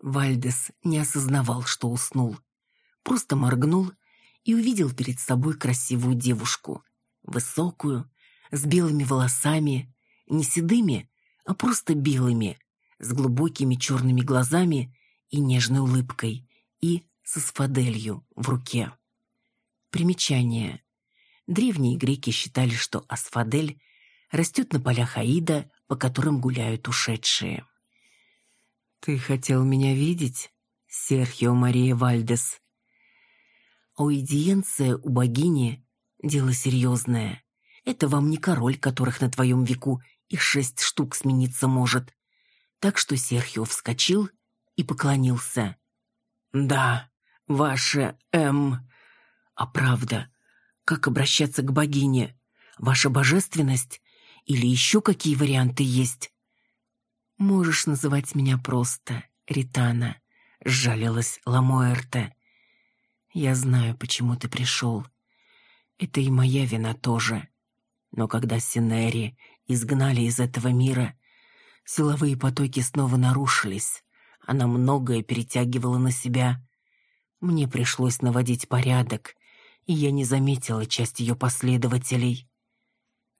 Вальдес не осознавал, что уснул. Просто моргнул и увидел перед собой красивую девушку. Высокую, с белыми волосами, не седыми, а просто белыми, с глубокими черными глазами и нежной улыбкой, и с асфаделью в руке. Примечание. Древние греки считали, что асфадель растет на полях Аида, по которым гуляют ушедшие. «Ты хотел меня видеть, Серхио Мария Вальдес?» Аудиенция у богини — дело серьезное. Это вам не король, которых на твоем веку и шесть штук смениться может. Так что Серхио вскочил и поклонился. «Да, ваше, эм...» «А правда, как обращаться к богине? Ваша божественность? Или еще какие варианты есть?» «Можешь называть меня просто Ритана», — сжалилась Ламуэрте. Я знаю, почему ты пришел. Это и моя вина тоже. Но когда Синери изгнали из этого мира, силовые потоки снова нарушились. Она многое перетягивала на себя. Мне пришлось наводить порядок, и я не заметила часть ее последователей.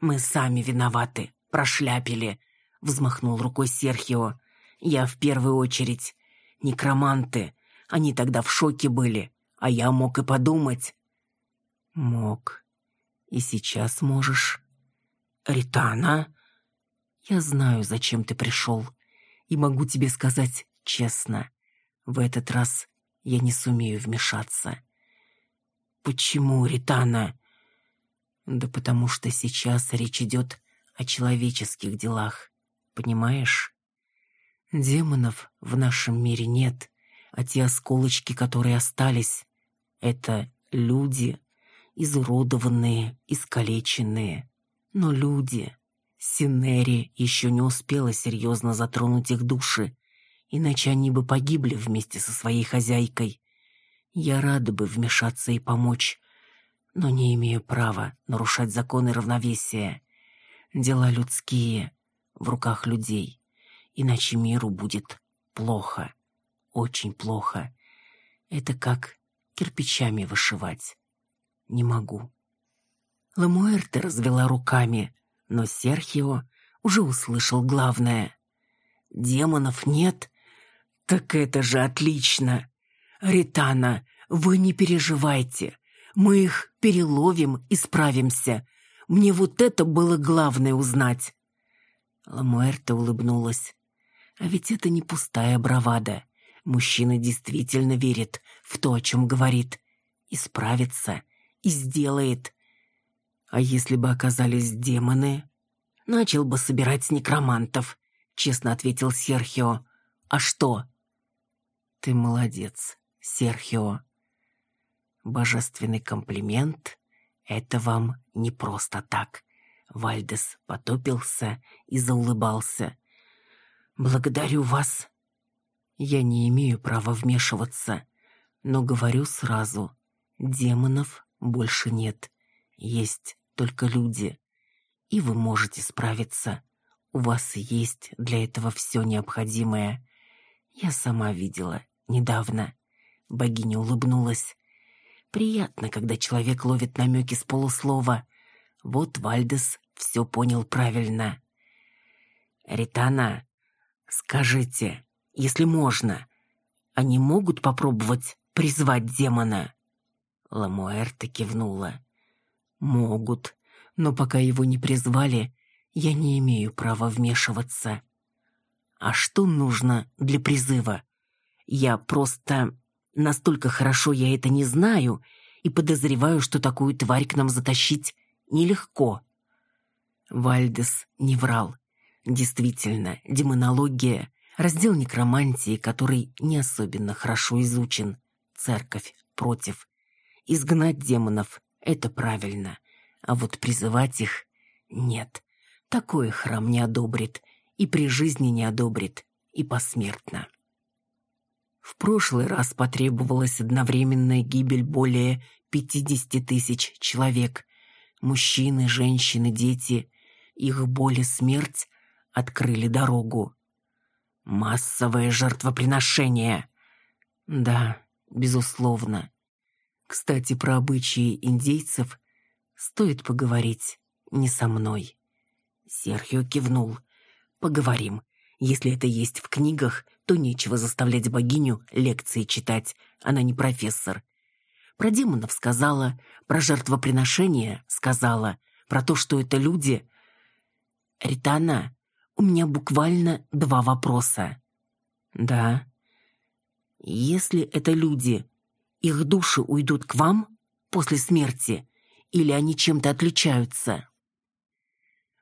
«Мы сами виноваты, прошляпили», — взмахнул рукой Серхио. «Я в первую очередь. Некроманты. Они тогда в шоке были а я мог и подумать. Мог. И сейчас можешь. Ритана? Я знаю, зачем ты пришел. И могу тебе сказать честно. В этот раз я не сумею вмешаться. Почему, Ритана? Да потому что сейчас речь идет о человеческих делах. Понимаешь? Демонов в нашем мире нет, а те осколочки, которые остались, это люди, изуродованные, искалеченные. Но люди. Синери еще не успела серьезно затронуть их души, иначе они бы погибли вместе со своей хозяйкой. Я рада бы вмешаться и помочь, но не имею права нарушать законы равновесия. Дела людские, в руках людей, иначе миру будет плохо, очень плохо. Это как кирпичами вышивать. Не могу. Ламуэрте развела руками, но Серхио уже услышал главное. «Демонов нет? Так это же отлично! Ритана, вы не переживайте, мы их переловим и справимся. Мне вот это было главное узнать». Ламуэрта улыбнулась. «А ведь это не пустая бравада. Мужчина действительно верит в то, о чем говорит, и справится, и сделает. А если бы оказались демоны? Начал бы собирать некромантов, честно ответил Серхио. А что? Ты молодец, Серхио. Божественный комплимент — это вам не просто так. Вальдес потопился и заулыбался. «Благодарю вас я не имею права вмешиваться, но говорю сразу, демонов больше нет, есть только люди. И вы можете справиться. У вас есть для этого все необходимое. Я сама видела недавно. Богиня улыбнулась. Приятно, когда человек ловит намеки с полуслова. Вот Вальдес все понял правильно. «Ритана, скажите, если можно. Они могут попробовать призвать демона?» Ламуэрта кивнула. «Могут, но пока его не призвали, я не имею права вмешиваться. А что нужно для призыва? Я просто... Настолько хорошо я это не знаю и подозреваю, что такую тварь к нам затащить нелегко». Вальдес не врал. Действительно, демонология Раздел некромантии, который не особенно хорошо изучен. Церковь против. Изгнать демонов — это правильно. А вот призывать их — нет. Такое храм не одобрит. И при жизни не одобрит. И посмертно. В прошлый раз потребовалась одновременная гибель более 50 тысяч человек. Мужчины, женщины, дети. Их боль и смерть открыли дорогу. Массовое жертвоприношение. Да, безусловно. Кстати, про обычаи индейцев стоит поговорить не со мной. Серхио кивнул. «Поговорим. Если это есть в книгах, то нечего заставлять богиню лекции читать. Она не профессор. Про демонов сказала, про жертвоприношение сказала, про то, что это люди. Ритана, у меня буквально два вопроса. Да. Если это люди, их души уйдут к вам после смерти, или они чем-то отличаются?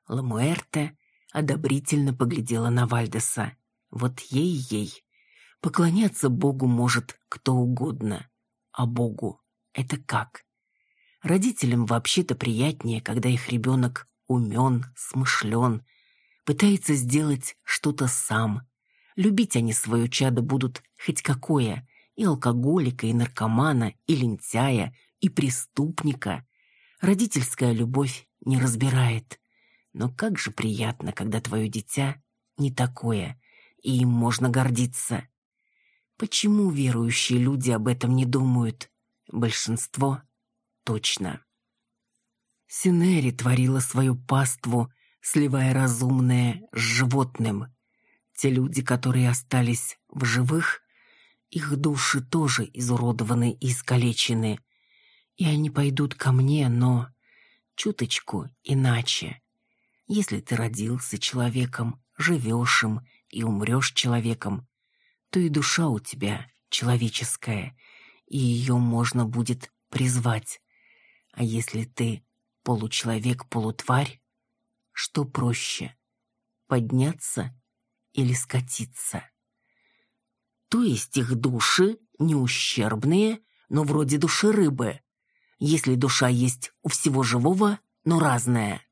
Ламуэрте одобрительно поглядела на Вальдеса. Вот ей-ей. Поклоняться Богу может кто угодно, а Богу это как? Родителям вообще-то приятнее, когда их ребенок умен, смышлен, пытается сделать что-то сам. Любить они свое чадо будут хоть какое, и алкоголика, и наркомана, и лентяя, и преступника. Родительская любовь не разбирает. Но как же приятно, когда твое дитя не такое, и им можно гордиться. Почему верующие люди об этом не думают? Большинство точно. Синери творила свою паству, сливая разумное с животным. Те люди, которые остались в живых, их души тоже изуродованы и искалечены. И они пойдут ко мне, но чуточку иначе. Если ты родился человеком, живешь им и умрешь человеком, то и душа у тебя человеческая, и ее можно будет призвать. А если ты получеловек-полутварь, что проще, подняться или скатиться? То есть их души не ущербные, но вроде души рыбы, если душа есть у всего живого, но разная.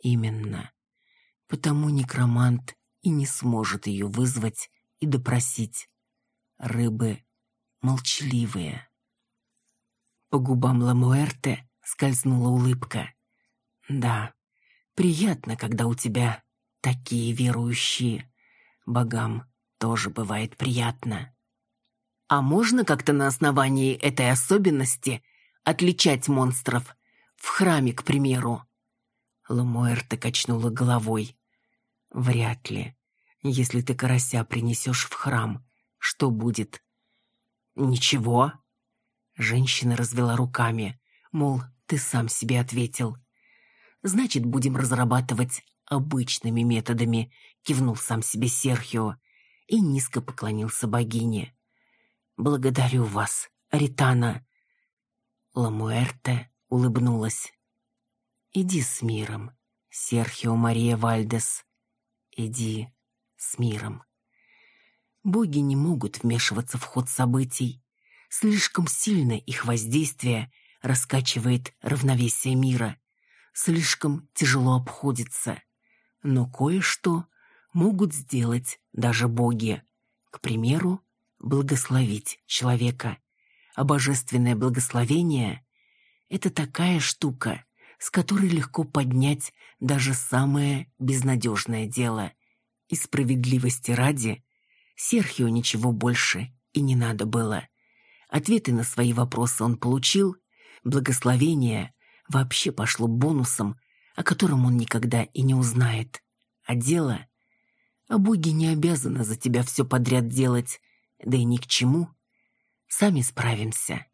Именно. Потому некромант и не сможет ее вызвать и допросить. Рыбы молчаливые. По губам Ламуэрте скользнула улыбка. «Да, приятно, когда у тебя такие верующие. Богам тоже бывает приятно». «А можно как-то на основании этой особенности отличать монстров? В храме, к примеру?» Ламуэрте качнула головой. «Вряд ли. Если ты карася принесешь в храм, что будет? «Ничего». Женщина развела руками, мол, ты сам себе ответил. «Значит, будем разрабатывать обычными методами», кивнул сам себе Серхио и низко поклонился богине. «Благодарю вас, Ритана». Ламуэрте улыбнулась. «Иди с миром, Серхио Мария Вальдес. Иди с миром». Боги не могут вмешиваться в ход событий. Слишком сильно их воздействие раскачивает равновесие мира. Слишком тяжело обходится. Но кое-что могут сделать даже боги. К примеру, благословить человека. А божественное благословение — это такая штука, с которой легко поднять даже самое безнадежное дело. И справедливости ради Серхио ничего больше и не надо было. Ответы на свои вопросы он получил, благословение вообще пошло бонусом, о котором он никогда и не узнает. А дело... А боги не обязаны за тебя все подряд делать, да и ни к чему. Сами справимся.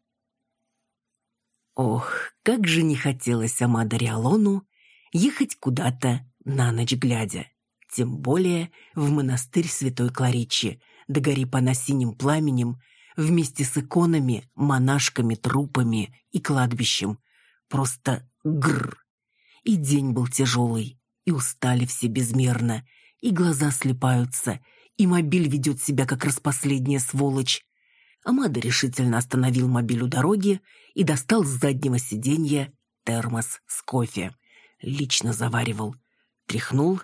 Ох, как же не хотелось Амада Риалону ехать куда-то на ночь глядя тем более в монастырь Святой Кларичи, догори по синим пламенем, вместе с иконами, монашками, трупами и кладбищем. Просто гр. И день был тяжелый, и устали все безмерно, и глаза слепаются, и мобиль ведет себя как распоследняя сволочь. Амада решительно остановил мобиль у дороги и достал с заднего сиденья термос с кофе. Лично заваривал. Тряхнул,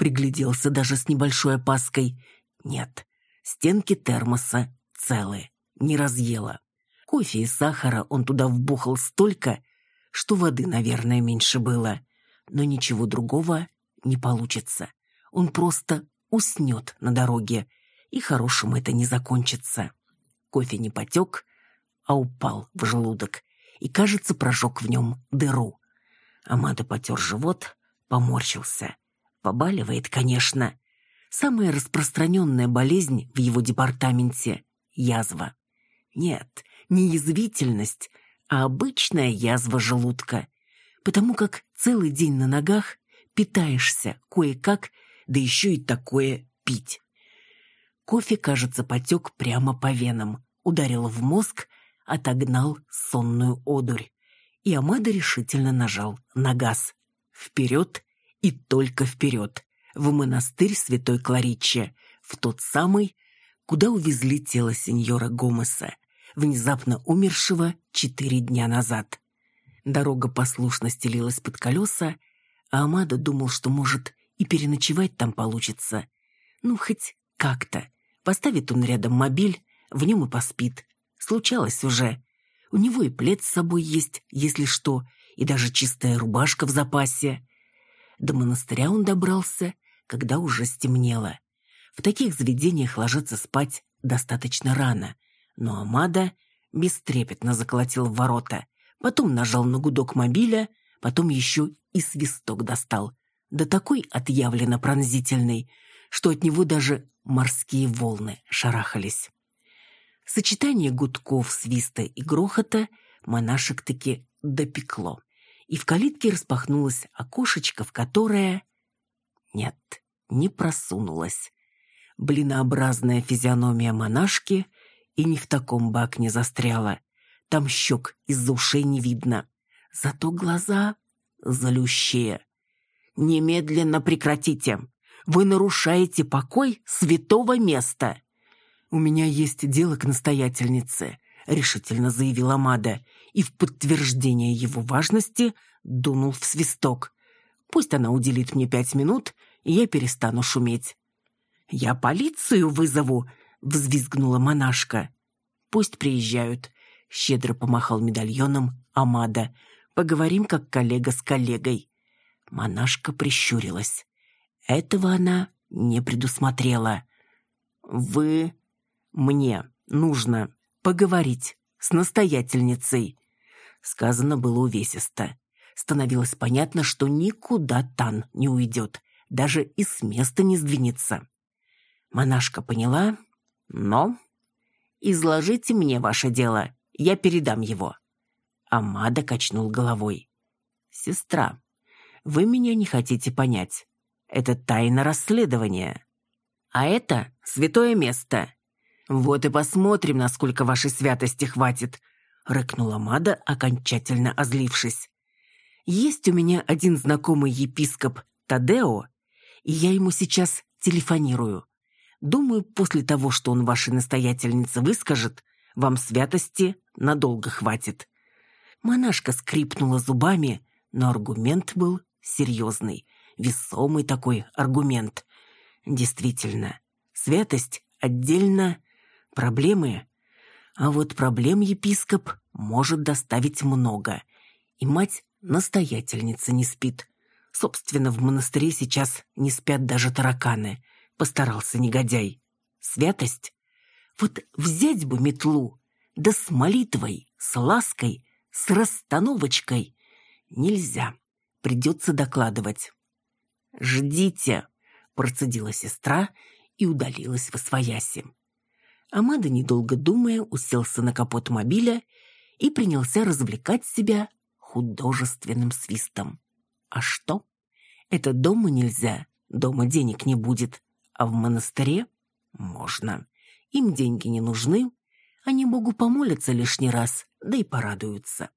пригляделся даже с небольшой опаской. Нет, стенки термоса целые, не разъела. Кофе и сахара он туда вбухал столько, что воды, наверное, меньше было. Но ничего другого не получится. Он просто уснет на дороге, и хорошим это не закончится. Кофе не потек, а упал в желудок, и, кажется, прожег в нем дыру. Амада потер живот, поморщился. Побаливает, конечно. Самая распространенная болезнь в его департаменте – язва. Нет, не язвительность, а обычная язва желудка. Потому как целый день на ногах питаешься кое-как, да еще и такое пить. Кофе, кажется, потек прямо по венам, ударил в мозг, отогнал сонную одурь. И Амада решительно нажал на газ. Вперед и только вперед, в монастырь Святой Клариче, в тот самый, куда увезли тело сеньора Гомеса, внезапно умершего четыре дня назад. Дорога послушно стелилась под колеса, а Амада думал, что, может, и переночевать там получится. Ну, хоть как-то. Поставит он рядом мобиль, в нем и поспит. Случалось уже. У него и плед с собой есть, если что, и даже чистая рубашка в запасе. До монастыря он добрался, когда уже стемнело. В таких заведениях ложиться спать достаточно рано, но Амада бестрепетно заколотил в ворота, потом нажал на гудок мобиля, потом еще и свисток достал. Да такой отъявленно пронзительный, что от него даже морские волны шарахались. Сочетание гудков, свиста и грохота монашек таки допекло, и в калитке распахнулось окошечко, в которое... Нет, не просунулась. Блинообразная физиономия монашки и не в таком бы окне застряла. Там щек из-за ушей не видно. Зато глаза залющие. «Немедленно прекратите! Вы нарушаете покой святого места!» «У меня есть дело к настоятельнице», — решительно заявила Мада, и в подтверждение его важности дунул в свисток. «Пусть она уделит мне пять минут, и я перестану шуметь». «Я полицию вызову!» — взвизгнула монашка. «Пусть приезжают», — щедро помахал медальоном Амада. «Поговорим, как коллега с коллегой». Монашка прищурилась. Этого она не предусмотрела. «Вы... мне нужно поговорить с настоятельницей». Сказано было увесисто. Становилось понятно, что никуда Тан не уйдет, даже и с места не сдвинется. Монашка поняла, но... «Изложите мне ваше дело, я передам его». Амада качнул головой. «Сестра, вы меня не хотите понять. Это тайна расследования. А это святое место. Вот и посмотрим, насколько вашей святости хватит, рыкнула Мада, окончательно озлившись. Есть у меня один знакомый епископ Тадео, и я ему сейчас телефонирую. Думаю, после того, что он вашей настоятельнице выскажет, вам святости надолго хватит. Монашка скрипнула зубами, но аргумент был серьезный – весомый такой аргумент. Действительно, святость отдельно, проблемы. А вот проблем епископ может доставить много. И мать настоятельница не спит. Собственно, в монастыре сейчас не спят даже тараканы. Постарался негодяй. Святость? Вот взять бы метлу, да с молитвой, с лаской, с расстановочкой. Нельзя. Придется докладывать. «Ждите!» – процедила сестра и удалилась во свояси. Амада, недолго думая, уселся на капот мобиля и принялся развлекать себя художественным свистом. А что? Это дома нельзя, дома денег не будет, а в монастыре можно. Им деньги не нужны, они Богу помолятся лишний раз, да и порадуются.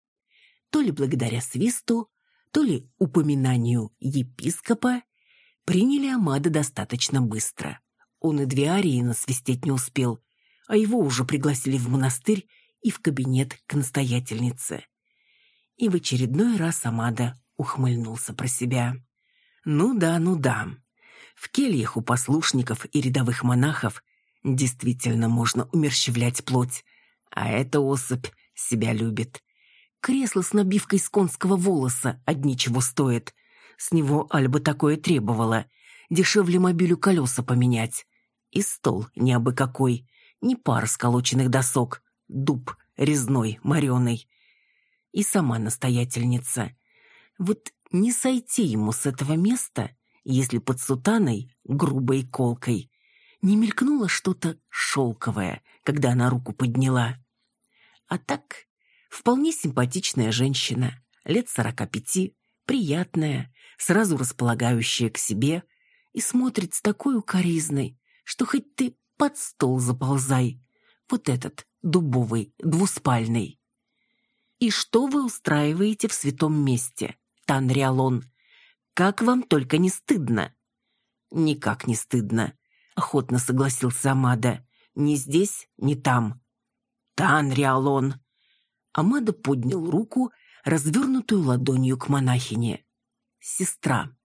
То ли благодаря свисту, то ли упоминанию епископа, приняли Амада достаточно быстро. Он и две арии насвистеть не успел, а его уже пригласили в монастырь и в кабинет к настоятельнице. И в очередной раз Амада ухмыльнулся про себя. Ну да, ну да. В кельях у послушников и рядовых монахов действительно можно умерщвлять плоть, а эта особь себя любит. Кресло с набивкой с конского волоса одни чего стоит. С него Альба такое требовала. Дешевле мобилю колеса поменять. И стол не абы какой. Не пара сколоченных досок. Дуб резной, мореный. И сама настоятельница. Вот Не сойти ему с этого места, если под сутаной, грубой колкой, не мелькнуло что-то шелковое, когда она руку подняла. А так, вполне симпатичная женщина, лет сорока пяти, приятная, сразу располагающая к себе, и смотрит с такой укоризной, что хоть ты под стол заползай. Вот этот, дубовый, двуспальный. И что вы устраиваете в святом месте, Танриалон? Как вам только не стыдно? Никак не стыдно, охотно согласился Амада. Ни здесь, ни там. Танриалон. Амада поднял руку, развернутую ладонью к монахине. Сестра.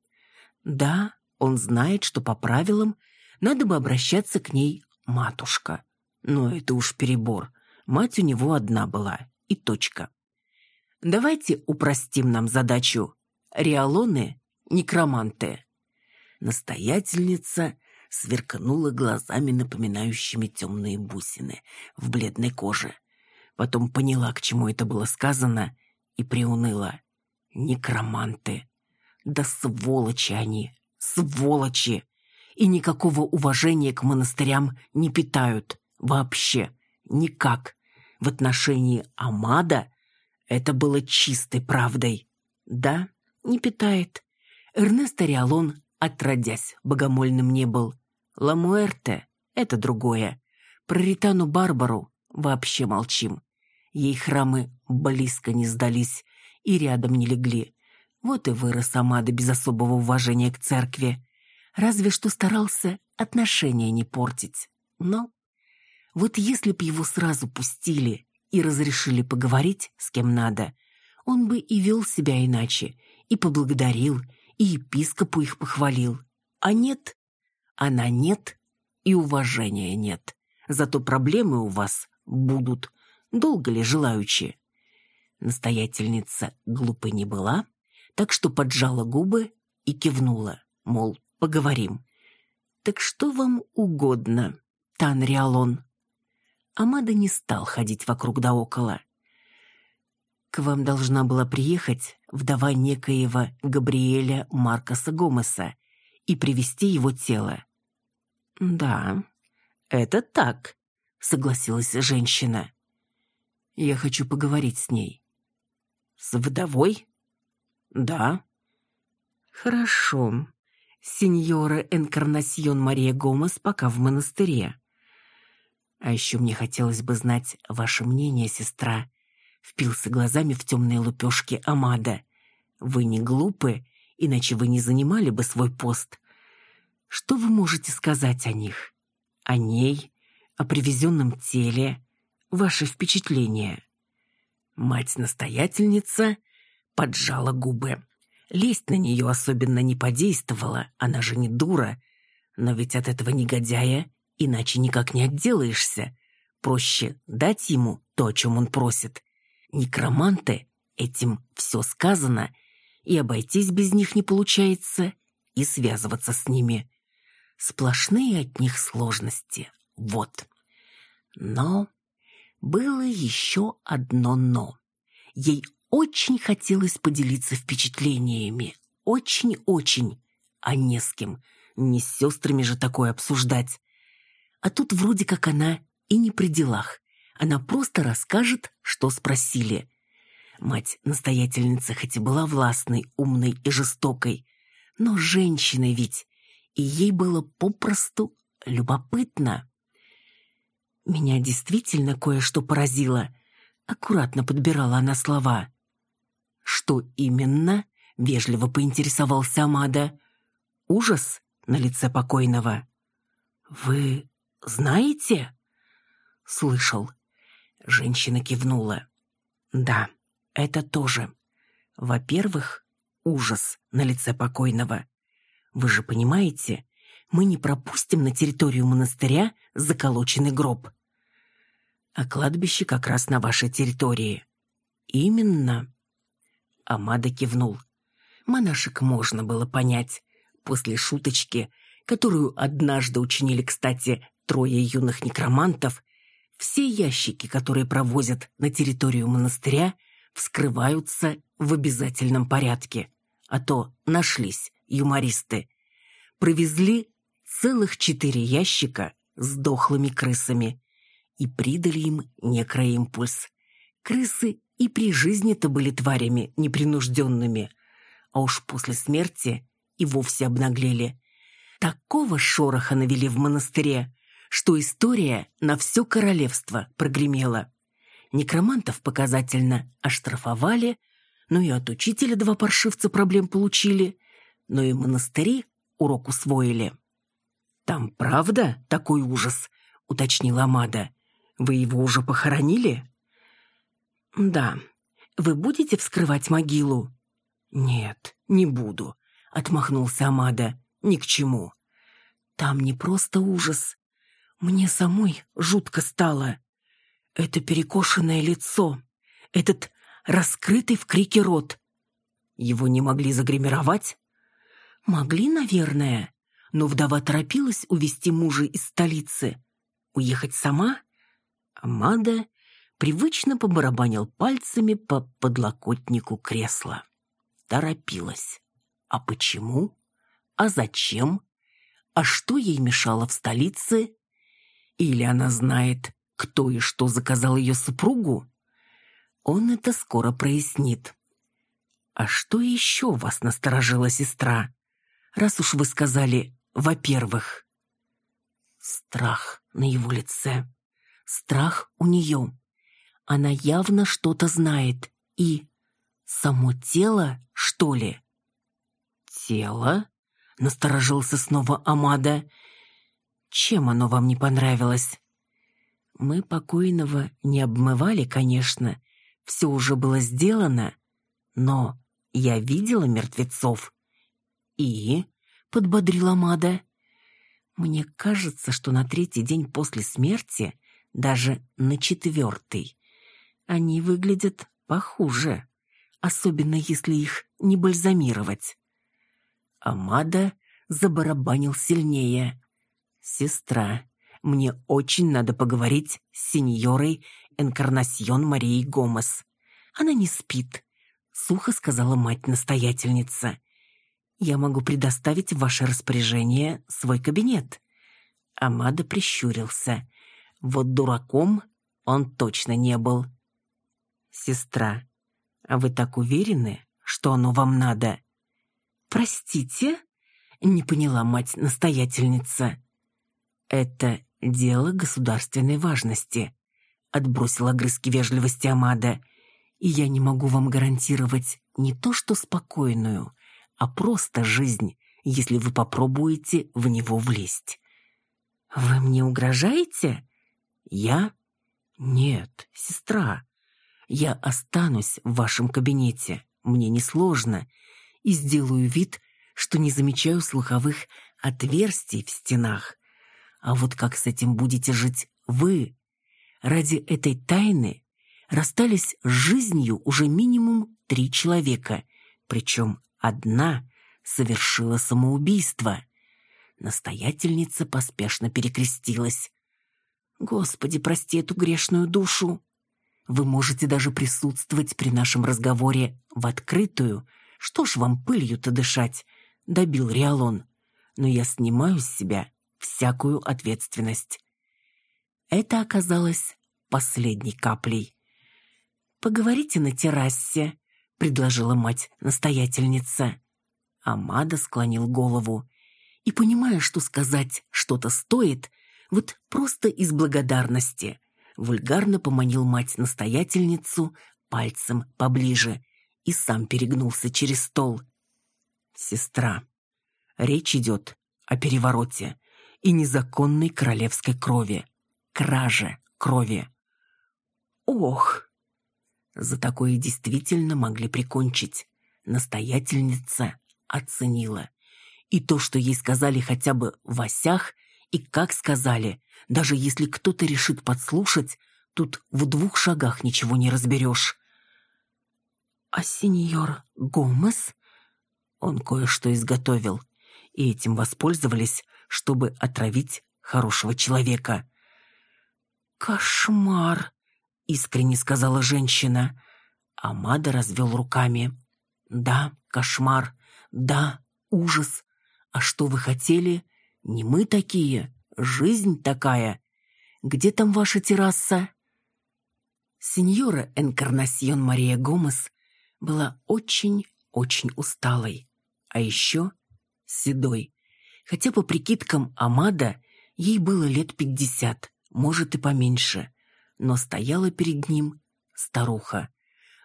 Да, он знает, что по правилам надо бы обращаться к ней матушка. Но это уж перебор. Мать у него одна была. И точка. Давайте упростим нам задачу. Реалоны — некроманты. Настоятельница сверкнула глазами, напоминающими темные бусины в бледной коже. Потом поняла, к чему это было сказано, и приуныла. Некроманты. Да сволочи они, сволочи! И никакого уважения к монастырям не питают. Вообще. Никак. В отношении Амада это было чистой правдой. Да, не питает. Эрнесто Риалон, отродясь, богомольным не был. Ламуэрте — это другое. Про Ритану Барбару вообще молчим. Ей храмы близко не сдались и рядом не легли. Вот и вырос Амада без особого уважения к церкви. Разве что старался отношения не портить. Но вот если б его сразу пустили и разрешили поговорить с кем надо, он бы и вел себя иначе, и поблагодарил, и епископу их похвалил. А нет, она нет, и уважения нет. Зато проблемы у вас будут. Долго ли желающие? Настоятельница глупой не была, так что поджала губы и кивнула, мол, поговорим. «Так что вам угодно, Танриалон?» Амада не стал ходить вокруг да около. «К вам должна была приехать вдова некоего Габриэля Маркоса Гомеса и привести его тело». «Да, это так», — согласилась женщина. «Я хочу поговорить с ней». «С вдовой?» «Да». «Хорошо. Сеньора Энкарнасьон Мария Гомес пока в монастыре. А еще мне хотелось бы знать ваше мнение, сестра. Впился глазами в темные лупешки Амада. Вы не глупы, иначе вы не занимали бы свой пост. Что вы можете сказать о них? О ней? О привезенном теле? Ваши впечатления? Мать-настоятельница поджала губы. Лезть на нее особенно не подействовала, она же не дура. Но ведь от этого негодяя иначе никак не отделаешься. Проще дать ему то, о чем он просит. Некроманты, этим все сказано, и обойтись без них не получается, и связываться с ними. Сплошные от них сложности. Вот. Но было еще одно «но». Ей очень хотелось поделиться впечатлениями. Очень-очень. А не с кем. Не с сестрами же такое обсуждать. А тут вроде как она и не при делах. Она просто расскажет, что спросили. Мать-настоятельница хоть и была властной, умной и жестокой, но женщина ведь, и ей было попросту любопытно. Меня действительно кое-что поразило. Аккуратно подбирала она слова. «Что именно?» — вежливо поинтересовался Амада. «Ужас на лице покойного». «Вы знаете?» «Слышал». Женщина кивнула. «Да, это тоже. Во-первых, ужас на лице покойного. Вы же понимаете, мы не пропустим на территорию монастыря заколоченный гроб. А кладбище как раз на вашей территории. Именно. Амада кивнул. Монашек можно было понять. После шуточки, которую однажды учинили, кстати, трое юных некромантов, все ящики, которые провозят на территорию монастыря, вскрываются в обязательном порядке. а то нашлись юмористы. Провезли целых четыре ящика с дохлыми крысами и придали им некроимпульс. Крысы и при жизни-то были тварями непринужденными, а уж после смерти и вовсе обнаглели. Такого шороха навели в монастыре, что история на все королевство прогремела. Некромантов показательно оштрафовали, ну и от учителя два паршивца проблем получили, но и монастыри урок усвоили. «Там правда такой ужас?» — уточнила Амада. «Вы его уже похоронили?» «Да. Вы будете вскрывать могилу?» «Нет, не буду», — отмахнулся Амада. «Ни к чему». «Там не просто ужас. Мне самой жутко стало. Это перекошенное лицо, этот раскрытый в крике рот. Его не могли загримировать? Могли, наверное, но вдова торопилась увести мужа из столицы. Уехать сама? Амада привычно побарабанил пальцами по подлокотнику кресла. Торопилась. А почему? А зачем? А что ей мешало в столице? Или она знает, кто и что заказал ее супругу? Он это скоро прояснит. А что еще вас насторожила сестра? Раз уж вы сказали «во-первых». Страх на его лице. Страх у нее. Она явно что-то знает. И само тело, что ли? Тело? Насторожился снова Амада. Чем оно вам не понравилось? Мы покойного не обмывали, конечно, все уже было сделано, но я видела мертвецов. И, подбодрила Мада, мне кажется, что на третий день после смерти, даже на четвертый, они выглядят похуже, особенно если их не бальзамировать. Амада забарабанил сильнее. «Сестра, мне очень надо поговорить с сеньорой Энкарнасьон Марией Гомес. Она не спит, сухо сказала мать-настоятельница. Я могу предоставить в ваше распоряжение свой кабинет. Амада прищурился. Вот дураком он точно не был. Сестра, а вы так уверены, что оно вам надо? Простите? Не поняла мать-настоятельница. Это «Дело государственной важности», — отбросила огрызки вежливости Амада. «И я не могу вам гарантировать не то что спокойную, а просто жизнь, если вы попробуете в него влезть». «Вы мне угрожаете?» «Я?» «Нет, сестра. Я останусь в вашем кабинете, мне несложно, и сделаю вид, что не замечаю слуховых отверстий в стенах. А вот как с этим будете жить вы? Ради этой тайны расстались с жизнью уже минимум три человека, причем одна совершила самоубийство. Настоятельница поспешно перекрестилась. «Господи, прости эту грешную душу! Вы можете даже присутствовать при нашем разговоре в открытую. Что ж вам пылью-то дышать?» — добил Риалон. «Но я снимаю с себя всякую ответственность. Это оказалось последней каплей. «Поговорите на террасе», — предложила мать-настоятельница. Амада склонил голову. И, понимая, что сказать что-то стоит, вот просто из благодарности, вульгарно поманил мать-настоятельницу пальцем поближе и сам перегнулся через стол. «Сестра, речь идет о перевороте и незаконной королевской крови. Краже крови. Ох! За такое действительно могли прикончить. Настоятельница оценила. И то, что ей сказали хотя бы в осях, и как сказали, даже если кто-то решит подслушать, тут в двух шагах ничего не разберешь. А сеньор Гомес? Он кое-что изготовил, и этим воспользовались чтобы отравить хорошего человека. «Кошмар!» — искренне сказала женщина. Амада развел руками. «Да, кошмар. Да, ужас. А что вы хотели? Не мы такие, жизнь такая. Где там ваша терраса? Сеньора Энкарнасьон Мария Гомес была очень-очень усталой, а еще седой. Хотя по прикидкам Амада ей было лет пятьдесят, может и поменьше, но стояла перед ним старуха.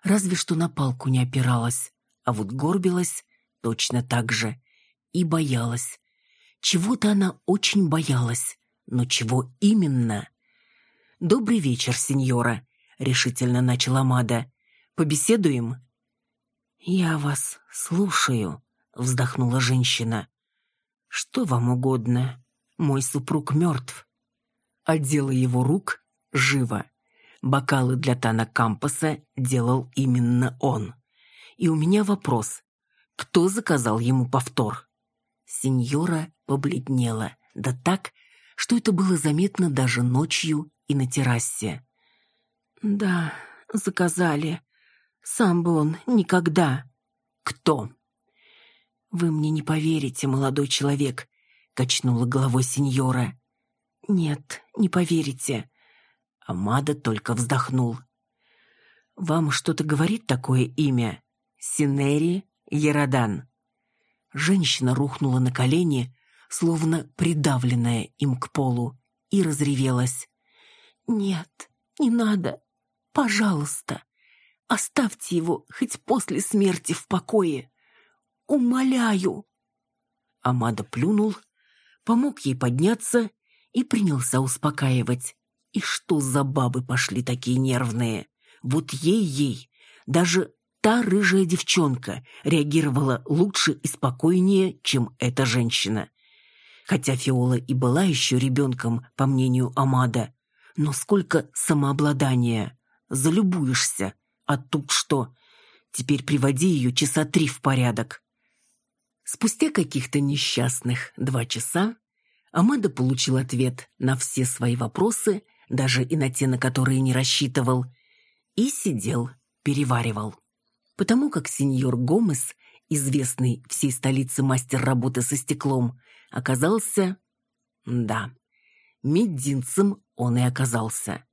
Разве что на палку не опиралась, а вот горбилась точно так же. И боялась. Чего-то она очень боялась, но чего именно? «Добрый вечер, сеньора», — решительно начала Мада. «Побеседуем?» «Я вас слушаю», — вздохнула женщина. «Что вам угодно? Мой супруг мертв». А дело его рук живо. Бокалы для Тана Кампаса делал именно он. И у меня вопрос. Кто заказал ему повтор? Сеньора побледнела, да так, что это было заметно даже ночью и на террасе. «Да, заказали. Сам бы он никогда». «Кто?» «Вы мне не поверите, молодой человек», — качнула головой сеньора. «Нет, не поверите. Амада только вздохнул. «Вам что-то говорит такое имя? Синери Ерадан?» Женщина рухнула на колени, словно придавленная им к полу, и разревелась. «Нет, не надо. Пожалуйста, оставьте его хоть после смерти в покое. Умоляю!» Амада плюнул, помог ей подняться и принялся успокаивать. И что за бабы пошли такие нервные? Вот ей-ей, даже та рыжая девчонка реагировала лучше и спокойнее, чем эта женщина. Хотя Фиола и была еще ребенком, по мнению Амада, но сколько самообладания. Залюбуешься. А тут что? Теперь приводи ее часа три в порядок. Спустя каких-то несчастных два часа Амада получил ответ на все свои вопросы даже и на те, на которые не рассчитывал, и сидел, переваривал. Потому как сеньор Гомес, известный всей столице мастер работы со стеклом, оказался... Да, мединцем он и оказался.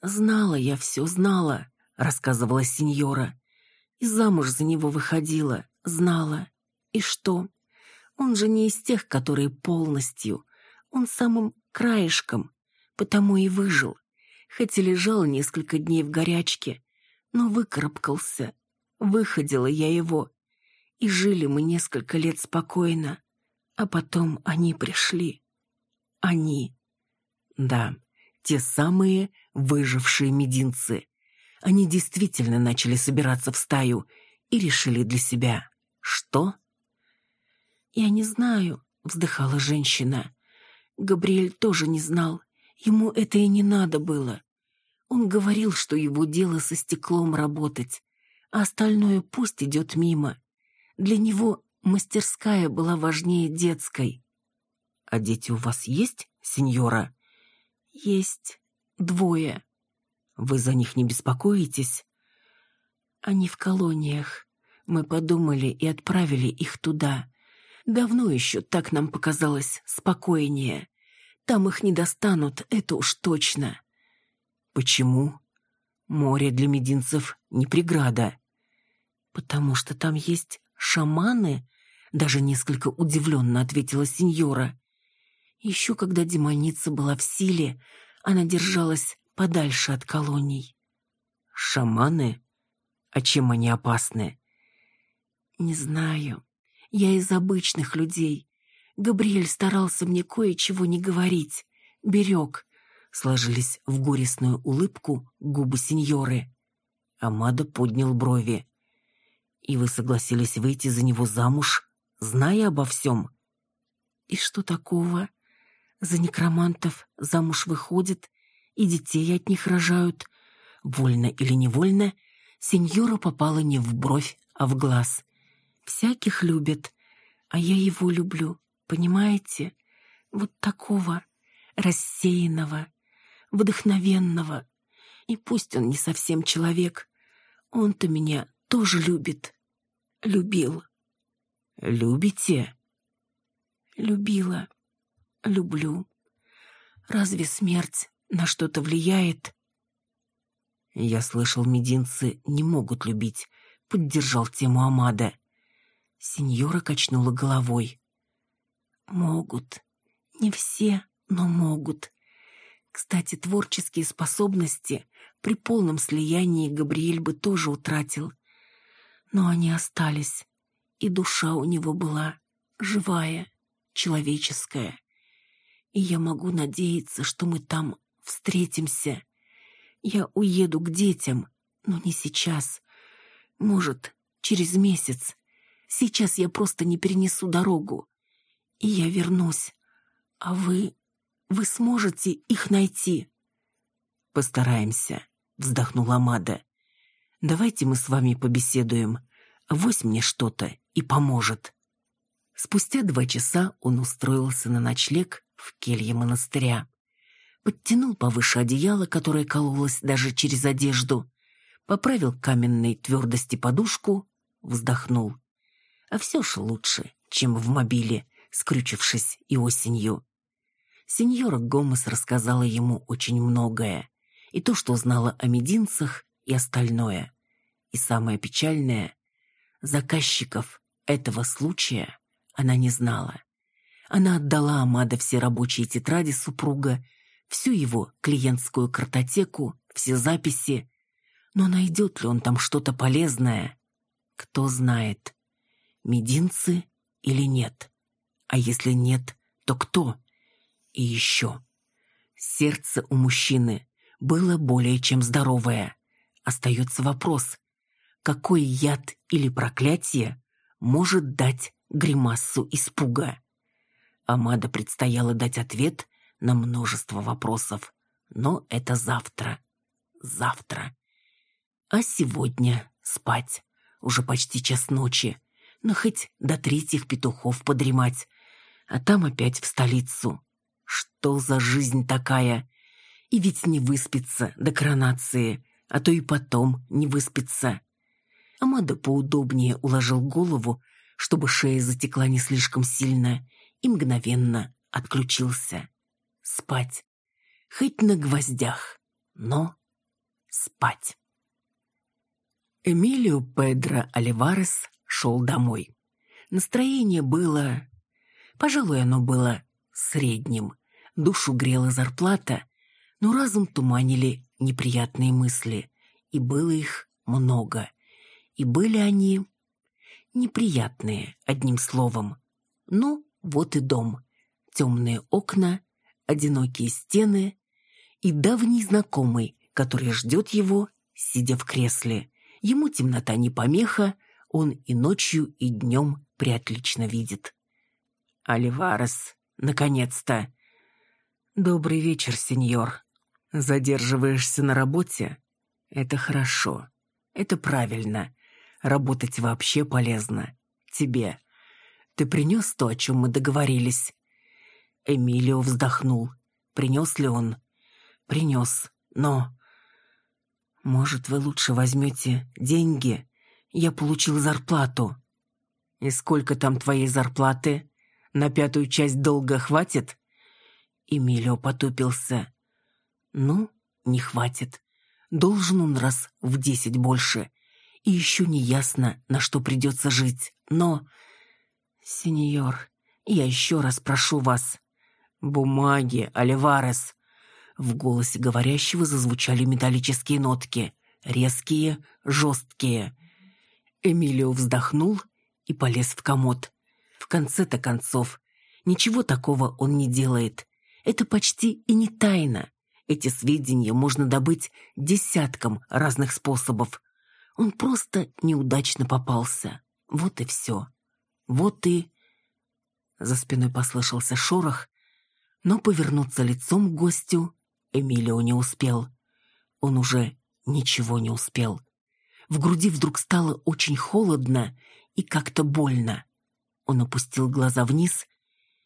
«Знала я все, знала», — рассказывала сеньора. «И замуж за него выходила, знала. И что? Он же не из тех, которые полностью. Он самым краешком, потому и выжил, хоть и лежал несколько дней в горячке, но выкарабкался. Выходила я его, и жили мы несколько лет спокойно, а потом они пришли. Они. Да, те самые выжившие мединцы. Они действительно начали собираться в стаю и решили для себя. Что? «Я не знаю», — вздыхала женщина. Габриэль тоже не знал. Ему это и не надо было. Он говорил, что его дело со стеклом работать, а остальное пусть идет мимо. Для него мастерская была важнее детской. «А дети у вас есть, сеньора?» «Есть. Двое». «Вы за них не беспокоитесь?» «Они в колониях. Мы подумали и отправили их туда. Давно еще так нам показалось спокойнее. Там их не достанут, это уж точно. Почему? Море для мединцев не преграда. Потому что там есть шаманы, даже несколько удивленно ответила сеньора. Еще когда демоница была в силе, она держалась подальше от колоний. Шаманы? А чем они опасны? Не знаю. Я из обычных людей. Габриэль старался мне кое-чего не говорить. Берег. Сложились в горестную улыбку губы сеньоры. Амада поднял брови. «И вы согласились выйти за него замуж, зная обо всем?» «И что такого? За некромантов замуж выходит, и детей от них рожают. Вольно или невольно, сеньора попала не в бровь, а в глаз. Всяких любят, а я его люблю. Понимаете? Вот такого рассеянного, вдохновенного. И пусть он не совсем человек, он-то меня тоже любит. Любил. Любите?» «Любила. Люблю. Разве смерть на что-то влияет?» «Я слышал, мединцы не могут любить», — поддержал тему Амада. Сеньора качнула головой. «Могут. Не все, но могут. Кстати, творческие способности при полном слиянии Габриэль бы тоже утратил. Но они остались, и душа у него была живая, человеческая. И я могу надеяться, что мы там встретимся. Я уеду к детям, но не сейчас. Может, через месяц. Сейчас я просто не перенесу дорогу. И я вернусь. А вы... вы сможете их найти?» «Постараемся», — вздохнула Мада. «Давайте мы с вами побеседуем. Вось мне что-то и поможет». Спустя два часа он устроился на ночлег в келье монастыря подтянул повыше одеяло, которое кололось даже через одежду, поправил каменной твердости подушку, вздохнул. А все ж лучше, чем в мобиле, скрючившись и осенью. Сеньора Гомес рассказала ему очень многое. И то, что знала о мединцах, и остальное. И самое печальное — заказчиков этого случая она не знала. Она отдала Амада все рабочие тетради супруга всю его клиентскую картотеку, все записи. Но найдет ли он там что-то полезное? Кто знает, мединцы или нет. А если нет, то кто? И еще. Сердце у мужчины было более чем здоровое. Остается вопрос, какой яд или проклятие может дать гримассу испуга? Амада предстояло дать ответ на множество вопросов. Но это завтра. Завтра. А сегодня спать. Уже почти час ночи. Но хоть до третьих петухов подремать. А там опять в столицу. Что за жизнь такая? И ведь не выспится до коронации, а то и потом не выспится. Амада поудобнее уложил голову, чтобы шея затекла не слишком сильно, и мгновенно отключился спать. Хоть на гвоздях, но спать. Эмилио Педро Оливарес шел домой. Настроение было... Пожалуй, оно было средним. Душу грела зарплата, но разум туманили неприятные мысли. И было их много. И были они неприятные, одним словом. Ну, вот и дом. Темные окна, одинокие стены и давний знакомый, который ждет его, сидя в кресле. Ему темнота не помеха, он и ночью, и днем приотлично видит. Оливарес, наконец-то. Добрый вечер, сеньор. Задерживаешься на работе? Это хорошо. Это правильно. Работать вообще полезно. Тебе. Ты принес то, о чем мы договорились? Эмилио вздохнул. Принес ли он? Принес, но... Может, вы лучше возьмете деньги? Я получил зарплату. И сколько там твоей зарплаты? На пятую часть долга хватит? Эмилио потупился. Ну, не хватит. Должен он раз в десять больше. И еще не ясно, на что придется жить. Но... Сеньор, я еще раз прошу вас, «Бумаги, Оливарес!» В голосе говорящего зазвучали металлические нотки, резкие, жесткие. Эмилио вздохнул и полез в комод. В конце-то концов, ничего такого он не делает. Это почти и не тайна. Эти сведения можно добыть десятком разных способов. Он просто неудачно попался. Вот и все. Вот и... За спиной послышался шорох, но повернуться лицом к гостю Эмилио не успел. Он уже ничего не успел. В груди вдруг стало очень холодно и как-то больно. Он опустил глаза вниз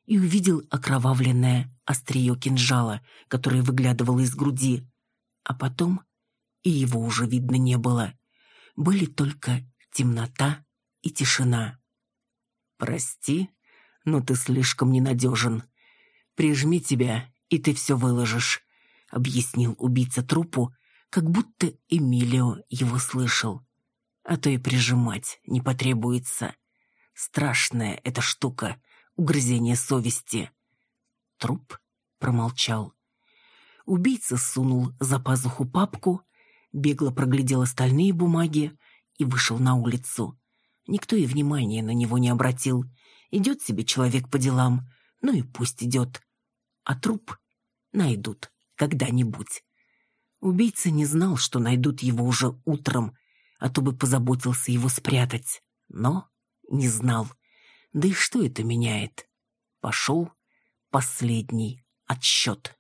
и увидел окровавленное острие кинжала, которое выглядывало из груди. А потом и его уже видно не было. Были только темнота и тишина. Прости, но ты слишком ненадежен. Прижми тебя, и ты все выложишь, объяснил убийца трупу, как будто Эмилио его слышал. А то и прижимать не потребуется. Страшная эта штука, угрызение совести. Труп промолчал. Убийца сунул за пазуху папку, бегло проглядел остальные бумаги и вышел на улицу. Никто и внимания на него не обратил. Идет себе человек по делам, ну и пусть идет. А труп найдут когда-нибудь. Убийца не знал, что найдут его уже утром, а то бы позаботился его спрятать. Но не знал. Да и что это меняет? Пошел последний отсчет.